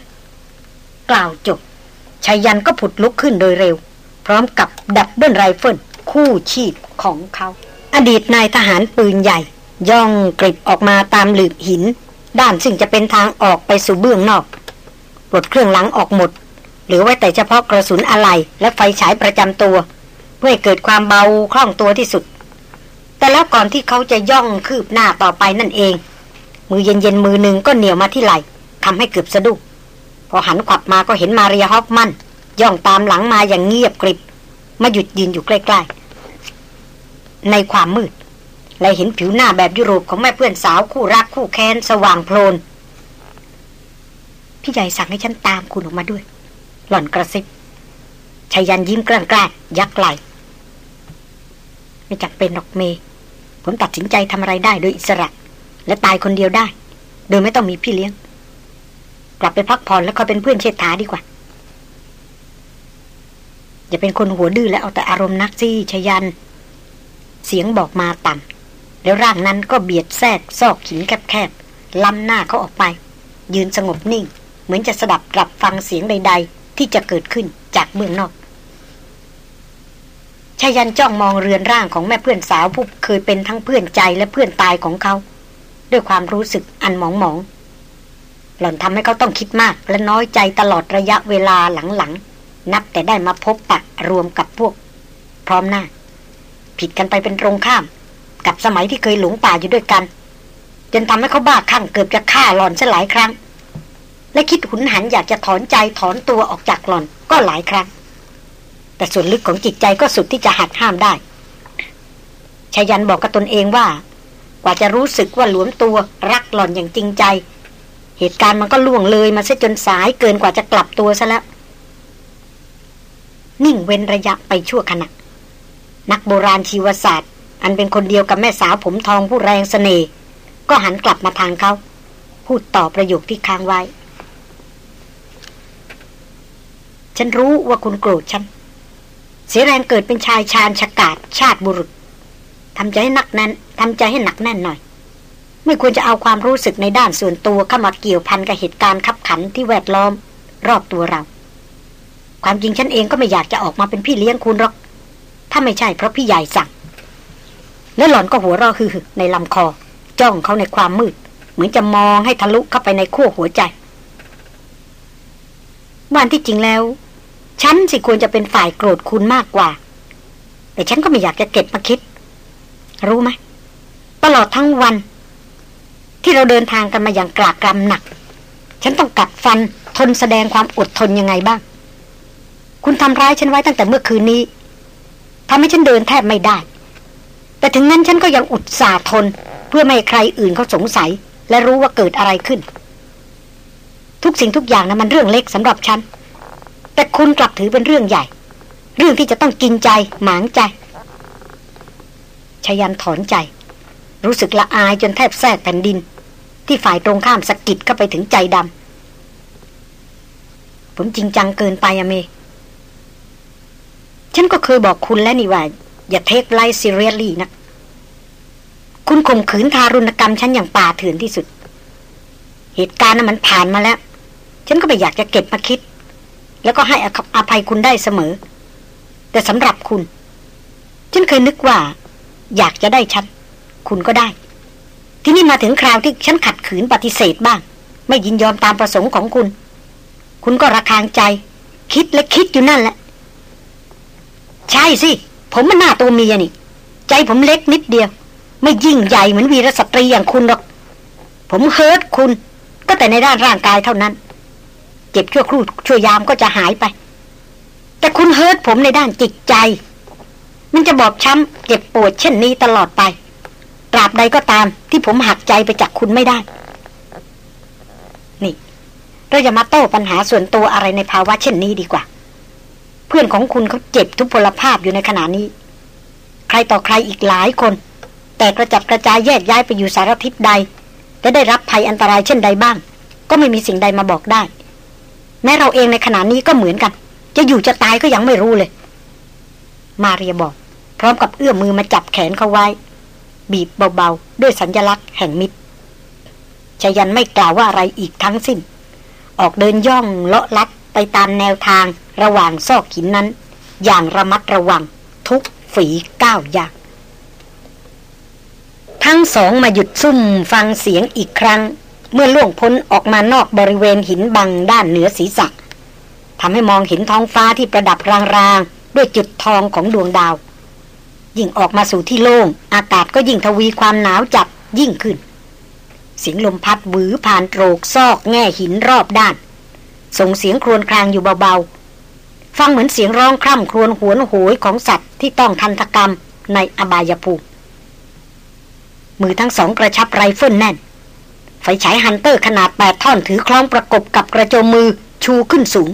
กล่าวจบไชยยันต์ก็ผุดลุกขึ้นโดยเร็ว พร้อมกับ double rifle คู่ชีพของเขา อดีตนายทหารปืนใหญ่ ย่องกริบออกมาตามหลืบหิน ด้านซึ่งจะเป็นทางออกไปสู่เบื้องนอกปลดเครื่องหลังออกหมด เหลือไว้แต่เฉพาะกระสุนอะไหล่และไฟฉายประจำตัว เพื่อให้เกิดความเบาคล่องตัวที่สุด แต่แล้วก่อนที่เขาจะย่องคืบหน้าต่อไปนั่นเอง มือเย็นๆมือหนึ่งก็เหนียวมาที่ไหล่ทำให้เกือบสะดุ้งพอหันขวับมาก็เห็นมาเรียฮอฟมันย่องตามหลังมาอย่างเงียบกริบ มาหยุดยืนอยู่ใกล้ๆ ในความมืด และเห็นผิวหน้าแบบยุโรปของแม่เพื่อนสาวคู่รักคู่แค้นสว่างโพลนพี่ใหญ่สั่งให้ฉันตามคุณออกมาด้วย หล่อนกระซิบชายันยิ้มกล้าๆยักไหลไม่จำเป็นหรอกเม ผมตัดสินใจทำอะไรได้โดยอิสระ และตายคนเดียวได้ โดยไม่ต้องมีพี่เลี้ยง กลับไปพักผ่อนแล้วค่อยเป็นเพื่อนเชษฐาดีกว่า อย่าเป็นคนหัวดื้อและเอาแต่อารมณ์นักซี่ชยัน เสียงบอกมาต่ำแล้วร่างนั้นก็เบียดแทรกซอกหินแคบๆล้ำหน้าเขาออกไป ยืนสงบนิ่ง เหมือนจะสดับกลับฟังเสียงใด ที่จะเกิดขึ้นจากเบื้องนอกชายันจ้องมองเรือนร่างของแม่เพื่อนสาวผู้เคยเป็นทั้งเพื่อนใจและเพื่อนตายของเขา ด้วยความรู้สึกอันหมองหมอง หล่อนทำให้เขาต้องคิดมากและน้อยใจตลอดระยะเวลาหลังๆ นับแต่ได้มาพบปะรวมกับพวก พร้อมหน้า ผิดกันไปเป็นตรงข้าม กับสมัยที่เคยหลงป่าอยู่ด้วยกัน จนทำให้เขาบ้าคลั่งเกือบจะฆ่าหล่อนซะหลายครั้ง และคิดหุนหันอยากจะถอนใจถอนตัวออกจากหล่อนก็หลายครั้ง แต่ส่วนลึกของจิตใจก็สุดที่จะหักห้ามได้ชายันบอกกับตนเองว่า กว่าจะรู้สึกว่าหลวมตัวรักหล่อนอย่างจริงใจ เหตุการณ์มันก็ล่วงเลยมาเสียจนสายเกินกว่าจะกลับตัวซะแล้ว นิ่งเว้นระยะไปชั่วขณะนักโบราณชีวศาสตร์ อันเป็นคนเดียวกับแม่สาวผมทองผู้แรงสเสน่ห์ก็หันกลับมาทางเขา พูดต่อประโยคที่ค้างไว้ ฉันรู้ว่าคุณโกรธฉัน เสียแรงเกิดเป็นชายชาญฉกาดชาติบุรุษทำใจให้หนักแน่นทำใจให้หนักแน่นหน่อย ไม่ควรจะเอาความรู้สึกในด้านส่วนตัวเข้ามาเกี่ยวพันกับเหตุการณ์ขับขันที่แวดล้อม รอบตัวเรา ความจริงฉันเองก็ไม่อยากจะออกมาเป็นพี่เลี้ยงคุณหรอก ถ้าไม่ใช่เพราะพี่ใหญ่สั่ง แล้วหล่อนก็หัวเราะฮือในลำคอ จ้องเขาในความมืด เหมือนจะมองให้ทะลุเข้าไปในขั้วหัวใจวันที่จริงแล้ว ฉันสิควรจะเป็นฝ่ายโกรธคุณมากกว่า แต่ฉันก็ไม่อยากจะเก็บมาคิด รู้ไหมตลอดทั้งวัน ที่เราเดินทางกันมาอย่างกลากรำหนัก ฉันต้องกัดฟันทนแสดงความอดทนยังไงบ้าง คุณทำร้ายฉันไว้ตั้งแต่เมื่อคืนนี้ทำให้ฉันเดินแทบไม่ได้ แต่ถึงนั้นฉันก็ยังอุตส่าห์ทน เพื่อไม่ให้ใครอื่นเขาสงสัย และรู้ว่าเกิดอะไรขึ้น ทุกสิ่งทุกอย่างนะั้นมันเรื่องเล็กสำหรับฉัน แต่คุณกลับถือเป็นเรื่องใหญ่ เรื่องที่จะต้องกินใจ หมางใจไชยยันต์ถอนใจ รู้สึกละอายจนแทบแทรกแผ่นดิน ที่ฝ่ายตรงข้ามสะกิดเข้าไปถึงใจดำผมจริงจังเกินไปอะเม ฉันก็เคยบอกคุณแล้วนี่ว่า อย่า take life seriously นะ คุณข่มขืนทารุณกรรมฉันอย่างป่าเถื่อนที่สุด เหตุการณ์นั้นมันผ่านมาแล้ว ฉันก็ไม่อยากจะเก็บมาคิด แล้วก็ให้อภัยคุณได้เสมอ แต่สำหรับคุณ ฉันเคยนึกว่า อยากจะได้ฉัน คุณก็ได้ ที่นี่มาถึงคราวที่ฉันขัดขืนปฏิเสธบ้าง ไม่ยินยอมตามประสงค์ของคุณ คุณก็ระคางใจ คิดและคิดอยู่นั่นแหละ ใช่สิ ผมมันหน้าตัวเมียนี่ ใจผมเล็กนิดเดียว ไม่ยิ่งใหญ่เหมือนวีรสตรีอย่างคุณหรอก ผมเฮิร์ตคุณ ก็แต่ในด้านร่างกายเท่านั้น เจ็บชั่วครู่ชั่วยามก็จะหายไป แต่คุณเฮิร์ตผมในด้านจิตใจ มันจะบอบช้ำเจ็บปวดเช่นนี้ตลอดไป ตราบใดก็ตามที่ผมหักใจไปจากคุณไม่ได้ นี่ เราจะมาโต้ปัญหาส่วนตัวอะไรในภาวะเช่นนี้ดีกว่า เพื่อนของคุณเขาเจ็บทุพพลภาพอยู่ในขณะนี้ ใครต่อใครอีกหลายคน แต่กระจับกระจายแยกย้ายไปอยู่สารทิศใดจะได้รับภัยอันตรายเช่นใดบ้าง ก็ไม่มีสิ่งใดมาบอกได้ แม้เราเองในขณะนี้ก็เหมือนกัน จะอยู่จะตายก็ยังไม่รู้เลย มาเรียบอก พร้อมกับเอื้อมมือมาจับแขนเขาไว้ บีบเบาๆ ด้วยสัญญลักษณ์แห่งมิตรชยันไม่กล่าวว่าอะไรอีกทั้งสิ้น ออกเดินย่องเลาะลัดไปตามแนวทางระหว่างซอกหินนั้น อย่างระมัดระวัง ทุกฝีก้าวยางทั้งสองมาหยุดซุ่มฟังเสียงอีกครั้ง เมื่อล่วงพ้นออกมานอกบริเวณหินบังด้านเหนือศีรษะทำให้มองเห็นท้องฟ้าที่ประดับรางๆ ด้วยจุดทองของดวงดาว ยิ่งออกมาสู่ที่โล่ง อากาศก็ยิ่งทวีความหนาวจัดยิ่งขึ้น เสียงลมพัดบือผ่านโตรกซอกแง่หินรอบด้าน ส่งเสียงครวญครางอยู่เบาๆ ฟังเหมือนเสียงร้องคร่ำครวญหวนโหยของสัตว์ที่ต้องทันตกรรมในอบายภูมิมือทั้งสองกระชับไรเฟิลแน่น ไฟฉายฮันเตอร์ขนาดแปดท่อนถือคล้องประกบกับกระโจมมือชูขึ้นสูง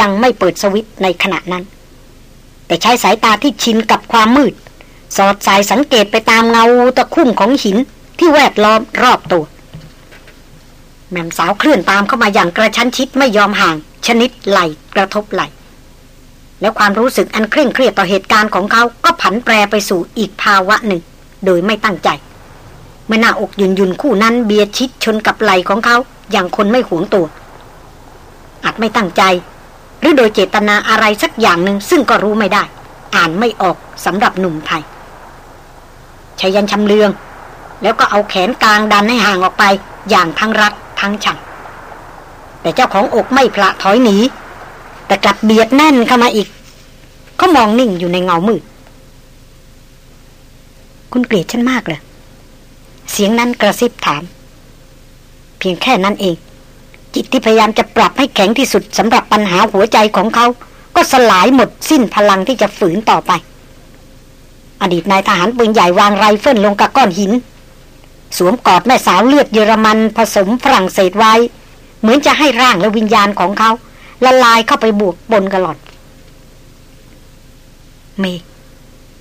ยังไม่เปิดสวิตช์ในขณะนั้น แต่ใช้สายตาที่ชินกับความมืด สอดส่ายสังเกตไปตามเงาตะคุ่มของหินที่แวดล้อมรอบตัว แม่สาวเคลื่อนตามเข้ามาอย่างกระชั้นชิดไม่ยอมห่าง ชนิดไหล่กระทบไหล่แล้วความรู้สึกอันเคร่งเครียดต่อเหตุการณ์ของเขาก็ผันแปรไปสู่อีกภาวะหนึ่ง โดยไม่ตั้งใจ มื่อหน้าอกยุนยุนคู่นั้นเบียดชิดชนกับไหลของเขา อย่างคนไม่หวงตัว อาจไม่ตั้งใจ หรือโดยเจตนาอะไรสักอย่างหนึ่งซึ่งก็รู้ไม่ได้ อ่านไม่ออกสำหรับหนุ่มไทยชายันชำเลือง แล้วก็เอาแขนกลางดันให้ห่างออกไป อย่างทั้งรักทั้งชังแต่เจ้าของอกไม่พละถอยหนี แต่กลับเบียดแน่นเข้ามาอีก เขามองนิ่งอยู่ในเงามืด คุณเกลียดฉันมากเลย เสียงนั้นกระซิบถาม เพียงแค่นั้นเอง จิตที่พยายามจะปรับให้แข็งที่สุดสำหรับปัญหาหัวใจของเขา ก็สลายหมดสิ้นพลังที่จะฝืนต่อไป อดีตนายทหารปืนใหญ่วางไรเฟิลลงกับก้อนหิน สวมกอดแม่สาวเลือดเยอรมันผสมฝรั่งเศสไว้ เหมือนจะให้ร่างและวิญญาณของเขาละลายเข้าไปบวกบนกระหลอด เม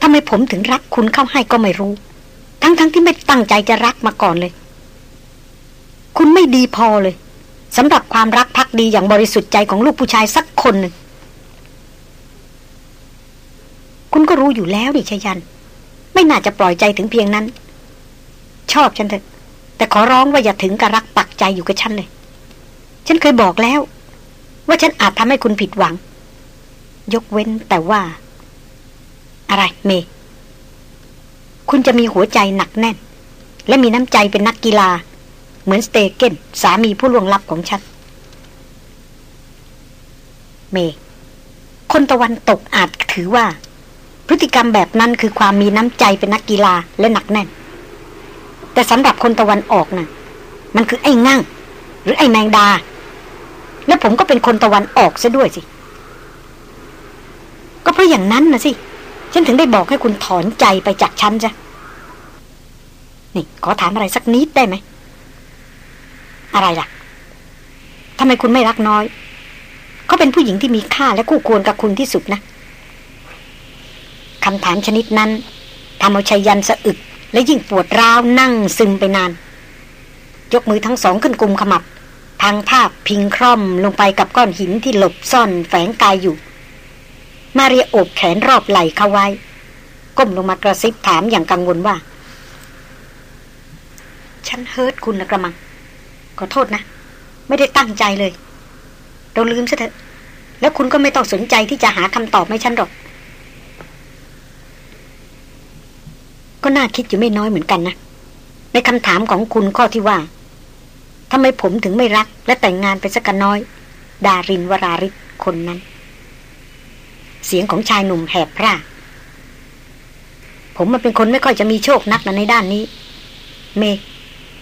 ทำไมผมถึงรักคุณเข้าให้ก็ไม่รู้ ทั้งๆทที่ไม่ตั้งใจจะรักมาก่อนเลย คุณไม่ดีพอเลยสำหรับความรักพักดีอย่างบริสุทธิ์ใจของลูกผู้ชายสักคนหนึ่งคุณก็รู้อยู่แล้วดิชยัน ไม่น่าจะปล่อยใจถึงเพียงนั้น ชอบฉันเถอะ แต่ขอร้องว่าอย่าถึงกับรักปักใจอยู่กับฉันเลย ฉันเคยบอกแล้ว ว่าฉันอาจทำให้คุณผิดหวัง ยกเว้นแต่ว่า อะไรเมย์ คุณจะมีหัวใจหนักแน่น และมีน้ำใจเป็นนักกีฬา เหมือนสเตเกนสามีผู้ล่วงลับของฉัน เม คนตะวันตกอาจถือว่า พฤติกรรมแบบนั้นคือความมีน้ำใจเป็นนักกีฬาและหนักแน่น แต่สำหรับคนตะวันออกนะ่ะ มันคือไอ้งั่ง หรือไอ้แมงดา และผมก็เป็นคนตะวันออกซะด้วยสิ ก็เพราะอย่างนั้นนะสิ ฉันถึงได้บอกให้คุณถอนใจไปจากฉันจ้ะนี่ ขอถามอะไรสักนิดได้ไหม อะไรล่ะทำไมคุณไม่รักน้อย เขาเป็นผู้หญิงที่มีค่าและคู่ควรกับคุณที่สุดนะคำถามชนิดนั้นทำเอาชัยยันสะอึก และยิ่งปวดร้าวนั่งซึมไปนาน ยกมือทั้งสองขึ้นกุมขมับ ทางภาพพิงคร่อมลงไปกับก้อนหินที่หลบซ่อนแฝงกายอยู่ มาเรียโอบแขนรอบไหล่เขาไว้ ก้มลงมากระซิบถามอย่างกังวลว่า ฉันเฮิร์ตคุณนะกระมัง ขอโทษนะ ไม่ได้ตั้งใจเลย เราลืมซะเถอะ แล้วคุณก็ไม่ต้องสนใจที่จะหาคำตอบให้ฉันหรอกก็น่าคิดอยู่ไม่น้อยเหมือนกันนะ ในคำถามของคุณข้อที่ว่าทำไมผมถึงไม่รักและแต่งงานไปสักน้อย ดารินวราริศคนนั้น เสียงของชายหนุ่มแหบพร่าผมมันเป็นคนไม่ค่อยจะมีโชคนักนะในด้านนี้ เม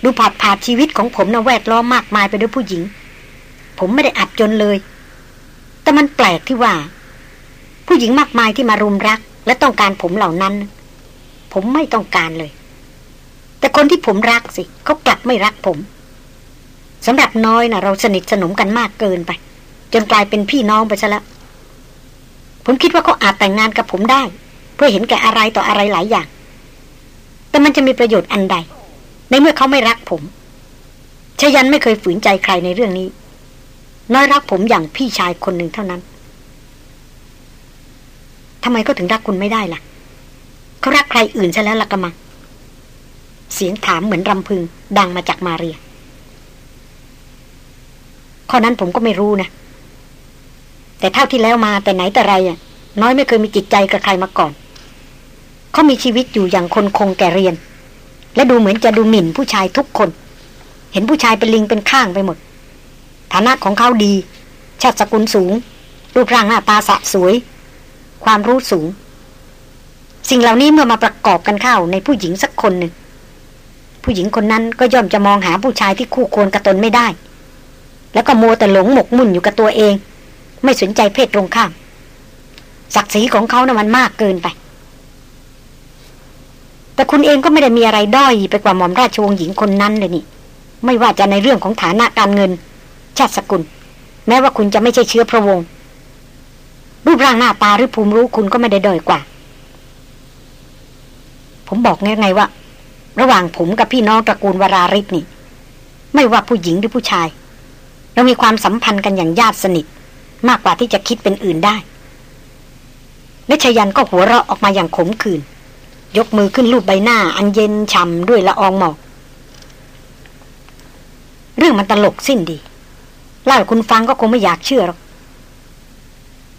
ดูผาดผาดชีวิตของผมนะแวดล้อมมากมายไปด้วยผู้หญิง ผมไม่ได้อับจนเลย แต่มันแปลกที่ว่า ผู้หญิงมากมายที่มารุมรัก และต้องการผมเหล่านั้น ผมไม่ต้องการเลย แต่คนที่ผมรักสิเขากลับไม่รักผมสำหรับน้อยนะเราสนิทสนมกันมากเกินไป จนกลายเป็นพี่น้องไปซะแล้ว ผมคิดว่าเขาอาจแต่งงานกับผมได้ เพื่อเห็นแก่อะไรต่ออะไรหลายอย่าง แต่มันจะมีประโยชน์อันใด ในเมื่อเขาไม่รักผมชยันไม่เคยฝืนใจใครในเรื่องนี้ น้อยรักผมอย่างพี่ชายคนหนึ่งเท่านั้นทำไมก็ถึงรักคุณไม่ได้ล่ะ เขารักใครอื่นซะแล้วล่ะกะมังเสียงถามเหมือนรำพึง ดังมาจากมาเรีย ข้อนั้นผมก็ไม่รู้นะ แต่เท่าที่แล้วมาแต่ไหนแต่ไรอะ น้อยไม่เคยมีจิตใจกับใครมาก่อน เขามีชีวิตอยู่อย่างคนคงแก่เรียน และดูเหมือนจะดูหมิ่นผู้ชายทุกคน เห็นผู้ชายเป็นลิงเป็นข้างไปหมด ฐานะของเขาดี ชาติสกุลสูง รูปร่างหน้าตาสะสวย ความรู้สูง สิ่งเหล่านี้เมื่อมาประกอบกันเข้าในผู้หญิงสักคนหนึ่งผู้หญิงคนนั้นก็ย่อมจะมองหาผู้ชายที่คู่ควรกับตนไม่ได้ แล้วก็มัวแต่หลงหมกมุ่นอยู่กับตัวเอง ไม่สนใจเพศตรงข้าม ศักดิ์ศรีของเขานะ่ะมันมากเกินไป แต่คุณเองก็ไม่ได้มีอะไรด้อยไปกว่าหม่อมราชวงศ์หญิงคนนั้นเลยนี่ ไม่ว่าจะในเรื่องของฐานะการเงิน ชาติสกุล แม้ว่าคุณจะไม่ใช่เชื้อพระวงศ์รูปร่างหน้าตาหรือภูมิรู้คุณก็ไม่ได้ด้อยกว่า ผมบอกไงไงว่า ระหว่างผมกับพี่น้องตระกูลวราริศนี่ ไม่ว่าผู้หญิงหรือผู้ชาย เรามีความสัมพันธ์กันอย่างญาติสนิท มากกว่าที่จะคิดเป็นอื่นได้และชยันก็หัวเราะออกมาอย่างขมขื่นยกมือขึ้นลูบใบหน้า อันเย็นฉ่ำด้วยละอองหมอก เรื่องมันตลกสิ้นดีเล่าคุณฟังก็คงไม่อยากเชื่อหรอก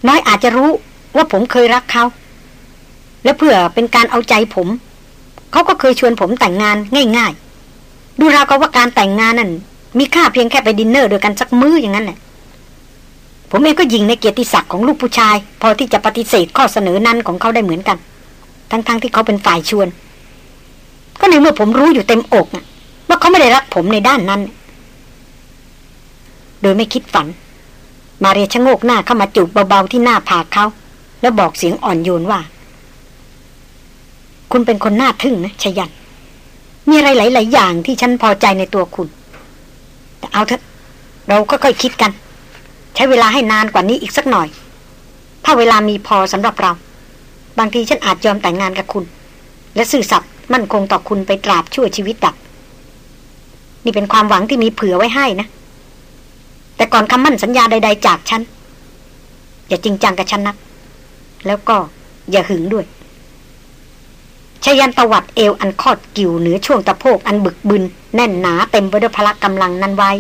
น้อยอาจจะรู้ว่าผมเคยรักเขา และเพื่อเป็นการเอาใจผม เขาก็เคยชวนผมแต่งงานง่าย ๆ ดูราวกับว่าการแต่งงานนั่นมีค่าเพียงแค่ไปดินเนอร์ด้วยกันสักมื้ออย่างนั้นแหละ ผมเองก็ยิงในเกียรติศักดิ์ของลูกผู้ชาย พอที่จะปฏิเสธข้อเสนอนั้นของเขาได้เหมือนกัน ทั้งๆทที่เขาเป็นฝ่ายชวน ก็ในเมื่อผมรู้อยู่เต็มอกว่าเขาไม่ได้รักผมในด้านนั้น โดยไม่คิดฝัน มาเรียชะโงกหน้าเข้ามาจูบเบาๆที่หน้าผากเขา แล้วบอกเสียงอ่อนโยนว่า คุณเป็นคนน่าทึ่งนะชยัน มีอะไรหลาย ๆ อย่างที่ฉันพอใจในตัวคุณ แต่เอาเถอะเราก็ค่อยคิดกัน ใช้เวลาให้นานกว่านี้อีกสักหน่อย ถ้าเวลามีพอสำหรับเรา บางทีฉันอาจยอมแต่งงานกับคุณ และสื่อสัตย์มั่นคงต่อคุณไปตราบชั่วชีวิตดับ นี่เป็นความหวังที่มีเผื่อไว้ให้นะ แต่ก่อนคำมั่นสัญญาใด ๆ จากฉัน อย่าจริงจังกับฉันนะแล้วก็อย่าหึงด้วยชยันตวัดเอวอันคอดกิ่วเหนือช่วงตะโพกอันบึกบึน แน่นหนาเต็มไปด้วยพละกำลังนั้นไว้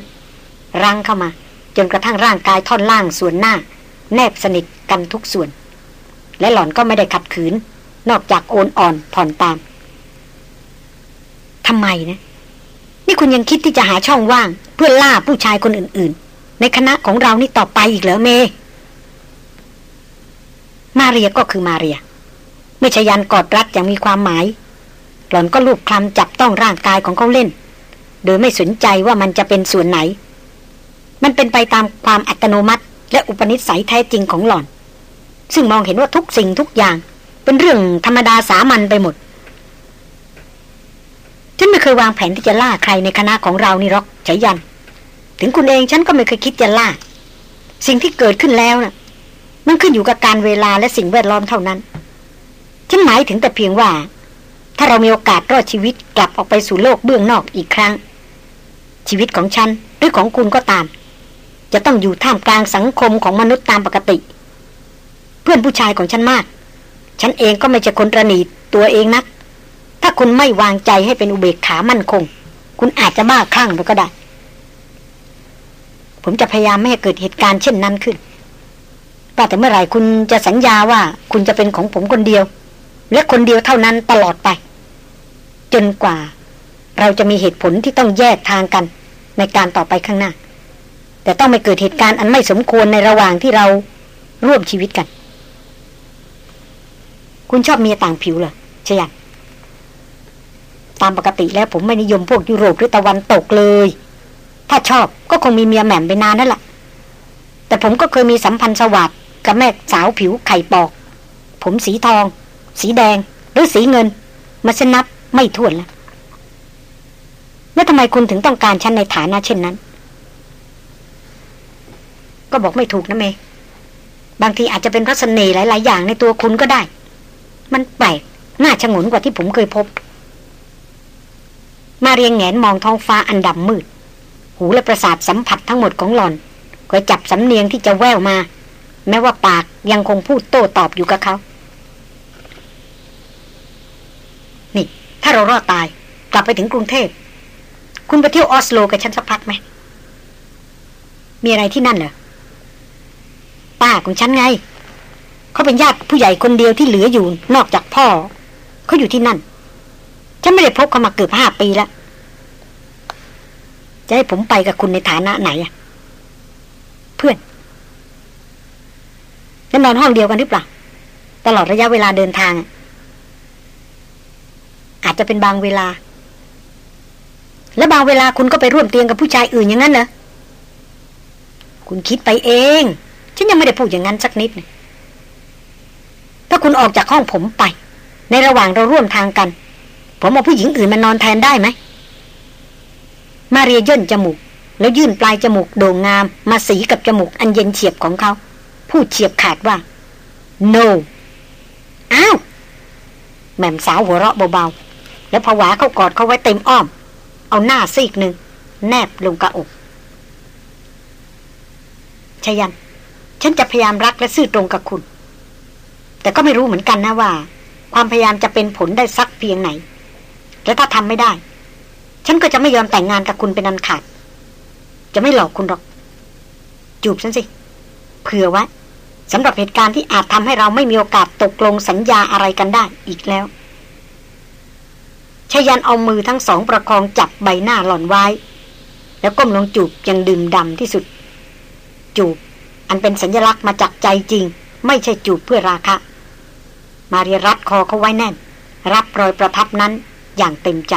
รังเข้ามา จนกระทั่งร่างกายท่อนล่างส่วนหน้า แนบสนิทกันทุกส่วน และหล่อนก็ไม่ได้ขัดขืน นอกจากโอนอ่อนผ่อนตามทำไมนะ นี่คุณยังคิดที่จะหาช่องว่าง เพื่อล่าผู้ชายคนอื่น ๆ ในคณะของเรานี่ต่อไปอีกเหรอเม มาเรียก็คือมาเรียไม่ชยันกอดรัดอย่างมีความหมาย หล่อนก็ลูบคลำจับต้องร่างกายของเขาเล่น โดยไม่สนใจว่ามันจะเป็นส่วนไหน มันเป็นไปตามความอัตโนมัติ และอุปนิสัยแท้จริงของหล่อน ซึ่งมองเห็นว่าทุกสิ่งทุกอย่าง เป็นเรื่องธรรมดาสามัญไปหมด ฉันไม่เคยวางแผนที่จะล่าใครในคณะของเรานี่หรอกฉยัน ถึงคุณเองฉันก็ไม่เคยคิดจะล่า สิ่งที่เกิดขึ้นแล้วนะ่ะ มันขึ้นอยู่กับการเวลาและสิ่งแวดล้อมเท่านั้น ฉันหมายถึงแต่เพียงว่า ถ้าเรามีโอกาสรอดชีวิตกลับออกไปสู่โลกเบื้องนอกอีกครั้ง ชีวิตของฉันหรือของคุณก็ตาม จะต้องอยู่ท่ามกลางสังคมของมนุษย์ตามปกติ เพื่อนผู้ชายของฉันมาก ฉันเองก็ไม่ใช่คนระหนีตัวเองนัก ถ้าคุณไม่วางใจให้เป็นอุเบกขามั่นคง คุณอาจจะบ้าคลั่งไปก็ได้ ผมจะพยายามไม่ให้เกิดเหตุการณ์เช่นนั้นขึ้นแต่เมื่อไหร่คุณจะสัญญาว่าคุณจะเป็นของผมคนเดียว และคนเดียวเท่านั้นตลอดไป จนกว่า เราจะมีเหตุผลที่ต้องแยกทางกัน ในการต่อไปข้างหน้า แต่ต้องไม่เกิดเหตุการณ์อันไม่สมควรในระหว่างที่เราร่วมชีวิตกัน คุณชอบเมียต่างผิวเหรอชยันตามปกติแล้วผมไม่นิยมพวกยุโรปหรือตะวันตกเลย ถ้าชอบก็คงมีเมียแหม่มไปนานนั่นแหละแต่ผมก็เคยมีสัมพันธ์สวัสดกับแม่สาวผิวไข่ปอก ผมสีทอง สีแดง หรือสีเงิน มาสนับไม่ถ้วนแล้วแล้วทำไมคุณถึงต้องการฉันในฐานะเช่นนั้น ก็บอกไม่ถูกนะเม บางทีอาจจะเป็นรัศนีหลาย ๆ อย่างในตัวคุณก็ได้ มันแปลกน่าชงนกว่าที่ผมเคยพบ มาเรียงแงนมองท้องฟ้าอันดำมืด หูและประสาทสัมผัสทั้งหมดของหลอนก็จับสำเนียงที่จะแววมา แม้ว่าปากยังคงพูดโต้ตอบอยู่กับเขา นี่ ถ้าเรารอดตาย กลับไปถึงกรุงเทพ คุณไปเที่ยวออสโลกับฉันสักพักไหม มีอะไรที่นั่นเหรอ ป้าของฉันไง เขาเป็นญาติผู้ใหญ่คนเดียวที่เหลืออยู่นอกจากพ่อ เขาอยู่ที่นั่น ฉันไม่ได้พบเขามาเกือบห้าปีแล้ว จะให้ผมไปกับคุณในฐานะไหนอะเพื่อนแล้วนอนห้องเดียวกันหรือเปล่า ตลอดระยะเวลาเดินทาง อาจจะเป็นบางเวลา และบางเวลาคุณก็ไปร่วมเตียงกับผู้ชายอื่นอย่างนั้นเหรอ คุณคิดไปเอง ฉันยังไม่ได้พูดอย่างนั้นสักนิดถ้าคุณออกจากห้องผมไป ในระหว่างเราร่วมทางกัน ผมเอาผู้หญิงอื่นมานอนแทนได้ไหม มาเรียย่นจมูก แล้วยื่นปลายจมูกโด่งงาม มาสีกับจมูกอันเย็นเฉียบของเขาพูดเฉียบขาดว่า no อ้าว แม่มสาวหัวเราะเบาๆ แล้วผวาเขากอดเขาไว้เต็มอ้อม เอาหน้าซีกหนึ่ง แนบลงกระอกชยัน ฉันจะพยายามรักและซื่อตรงกับคุณ แต่ก็ไม่รู้เหมือนกันนะว่า ความพยายามจะเป็นผลได้สักเพียงไหน และถ้าทำไม่ได้ ฉันก็จะไม่ยอมแต่งงานกับคุณเป็นอันขาด จะไม่หลอกคุณหรอก จูบฉันสิ เผื่อไว้สำหรับเหตุการณ์ที่อาจทำให้เราไม่มีโอกาสตกลงสัญญาอะไรกันได้อีกแล้วชายันเอามือทั้งสองประคองจับใบหน้าหล่อนไว้ แล้วก้มลงจูบยังดื่มดำที่สุด จูบ อันเป็นสัญลักษณ์มาจากใจจริง ไม่ใช่จูบเพื่อราคะ มาเรียรัดคอเขาไว้แน่น รับรอยประทับนั้นอย่างเต็มใจ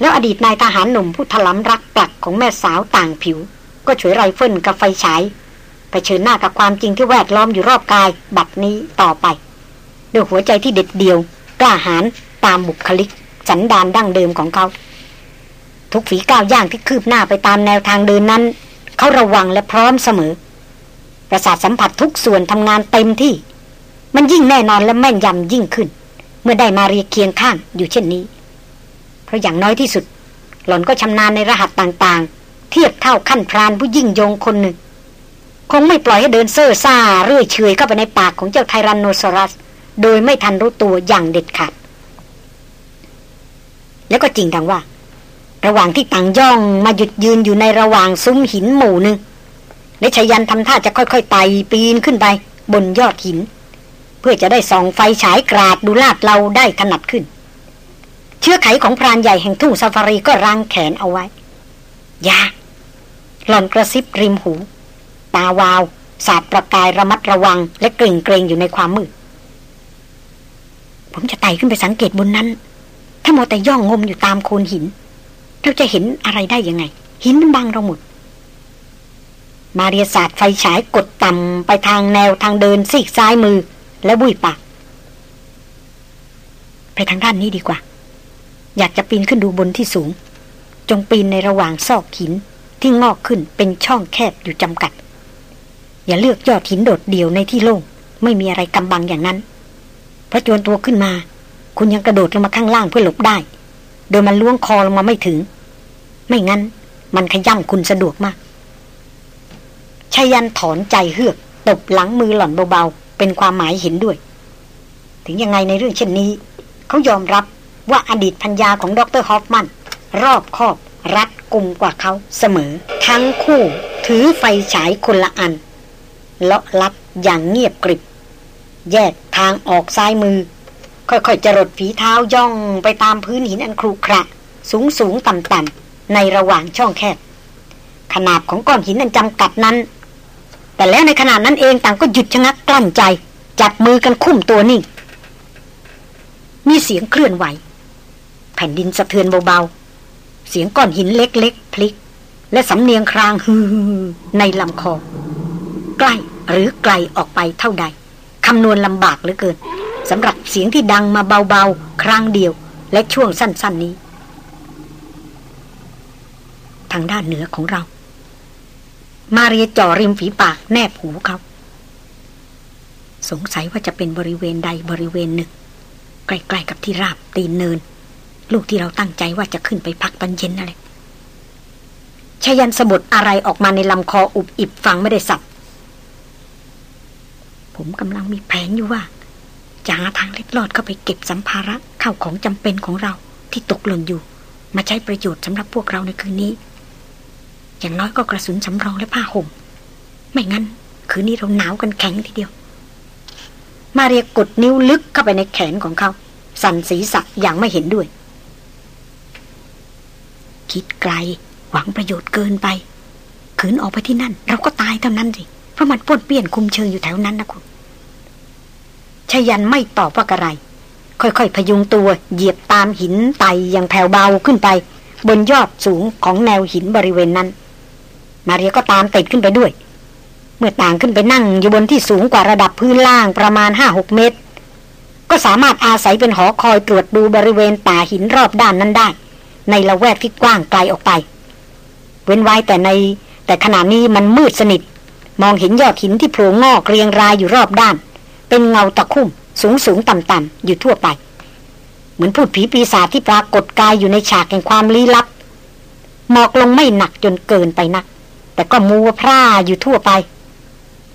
แล้วอดีตนายทหารหนุ่มผู้ถลำรักปลักของแม่สาวต่างผิว ก็ฉวยไรเฟิลกับไฟฉายไปเชิญหน้ากับความจริงที่แวดล้อมอยู่รอบกาย บัดนี้ต่อไปด้วยหัวใจที่เด็ดเดียว กล้าหาญตามบุคลิก สันดานดั้งเดิมของเขา ทุกฝีก้าวย่างที่คืบหน้าไปตามแนวทางเดินนั้น เขาระวังและพร้อมเสมอ ประสาทสัมผัสทุกส่วนทำงานเต็มที่ มันยิ่งแน่นอนและแม่นยำยิ่งขึ้น เมื่อได้มาเรียเคียงข้างอยู่เช่นนี้ เพราะอย่างน้อยที่สุด หล่อนก็ชำนาญในรหัสต่างๆ เทียบเท่าขั้นพรานผู้ยิ่งยงคนหนึ่ง คงไม่ปล่อยให้เดินเซ่อซ่าเรื่อยเฉยเข้าไปในปากของเจ้าไทรันโนซอรัส โดยไม่ทันรู้ตัวอย่างเด็ดขาดแล้วก็จริงดังว่า ระหว่างที่ต่างย่องมาหยุดยืนอยู่ในระหว่างซุ้มหินหมู่หนึ่งและชยันทำท่าจะค่อยๆไต่ปีนขึ้นไป บนยอดหิน เพื่อจะได้ส่องไฟฉายกราดดูลาดเราได้ถนัดขึ้น เชื้อไขของพรานใหญ่แห่งทุ่งซาฟารีก็รังแขนเอาไว้ยาหล่อนกระซิบริมหู ตาวาว สาดประกายระมัดระวัง และเกรงเกรงอยู่ในความมืด ผมจะไต่ขึ้นไปสังเกตบนนั้น ถ้าโมแต่ย่องงมอยู่ตามโคนหิน เราจะเห็นอะไรได้ยังไง หินมันบังเราหมด มาเรียศาสตร์ไฟฉายกดต่ำไปทางแนวทางเดินซีกซ้ายมือ และบุยปาก ไปทางด้านนี้ดีกว่า อยากจะปีนขึ้นดูบนที่สูง จงปีนในระหว่างซอกหินที่งอกขึ้นเป็นช่องแคบอยู่จำกัด อย่าเลือกยอดหินโดดเดี่ยวในที่โล่งไม่มีอะไรกำบังอย่างนั้นพระจวนตัวขึ้นมา คุณยังกระโดดลงมาข้างล่างเพื่อหลบได้ โดยมันล้วงคอลงมาไม่ถึง ไม่งั้น มันขย่ำคุณสะดวกมากชายันถอนใจเฮือก ตบหลังมือหล่อนเบาๆ เป็นความหมายเห็นด้วย ถึงยังไงในเรื่องเช่นนี้ เขายอมรับว่าอดีตพัญญาของดรฮอฟมัน รอบคอบรัดกุมกว่าเขาเสมอ ทั้งคู่ถือไฟฉายคนละอันเลาะลับอย่างเงียบกริบ แยกทางออกซ้ายมือ ค่อยๆจรดฝีเท้าย่องไปตามพื้นหินอันครุขระ สูงสูงต่ำต่ำในระหว่างช่องแคบ ขนาดของก้อนหินอันจำกัดนั้น แต่แล้วในขนาดนั้นเองต่างก็หยุดชะงักกลั้นใจ จับมือกันคุ้มตัวนิ่ง มีเสียงเคลื่อนไหว แผ่นดินสะเทือนเบาๆ เสียงก้อนหินเล็กๆพลิก และสำเนียงครางฮือในลำคอ ใกล้หรือไกลออกไปเท่าใดคำนวณลำบากเหลือเกิน สำหรับเสียงที่ดังมาเบาๆ ครั้งเดียวและช่วงสั้นๆนี้ ทางด้านเหนือของเรา มาเรียจ่อริมฝีปากแนบหูเขา สงสัยว่าจะเป็นบริเวณใดบริเวณหนึ่ง ใกล้ๆกับที่ราบตีนเนิน ลูกที่เราตั้งใจว่าจะขึ้นไปพักตอนเย็นนั่นแหละชยันสะบดอะไรออกมาในลำคออุบอิบฟังไม่ได้สับผมกำลังมีแผนอยู่ว่า จะหาทางเล็ดลอดเข้าไปเก็บสัมภาระเข้าของจำเป็นของเราที่ตกหล่นอยู่ มาใช้ประโยชน์สำหรับพวกเราในคืนนี้ อย่างน้อยก็กระสุนสำรองและผ้าห่ม ไม่งั้น คืนนี้เราหนาวกันแข็งทีเดียว มาเรียกดนิ้วลึกเข้าไปในแขนของเขา สั่นสีสักอย่างไม่เห็นด้วย คิดไกล หวังประโยชน์เกินไป ขืนออกไปที่นั่น เราก็ตายเท่านั้นสิเพราะมันป้นเปี้ยนคุมเชิงอยู่แถวนั้นนะคุณ ชยันไม่ตอบว่าอะไร ค่อยๆพยุงตัวเหยียบตามหินไตอย่างแผ่วเบาขึ้นไป บนยอดสูงของแนวหินบริเวณนั้น มาเรียก็ตามติดขึ้นไปด้วย เมื่อต่างขึ้นไปนั่งอยู่บนที่สูงกว่าระดับพื้นล่างประมาณห้าหกเมตร ก็สามารถอาศัยเป็นหอคอยตรวจดูบริเวณป่าหินรอบด้านนั้นได้ ในละแวกที่กว้างไกลออกไป เว้นไว้แต่ในแต่ขณะนี้มันมืดสนิทมองเห็นยอดหินที่โผล่งอกเรียงรายอยู่รอบด้าน เป็นเงาตะคุ่ม สูงสูงต่ำต่ำอยู่ทั่วไป เหมือนพูดผีปีศาจที่ปรากฏกายอยู่ในฉากแห่งความลี้ลับ หมอกลงไม่หนักจนเกินไปนัก แต่ก็มัวพร่าอยู่ทั่วไป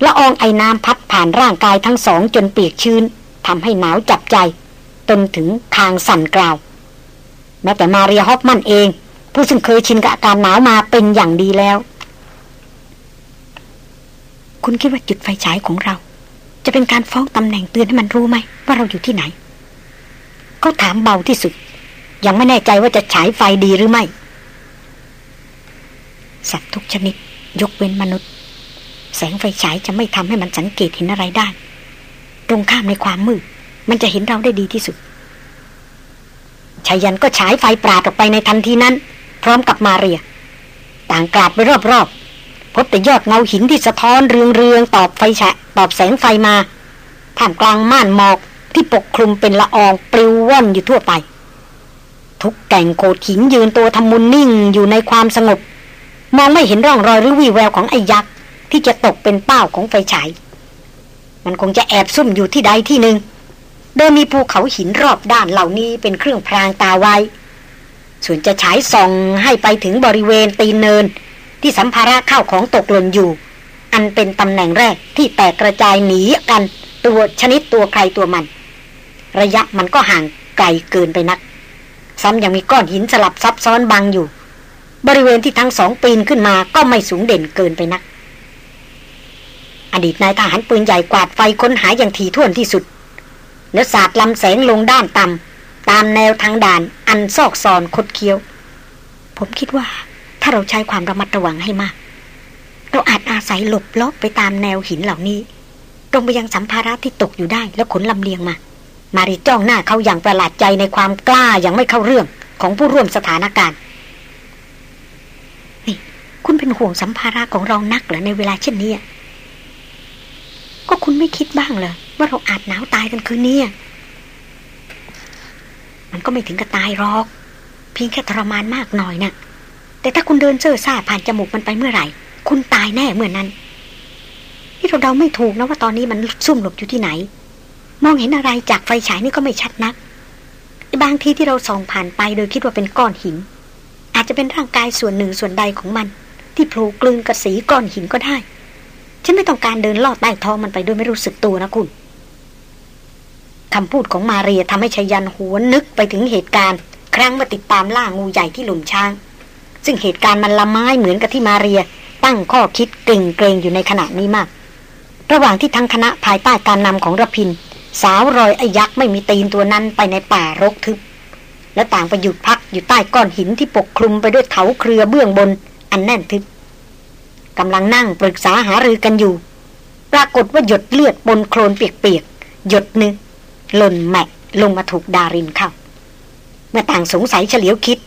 ละอองไอ้น้ำพัดผ่านร่างกายทั้งสองจนเปียกชื้นทำให้หนาวจับใจจนถึงคางสั่นกราว แม้แต่มาเรียฮอฟมันเอง ผู้ซึ่งเคยชินกับอาการหนาวมาเป็นอย่างดีแล้ว คุณคิดว่าจุดไฟฉายของเรา จะเป็นการฟ้องตำแหน่งเตือนให้มันรู้ไหมว่าเราอยู่ที่ไหนก็ถามเบาที่สุด ยังไม่แน่ใจว่าจะฉายไฟดีหรือไม่ สัตว์ทุกชนิด ยกเว้นมนุษย์ แสงไฟฉายจะไม่ทำให้มันสังเกตเห็นอะไรได้ ตรงข้ามในความมืด มันจะเห็นเราได้ดีที่สุดชายันก็ฉายไฟปราดออกไปในทันทีนั้น พร้อมกับมาเรีย ต่างกราดไปรอบๆ พบแต่ยอดเงาหินที่สะท้อนเรืองๆตอบไฟฉะตอบแสงไฟมาท่ามกลางม่านหมอกที่ปกคลุมเป็นละอองปลิวว่อนอยู่ทั่วไป ทุกแก่งโขดหินยืนตัวทำมุนนิ่งอยู่ในความสงบ มองไม่เห็นร่องรอยหรือวีแววของไอ้ยักษ์ที่จะตกเป็นเป้าของไฟฉาย มันคงจะแอบซุ่มอยู่ที่ใดที่หนึ่งโดยมีภูเขาหินรอบด้านเหล่านี้เป็นเครื่องพรางตาไว้ ส่วนจะฉายส่องให้ไปถึงบริเวณตีนเนิน ที่สัมภาระข้าวของตกหล่นอยู่ อันเป็นตำแหน่งแรกที่แตกกระจายหนีกันตัวชนิดตัวใครตัวมัน ระยะมันก็ห่างไกลเกินไปนัก ซ้ำยังมีก้อนหินสลับซับซ้อนบังอยู่ บริเวณที่ทั้งสองปีนขึ้นมาก็ไม่สูงเด่นเกินไปนัก อดีตนายทหารปืนใหญ่กวาดไฟค้นหาอย่างถี่ถ้วนที่สุด แล้วสาดลำแสงลงด้านต่ำตามแนวทางด่านอันซอกซอนคดเคี้ยว ผมคิดว่า ถ้าเราใช้ความระมัดระวังให้มาก เราอาจอาศัยหลบลอบไปตามแนวหินเหล่านี้ตรงไปยังสัมภาระที่ตกอยู่ได้แล้วขนลำเลียงมา มารีจ้องหน้าเขาอย่างประหลาดใจในความกล้าอย่างไม่เข้าเรื่องของผู้ร่วมสถานการณ์นี่คุณเป็นห่วงสัมภาระของเรานักเหรอในเวลาเช่นนี้ก็คุณไม่คิดบ้างเหรอว่าเราอาจหนาวตายกันคืนนี้มันก็ไม่ถึงกับตายหรอก เพียงแค่ทรมานมากหน่อยนะ่ะ แต่ถ้าคุณเดินเซ่อซ่าผ่านจมูกมันไปเมื่อไหร่ คุณตายแน่เมื่อนนั้นที่เราเดาไม่ถูกนะว่าตอนนี้มันซุ่มหลบอยู่ที่ไหน มองเห็นอะไรจากไฟฉายนี่ก็ไม่ชัดนัก บางทีที่เราส่องผ่านไปโดยคิดว่าเป็นก้อนหิน อาจจะเป็นร่างกายส่วนหนึ่งส่วนใดของมัน ที่โผล่กลืนกระสีก้อนหินก็ได้ ฉันไม่ต้องการเดินลอดใต้ท้องมันไปโดยไม่รู้สึกตัวนะคุณคำพูดของมาเรียทำให้ชยันหัวนึกไปถึงเหตุการณ์ ครั้งมาติดตามล่างูใหญ่ที่หลุมช้าง ซึ่งเหตุการณ์มันละไม้เหมือนกับที่มาเรีย ตั้งข้อคิดเกรงเกรงอยู่ในขณะนี้มาก ระหว่างที่ทั้งคณะภายใต้การนำของรพิน สาวรอยไอยักษ์ไม่มีตีนตัวนั้นไปในป่ารกทึบ และต่างไปหยุดพักอยู่ใต้ก้อนหินที่ปกคลุมไปด้วยเถาเครือเบื้องบน อันแน่นทึบกำลังนั่งปรึกษาหารือกันอยู่ ปรากฏว่าหยดเลือดบนโคลนเปียกๆหยดหนึ่งหล่นแมะลงมาถูกดารินเข้าเมื่อต่างสงสัยเฉลียวคิด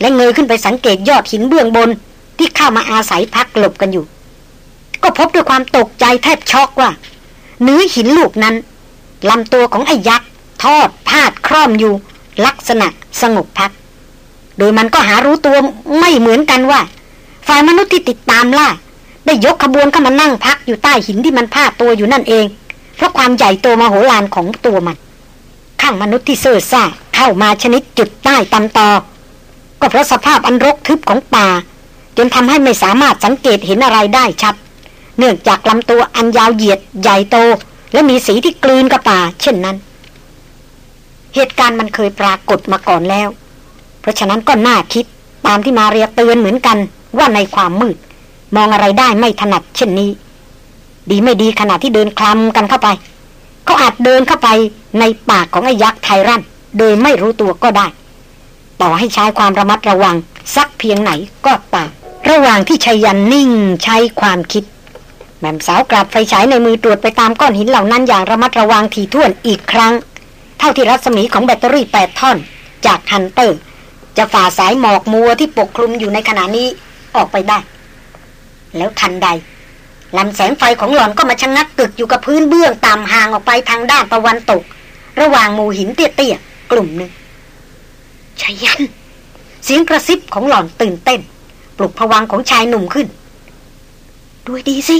และเงยขึ้นไปสังเกตยอดหินเบื้องบนที่เข้ามาอาศัยพักหลบกันอยู่ ก็พบด้วยความตกใจแทบช็อกว่าเนื้อหินลูกนั้นลำตัวของไอ้ยักษ์ทอดพาดคร่อมอยู่ ลักษณะสงบพัก โดยมันก็หารู้ตัวไม่เหมือนกันว่า ฝ่ายมนุษย์ที่ติดตามล่า ได้ยกขบวนเข้ามานั่งพักอยู่ใต้หินที่มันพาดตัวอยู่นั่นเอง เพราะความใหญ่โตมโหฬารของตัวมัน ข้างมนุษย์ที่เซ่อซ่าเข้ามาชนิดจุดใต้ตำตอ ก็เพราะสภาพอันรกทึบของป่า จนทำให้ไม่สามารถสังเกตเห็นอะไรได้ชัด เนื่องจากลำตัวอันยาวเหยียดใหญ่โต และมีสีที่กลืนกับป่า เช่นนั้น เหตุการณ์มันเคยปรากฏมาก่อนแล้ว เพราะฉะนั้นก็น่าคิดตามที่มาเรียเตือนเหมือนกันว่าในความมืด มองอะไรได้ไม่ถนัดเช่นนี้ ดีไม่ดีขณะที่เดินคลำกันเข้าไป เขาอาจเดินเข้าไปในปากของไอ้ยักษ์ไทรันโดยไม่รู้ตัวก็ได้ ต่อให้ใช้ความระมัดระวัง สักเพียงไหนก็ตามระหว่างที่ชายันนิ่งใช้ความคิดแม่มสาวกลับไฟฉายในมือตรวจไปตามก้อนหินเหล่านั้นอย่างระมัดระวังถี่ถ้วนอีกครั้ง เท่าที่รัศมีของแบตเตอรี่แปดท่อน จากฮันเตอร์ จะฝ่าสายหมอกมัวที่ปกคลุมอยู่ในขณะนี้ออกไปได้ แล้วทันใดลำแสงไฟของหล่อนก็มาชะงักกึกอยู่กับพื้นเบื้องต่ำห่างออกไปทางด้านตะวันตก ระหว่างหมู่หินเตี้ยๆกลุ่มหนึ่ง ชายัน เสียงกระซิบของหล่อนตื่นเต้น ปลุกผวังของชายหนุ่มขึ้นด้วยดีสิ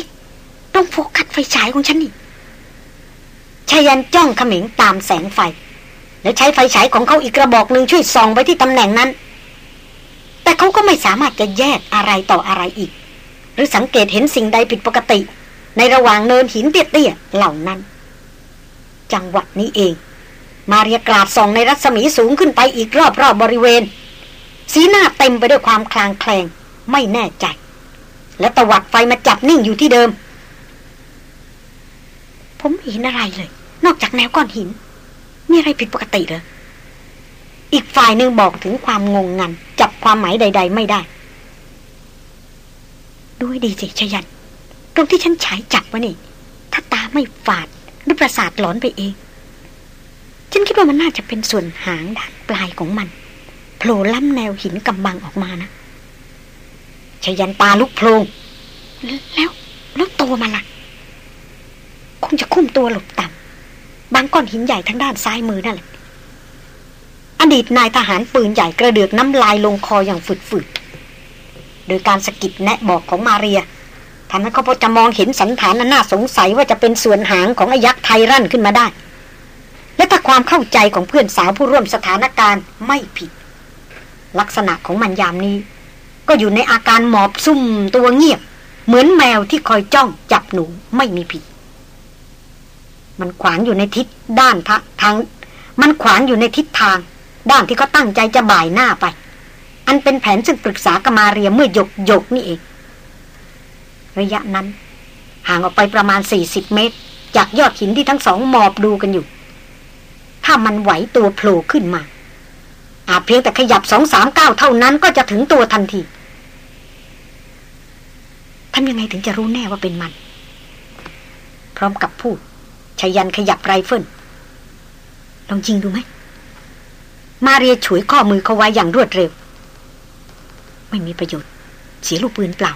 ต้องโฟกัสไฟฉายของฉันนี่ชายันจ้องเขม็งตามแสงไฟ และใช้ไฟฉายของเขาอีกกระบอกหนึ่งช่วยส่องไปที่ตำแหน่งนั้น แต่เขาก็ไม่สามารถจะแยกอะไรต่ออะไรอีก หรือสังเกตเห็นสิ่งใดผิดปกติ ในระหว่างเนินหินเตี้ยๆเหล่านั้น จังหวะนี้เอง มาเรียกราดส่องในรัศมีสูงขึ้นไปอีกรอบๆบบริเวณ สีหน้าเต็มไปด้วยความคลางแคลงไม่แน่ใจ และตวัดไฟมาจับนิ่งอยู่ที่เดิม ผมไม่เห็นอะไรเลย นอกจากแนวก้อนหิน มีอะไรผิดปกติเหรออีกฝ่ายหนึ่งบอกถึงความงงงัน จับความหมายใด ๆ ไม่ได้ ด้วยดีสิชยัน ตรงที่ฉันฉายจับวะนี่ ถ้าตาไม่ฝาดหรือประสาทหลอนไปเอง ฉันคิดว่ามันน่าจะเป็นส่วนหางด้านปลายของมันโผล่ล้ำแนวหินกำบังออกมานะชยันตาลุกโพลงแล้วแล้วตัวมันละ่ะ คงจะคุ้มตัวหลบต่ำบางก้อนหินใหญ่ทางด้านซ้ายมือนั่นแหละอดีตนายทหารปืนใหญ่กระเดือกน้ำลายลงคออย่างฝืดๆ โดยการสกิดแนะบอกของมาเรียทำให้เขาพอจะมองเห็นสันฐานน่าสงสัยว่าจะเป็นส่วนหางของอยักษ์ไทยรั่นขึ้นมาได้ และถ้าความเข้าใจของเพื่อนสาวผู้ร่วมสถานการณ์ไม่ผิด ลักษณะของมันยามนี้ ก็อยู่ในอาการหมอบซุ่มตัวเงียบ เหมือนแมวที่คอยจ้องจับหนูไม่มีผิด มันขวางอยู่ในทิศด้านทาง มันขวางอยู่ในทิศทาง ด้านที่เขาตั้งใจจะบ่ายหน้าไป อันเป็นแผนซึ่งปรึกษากมาเรียเมื่อหยกหยกนี่เอง ระยะนั้น ห่างออกไปประมาณสี่สิบเมตร จากยอดหินที่ทั้งสองหมอบดูกันอยู่ ถ้ามันไหวตัวโผล่ขึ้นมา อาจเพียงแต่ขยับสองสามก้าวเท่านั้นก็จะถึงตัวทันทีทำยังไงถึงจะรู้แน่ว่าเป็นมัน พร้อมกับพูดชยันขยับไรเฟิลลองจริงดูไหม มาเรียฉวยข้อมือเขาไว้อย่างรวดเร็ว ไม่มีประโยชน์ เสียลูกปืนเปล่า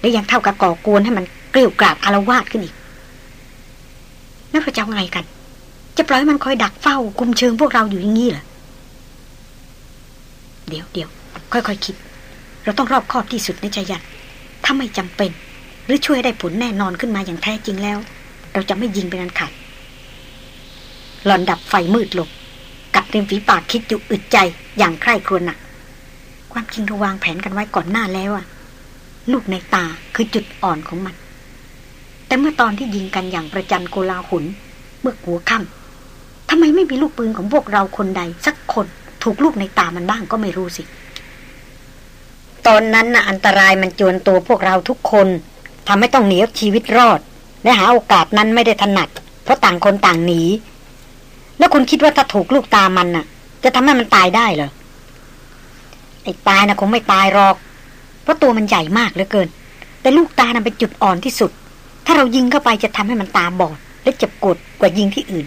และยังเท่ากับก่อกวนให้มันเกลียวกราดอารวาสขึ้นอีกแล้วเราจะไงกัน จะปล่อยมันคอยดักเฝ้ากุมเชิงพวกเราอยู่อย่างนี้เหรอ เดี๋ยวเดี๋ยวค่อยๆคคิด เราต้องรอบคอบที่สุดในใจยันถ้าไม่จำเป็น หรือช่วยได้ผลแน่นอนขึ้นมาอย่างแท้จริงแล้ว เราจะไม่ยิงเป็นอันขาดหลอนดับไฟมืดลงกัดริมฝีปากคิดอยู่อึดใจอย่างใคร่ครวญหนัก ความจริงเราวางแผนกันไว้ก่อนหน้าแล้วอะลูกในตาคือจุดอ่อนของมัน แต่เมื่อตอนที่ยิงกันอย่างประจันโกลาหุน เมื่อหัวค่ำ ทำไมไม่มีลูกปืนของพวกเราคนใด สักคนถูกลูกในตามันบ้างก็ไม่รู้สิ ตอนนั้นน่ะอันตรายมันจวนตัวพวกเราทุกคนทำให้ต้องหนีชีวิตรอด และหาโอกาสนั้นไม่ได้ถนัด เพราะต่างคนต่างหนี แล้วคุณคิดว่าถ้าถูกลูกตามันน่ะ จะทำให้มันตายได้เหรอไอ้ตายนะคงไม่ตายหรอก เพราะตัวมันใหญ่มากเหลือเกิน แต่ลูกตานั้นเป็นจุดอ่อนที่สุด ถ้าเรายิงเข้าไปจะทำให้มันตาบอด และเจ็บกดกว่ายิงที่อื่น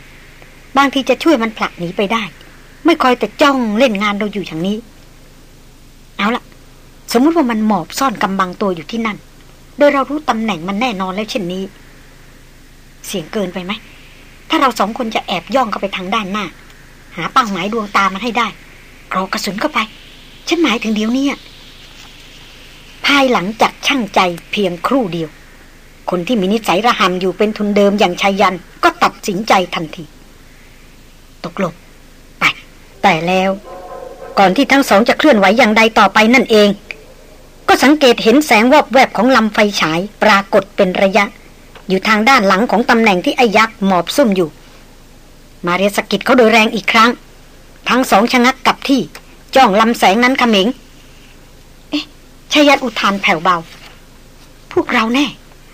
บางทีจะช่วยมันผลักหนีไปได้ ไม่คอยแต่จ้องเล่นงานเราอยู่อย่างนี้ เอาละสมมติว่ามันหมอบซ่อนกำบังตัวอยู่ที่นั่น โดยเรารู้ตำแหน่งมันแน่นอนแล้วเช่นนี้ เสียงเกินไปไหม ถ้าเราสองคนจะแอบย่องเข้าไปทางด้านหน้า หาเป้าหมายดวงตามันให้ได้กรอกระสุนเข้าไป ฉันหมายถึงเดี๋ยวนี้ภายหลังจากช่างใจเพียงครู่เดียว คนที่มีนิสัยระหำอยู่เป็นทุนเดิมอย่างชายันก็ตัดสินใจทันที ตกลงไปแต่แล้ว ก่อนที่ทั้งสองจะเคลื่อนไหวอย่างใดต่อไปนั่นเอง ก็สังเกตเห็นแสงวอบแวบของลำไฟฉายปรากฏเป็นระยะ อยู่ทางด้านหลังของตำแหน่งที่ไอ้ยักษ์หมอบซุ่มอยู่ มาเรียสกิดเขาโดยแรงอีกครั้ง ทั้งสองชะงักกับที่ จ้องลำแสงนั้นขมิงเอ๊ะชายันอุทานแผ่วเบา พวกเราแน่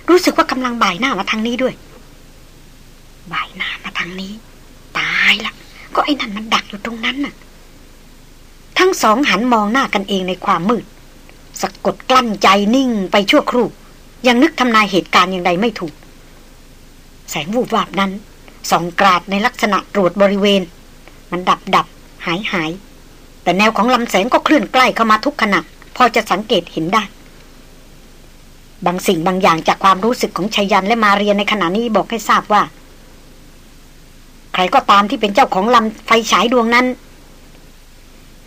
รู้สึกว่ากำลังบ่ายหน้ามาทางนี้ด้วยบ่ายหน้ามาทางนี้ ตายละ ก็ไอ้นั่นมันดักอยู่ตรงนั้นน่ะ ทั้งสองหันมองหน้ากันเองในความมืดสะกดกลั้นใจนิ่งไปชั่วครู่ ยังนึกทำนายเหตุการณ์อย่างใดไม่ถูก แสงวูบวาบนั้นส่องกราดในลักษณะตรวจบริเวณ มันดับดับหายหายแต่แนวของลำแสงก็เคลื่อนใกล้เข้ามาทุกขณะ พอจะสังเกตเห็นได้ บางสิ่งบางอย่างจากความรู้สึกของชายันและมาเรียนในขณะนี้บอกให้ทราบว่า ใครก็ตามที่เป็นเจ้าของลำไฟฉายดวงนั้น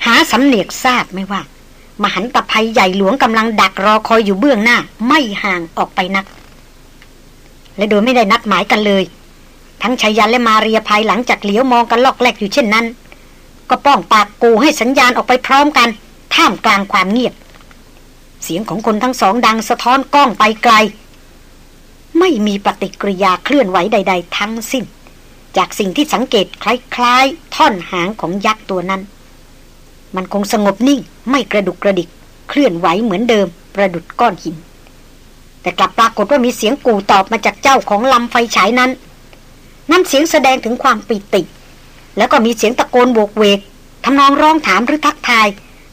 หาสำเนียกทราบไม่ว่า มหันตภัยใหญ่หลวงกำลังดักรอคอยอยู่เบื้องหน้า ไม่ห่างออกไปนัก และโดยไม่ได้นัดหมายกันเลย ทั้งชายันและมาเรียภายหลังจากเหลียวมองกันลอกแลกอยู่เช่นนั้น ก็ป้องปากกูให้สัญญาณออกไปพร้อมกัน ท่ามกลางความเงียบ เสียงของคนทั้งสองดังสะท้อนกล้องไปไกล ไม่มีปฏิกิริยาเคลื่อนไหวใด ๆ ทั้งสิ้น จากสิ่งที่สังเกตคล้ายๆ ท่อนหางของยักษ์ตัวนั้น มันคงสงบนิ่งไม่กระดุกกระดิก เคลื่อนไหวเหมือนเดิม ประดุดก้อนหิน แต่กลับปรากฏว่ามีเสียงกูตอบมาจากเจ้าของลำไฟฉายนั้นนั่นเสียงแสดงถึงความปิติ แล้วก็มีเสียงตะโกนโบกเวกทำนองร้องถามหรือทักทาย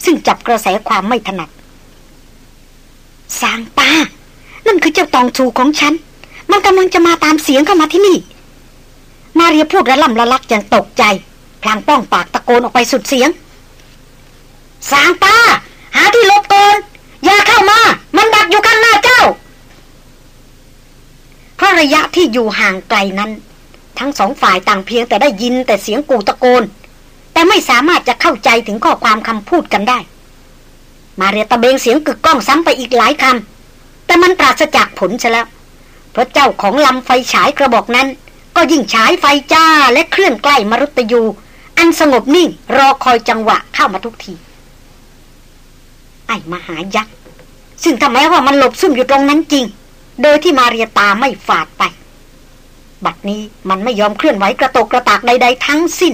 ซึ่งจับกระแสความไม่ถนัดสางปานั่นคือเจ้าตองชูของฉัน มันกำลังจะมาตามเสียงเข้ามาที่นี่ มาเรียพูดระล่ำละลักอย่างตกใจ พลางป้องปากตะโกนออกไปสุดเสียง สางปาหาที่หลบก่อนอย่าเข้ามา มันดักอยู่ข้างหน้าเจ้า เพราะระยะที่อยู่ห่างไกลนั้น ทั้งสองฝ่ายต่างเพียงแต่ได้ยินแต่เสียงกูตะโกน แต่ไม่สามารถจะเข้าใจถึงข้อความคำพูดกันได้ มาเรียตะเบงเสียงกึกก้องซ้ำไปอีกหลายคำแต่มันปราศจากผลซะแล้วเพราะเจ้าของลำไฟฉายกระบอกนั้น ก็ยิ่งฉายไฟจ้าและเคลื่อนใกล้มรุตยู อันสงบนิ่งรอคอยจังหวะเข้ามาทุกที ไอ้มหายักษ์ซึ่งทำไมว่ามันหลบซุ่มอยู่ตรงนั้นจริง โดยที่มาเรียตาไม่ฝาดไป บัดนี้มันไม่ยอมเคลื่อนไหวกระตกกระตากใดๆทั้งสิ้น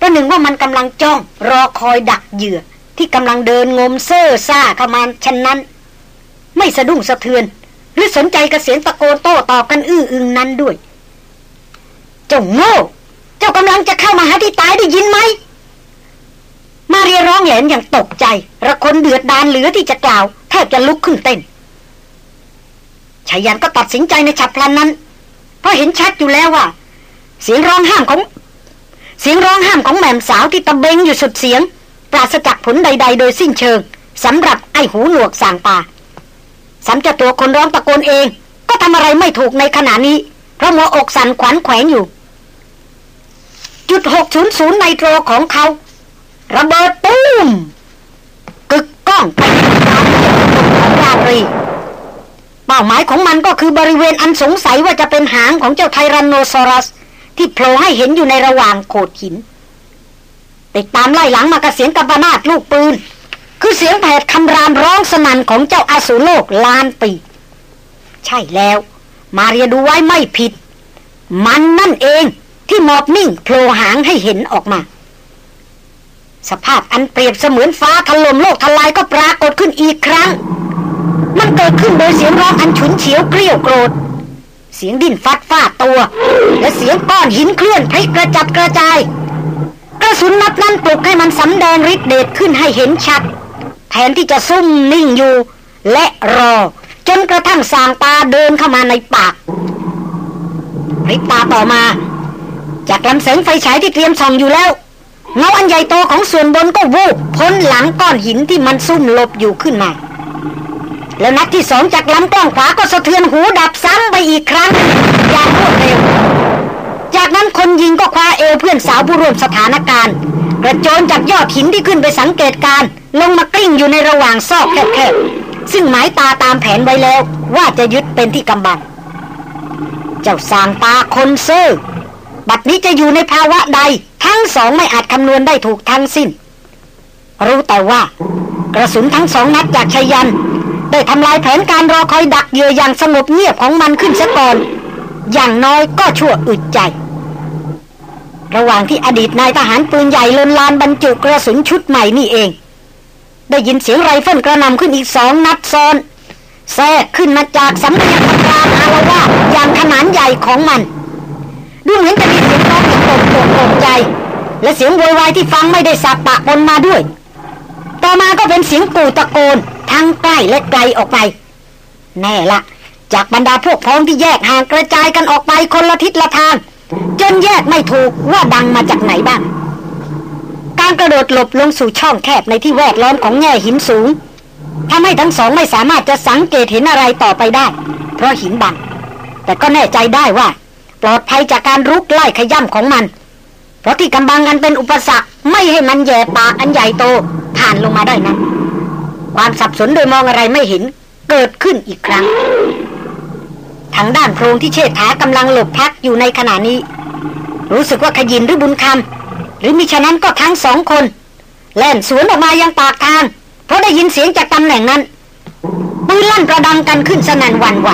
ประหนึ่งว่ามันกำลังจ้องรอคอยดักเหยื่อที่กำลังเดินงมเซ่อซ่าเข้ามาชันนั้น ไม่สะดุ้งสะเทือน หรือสนใจกระเสียงตะโกนโต้ตอบกันอื้ออึงนั้นด้วย จงโง่ เจ้ากำลังจะเข้ามาหาที่ตายได้ยินไหม มาเรียร้องแหลนอย่างตกใจ ระคนเดือดดานเหลือที่จะกล่าวแทบจะลุกขึ้นเต้นชายันก็ตัดสินใจในฉับพลันนั้น เพราะเห็นชัดอยู่แล้วว่า เสียงร้องห้ามของ เสียงร้องห้ามของแม่มสาวที่ตะเบงอยู่สุดเสียง ปราศจากผลใด ๆ โดยสิ้นเชิงสำหรับไอ้หูหนวกสางตาสำจะตัวคนร้องตะโกนเอง ก็ทำอะไรไม่ถูกในขณะนี้ เพราะหัวอกสั่นขวัญแขวนอยู่ จุดหกศูนย์ศูนย์ไนโตรของเขา ระเบิดตูมกึกก้องไปตามเสียงของรารีเป้าหมายของมันก็คือบริเวณอันสงสัยว่าจะเป็นหางของเจ้าไทรันโนซอรัส ที่โผล่ให้เห็นอยู่ในระหว่างโขดหิน ติดตามไล่หลังมากระเสียงกับบนาดลูกปืน คือเสียงแผดคำรามร้องสนั่นของเจ้าอาสูโลกลานปี ใช่แล้ว มาเรียดูไว้ไม่ผิด มันนั่นเอง ที่หมอบนิ่งโผล่หางให้เห็นออกมา สภาพอันเปรียบเสมือนฟ้าถล่มโลกทลายก็ปรากฏขึ้นอีกครั้ง มันเกิดขึ้นโดยเสียงร้องอันฉุนเฉียวเกลียวโกรธ เสียงดิ้นฟัดฟาดตัว และเสียงก้อนหินเคลื่อนพลิกกระจัดกระจายกระสุนนัดนั้นปลุกให้มันสำแดงฤทธิ์เดชขึ้นให้เห็นชัด แทนที่จะซุ่มนิ่งอยู่ และรอ จนกระทั่งสางตาเดินเข้ามาในปากริตาต่อมา จากลำแสงไฟฉายที่เตรียมส่องอยู่แล้วเงาอันใหญ่โตของส่วนบนก็วูบพ้นหลังก้อนหินที่มันซุ่มหลบอยู่ขึ้นมา แล้วนัดที่สองจากลำกล้องขวาก็สะเทือนหูดับซ้ำไปอีกครั้ง อย่างรวดเร็ว จากนั้นคนยิงก็คว้าเอวเพื่อนสาวผู้ร่วมสถานการณ์กระโจนจากยอดหินที่ขึ้นไปสังเกตการ ลงมากลิ้งอยู่ในระหว่างซอกแคบๆซึ่งหมายตาตามแผนไว้แล้ว ว่าจะยึดเป็นที่กำบังเจ้าสางตาคนเซ่อ บัดนี้จะอยู่ในภาวะใด ทั้งสองไม่อาจคำนวณได้ถูกทั้งสิ้น รู้แต่ว่า กระสุนทั้งสองนัดจากชายัน ได้ทำลายแผนการรอคอยดักเหยื่ออย่างสงบเงียบของมันขึ้นซะก่อน อย่างน้อยก็ชั่วอึดใจ ระหว่างที่อดีตนายทหารปืนใหญ่ลนลานบรรจุกระสุนชุดใหม่นี่เอง ได้ยินเสียงไรเฟิลกระนำขึ้นอีกสองนัดซ้อนแทรกขึ้นมาจากสำเนักงานอารวาอย่างขนาดใหญ่ของมัน ดูเหมือนจะมีเสียงร้องตกตกตกใจ และเสียงโวยวายที่ฟังไม่ได้สับปะปนมาด้วย ต่อมาก็เป็นเสียงกูตะโกนทั้งใกล้และไกลออกไป แน่ละ จากบรรดาพวกพ้องที่แยกห่างกระจายกันออกไปคนละทิศละทาง จนแยกไม่ถูกว่าดังมาจากไหนบ้าง การกระโดดหลบลงสู่ช่องแคบในที่แวดล้อมของแง่หินสูงทำให้ทั้งสองไม่สามารถจะสังเกตเห็นอะไรต่อไปได้ เพราะหินบัง แต่ก็แน่ใจได้ว่า ปลอดภัยจากการรุกไล่ขย่ำของมัน เพราะที่กำบังกันเป็นอุปสรรคไม่ให้มันแย่ปากอันใหญ่โตผ่านลงมาได้นั้น ความสับสนโดยมองอะไรไม่เห็นเกิดขึ้นอีกครั้ง ทางด้านโพรงที่เชษฐากำลังหลบพักอยู่ในขณะนี้ รู้สึกว่าขยินหรือบุญคำหรือมิฉะนั้นก็ทั้งสองคน แล่นสวนออกมายังปากทาง เพราะได้ยินเสียงจากตำแหน่งนั้นปืนลั่นกระดังกันขึ้นสนั่นวันไหว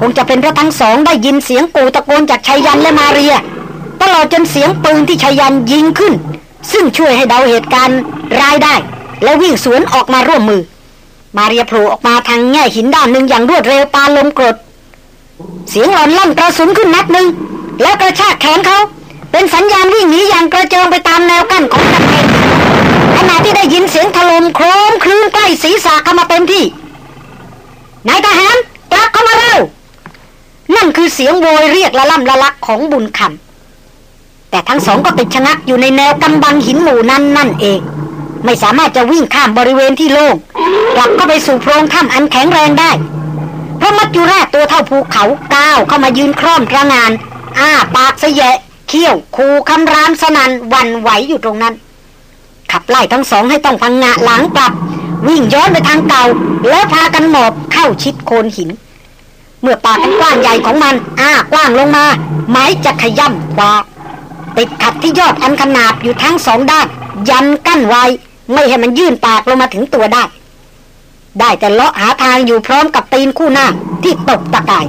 คงจะเป็นเพราะทั้งสองได้ยินเสียงกูตะโกนจากชายันและมาเรีย ตลอดจนเสียงปืนที่ชายันยิงขึ้น ซึ่งช่วยให้เดาเหตุการณ์รายได้ และวิ่งสวนออกมาร่วมมือ มาเรียโผล่ออกมาทางแง่หินด้านหนึ่งอย่างรวดเร็วปาลมกรด เสียงหลอนลั่นกระสุนขึ้นนัดหนึ่งแล้วกระชากแขนเขาเป็นสัญญาณวิ่งหนีอย่างกระเจิงไปตามแนวกั้นของกำแพงขณะที่ได้ยินเสียงถล่มโครมคลื่นใกล้ศีรษะเข้ามาเต็มที่นายทหารกลับเข้ามาเร็ว นั่นคือเสียงโวยเรียกละล่ำละลักของบุญคำแต่ทั้งสองก็ติดชะงักอยู่ในแนวกำบังหินหมู่นั้นนั่นเอง ไม่สามารถจะวิ่งข้ามบริเวณที่โล่งกลับเข้าไปสู่โพรงถ้ำอันแข็งแรงได้เพราะมัจจุราชตัวเท่าภูเขาก้าวเข้ามายืนคร่อมกระงาน อ้าปากเสยะเขี้ยวคูคำรามสนันวันไหวอยู่ตรงนั้น ขับไล่ทั้งสองให้ต้องพังงะหลังกลับ วิ่งย้อนไปทางเก่า แล้วพากันหมอบเข้าชิดโคนหิน เมื่อปากอันกว้างใหญ่ของมัน อ้ากว้างลงมา ไม้จะขย่ำคว้าติดขัดที่ยอดอันขนาบอยู่ทั้งสองด้าน ยันกั้นไว้ ไม่ให้มันยื่นปากลงมาถึงตัวได้ ได้แต่เลาะหาทางอยู่พร้อมกับตีนคู่หน้าที่ตกตะกาย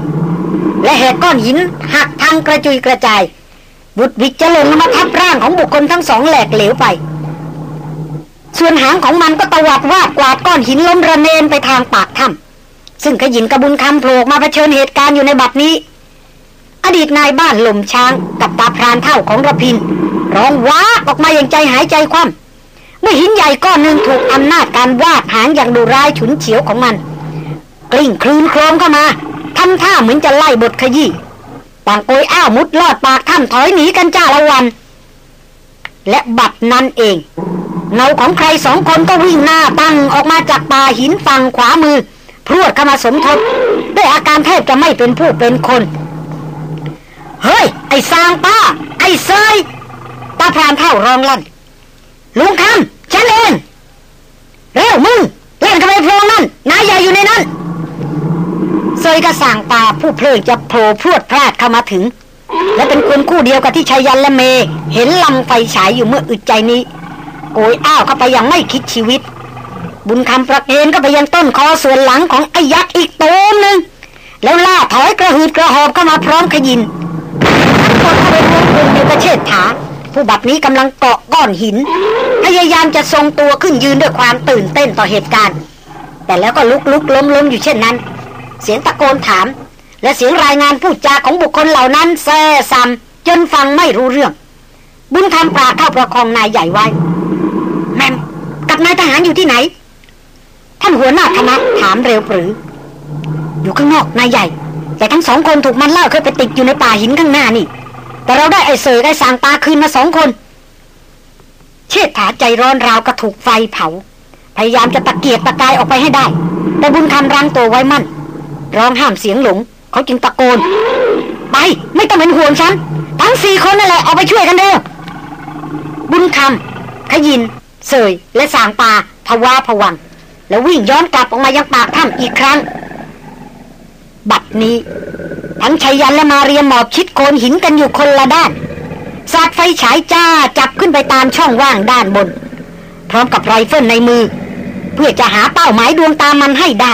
และแหกก้อนหินหักทางกระจุยกระจาย บุดวิจจะลงมาทับร่างของบุคคลทั้งสองแหลกเหลวไป ส่วนหางของมันก็ตวัดวาดกวาดก้อนหินล้มระเนนไปทางปากถ้ำ ซึ่งขยินกระบุญคำโผล่มาเผชิญเหตุการณ์อยู่ในบัดนี้ อดีตนายบ้านหล่มช้างกับตาพรานเท่าของระพิน ร้องว้าออกมาอย่างใจหายใจคว่ำเมื่อหินใหญ่ก้อนหนึ่งถูกอำนาจการวาดหางอย่างดุร้ายฉุนเฉียวของมัน กลิ้งคลืนโครมเข้ามาทำท่าเหมือนจะไล่บทขยี้ต่างโกยอ้าวมุดลอดปากถ้ำถอยหนีกันจ้าละวัน และบัดนั้นเองเงาของใครสองคนก็วิ่งหน้าตั้งออกมาจากป่าหินฝั่งขวามือ พรวดเข้ามาสมทบด้วยอาการแทบจะไม่เป็นผู้เป็นคน เฮ้ย ไอ้สางป้า ไอ้เซยตาพรานเท่ารองลั่นลุงคำฉันเองเร็วมึงเล่นกันไปโพรงนั่นนายใหญ่อยู่ในนั้นเซยกระสั่งปาผู้เพลิงจะโผล่พรวดพลาดเข้ามาถึง และเป็นคนคู่เดียวกับที่ชายันและเม เห็นลำไฟฉายอยู่เมื่ออึดใจนี้โกยอ้าวเข้าไปยังไม่คิดชีวิต บุญคำประเคนก็ไปยังต้นคอส่วนหลังของไอ้ยักษ์อีกโตมหนึ่งแล้วล่าถอยกระหืดกระหอบเข้ามาพร้อมขยินทั้งหมดเข้าไปรวมกลุ่มอยู่กับเชิดถาผู้บัดนี้กำลังเกาะก้อนหิน พยายามจะทรงตัวขึ้นยืนด้วยความตื่นเต้นต่อเหตุการณ์ แต่แล้วก็ลุกลุกล้มล้มอยู่เช่นนั้น เสียงตะโกนถาม และเสียงรายงานพูดจาของบุคคลเหล่านั้นแซ่ซ้ำจนฟังไม่รู้เรื่อง บุญคำปราเข้าประคองนายใหญ่ไว้ แม่มกับนายทหารอยู่ที่ไหน ท่านหัวหน้าคณะถามเร็วปรือ อยู่ข้างนอกนายใหญ่ แต่ทั้งสองคนถูกมันเล่าเคยไปติดอยู่ในป่าหินข้างหน้านี่ แต่เราได้ไอ้เสยได้สางปลาคืนมาสองคน เชิดถาใจร้อนราวกระถูกไฟเผา พยายามจะตะเกียกตะกายออกไปให้ได้ แต่บุญคำรังตัวไว้มั่น ร้องห้ามเสียงหลง เขาจึงตะโกน ไป ไม่ต้องเป็นห่วงฉัน ทั้งสี่คนนั่นแหละเอาไปช่วยกันเด้อบุญคำขยิน เสยและสางปาภาวาผวัง แล้ววิ่งย้อนกลับออกมายังปากถ้ำอีกครั้ง บัดนี้ทั้งชัยยันและมาเรียหมอบชิดโคนหินกันอยู่คนละด้านสาดไฟฉายจ้าจับขึ้นไปตามช่องว่างด้านบน พร้อมกับไรเฟิลในมือ เพื่อจะหาเป้าหมายดวงตามันให้ได้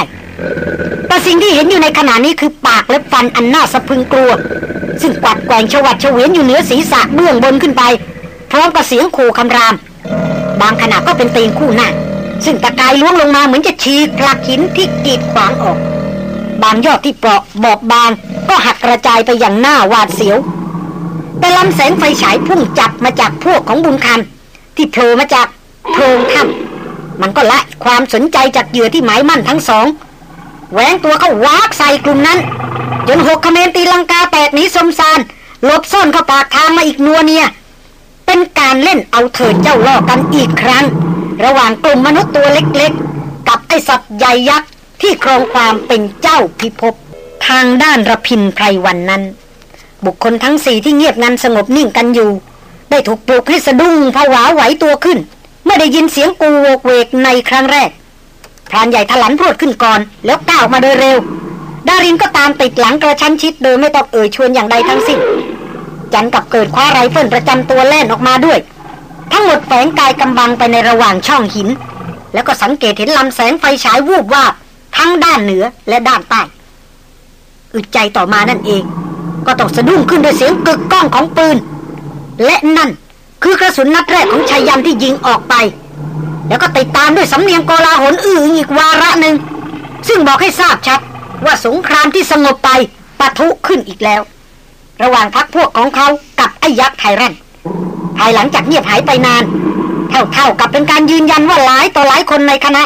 แต่สิ่งที่เห็นอยู่ในขณะนี้คือปากและฟันอันน่าสะพึงกลัว ซึ่งกวัดแกว่งชวัดเฉวียนอยู่เหนือศีรษะเบื้องบนขึ้นไป พร้อมกับเสียงขู่คำราม บางขณะก็เป็นตีนคู่หน้า ซึ่งตะกายล้วงลงมาเหมือนจะฉีกผลักหินที่กีดขวางออก บางยอดที่เปราะบอบบางก็หักกระจายไปอย่างหน้าหวาดเสียว แต่ลำแสงไฟฉายพุ่งจับมาจากพวกของบุญคำที่โผล่มาจากโพรงถ้ำมันก็ละความสนใจจากเหยื่อที่หมายมั่นทั้งสองแหวงตัวเข้าวากใส่กลุ่มนั้น จนหกคเมนตีลังกาแตกหนีสมสารหลบซ่อนเข้าปากทางมาอีกนัวเนียเป็นการเล่นเอาเถิดเจ้าล่อกันอีกครั้ง ระหว่างกลุ่มมนุษย์ตัวเล็กๆ กับไอสัตว์ใหญ่ยักษ์ที่ครองความเป็นเจ้าพิภพทางด้านระพินไพรวันนั้น บุคคลทั้งสี่ที่เงียบงันสงบนิ่งกันอยู่ ได้ถูกปลุกให้สะดุ้งผวาไหวตัวขึ้น เมื่อได้ยินเสียงกูโวกเวกในครั้งแรกพรานใหญ่ถลันพรวดขึ้นก่อน แล้วก้าวมาโดยเร็ว ดารินก็ตามติดหลังกระชั้นชิดโดยไม่ต้องเอ่ยชวนอย่างใดทั้งสิ้นจันกับเกิดคว้าไรเฟิลประจำตัวแล่นออกมาด้วย ทั้งหมดแฝงกายกำบังไปในระหว่างช่องหิน แล้วก็สังเกตเห็นลำแสงไฟฉายวูบวาบทั้งด้านเหนือและด้านใต้อึดใจต่อมานั่นเอง ก็ต้องสะดุ้งขึ้นด้วยเสียงกึกก้องของปืน และนั่นคือกระสุนนัดแรกของชายยันที่ยิงออกไป แล้วก็ติดตามด้วยสำเนียงกลาหลอื่นอีกวาระหนึ่ง ซึ่งบอกให้ทราบชัดว่าสงครามที่สงบไปปะทุขึ้นอีกแล้ว ระหว่างพักพวกของเขากับไอ้ยักษ์ไทรันายหลังจากเงียบหายไปนาน เท่าๆกับเป็นการยืนยันว่าหลายต่อหลายคนในคณะ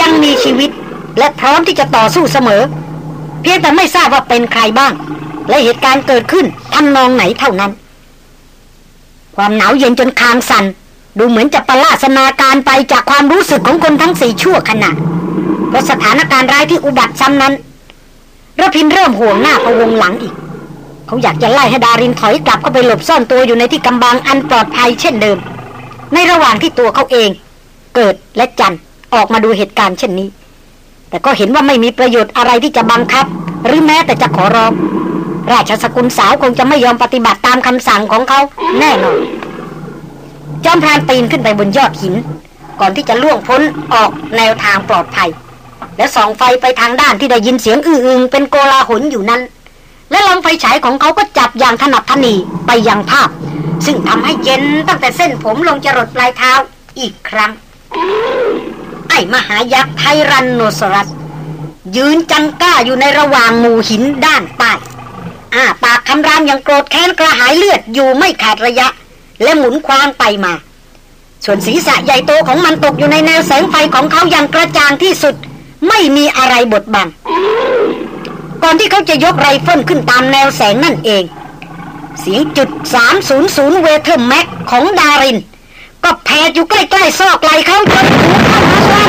ยังมีชีวิตและพร้อมที่จะต่อสู้เสมอ เพียงแต่ไม่ทราบว่าเป็นใครบ้าง และเหตุการณ์เกิดขึ้นทำนองไหนเท่านั้น ความหนาวเย็นจนคางสัน่นดูเหมือนจะประลาสนาการไปจากความรู้สึกของคนทั้งสี่ชั่วขณะเพราะสถานการณ์ร้ายที่อุบัติซ้ำนั้นระพินเริ่มห่วงหน้าพะวงหลังอีก เขาอยากจะไล่ให้ดารินถอยกลับเข้าไปหลบซ่อนตัวอยู่ในที่กำบังอันปลอดภัยเช่นเดิม ในระหว่างที่ตัวเขาเอง เกิดและจันออกมาดูเหตุการณ์เช่นนี้ แต่ก็เห็นว่าไม่มีประโยชน์อะไรที่จะบังคับ หรือแม้แต่จะขอร้อง ราชสกุลสาวคงจะไม่ยอมปฏิบัติตามคำสั่งของเขาแน่นอนจอมพรานปีนขึ้นไปบนยอดหิน ก่อนที่จะล่วงพ้นออกแนวทางปลอดภัย และส่องไฟไปทางด้านที่ได้ยินเสียงอื้อๆเป็นโกลาหลอยู่นั้น และลำไฟฉายของเขาก็จับอย่างถนัดทนีไปยังภาพ ซึ่งทำให้เย็นตั้งแต่เส้นผมลงจรดปลายเท้าอีกครั้ง ไอ้มหายักษ์ไทรันโนซอรัส ยืนจังก้าอยู่ในระหว่างหมู่หินด้านใต้อ้าปากคำรามอย่างโกรธแค้นกระหายเลือดอยู่ไม่ขาดระยะ และหมุนควางไปมา ส่วนศีรษะใหญ่โตของมันตกอยู่ในแนวแสงไฟของเขาอย่างกระจ่างที่สุด ไม่มีอะไรบดบัง ก่อนที่เขาจะยกไรเฟิลขึ้นตามแนวแสงนั่นเอง เสียงจุด300 Weatherby Mag ของดาริน ก็แผดอยู่ใกล้ๆซอกไหล่เขาจนหูเข้ามาว่า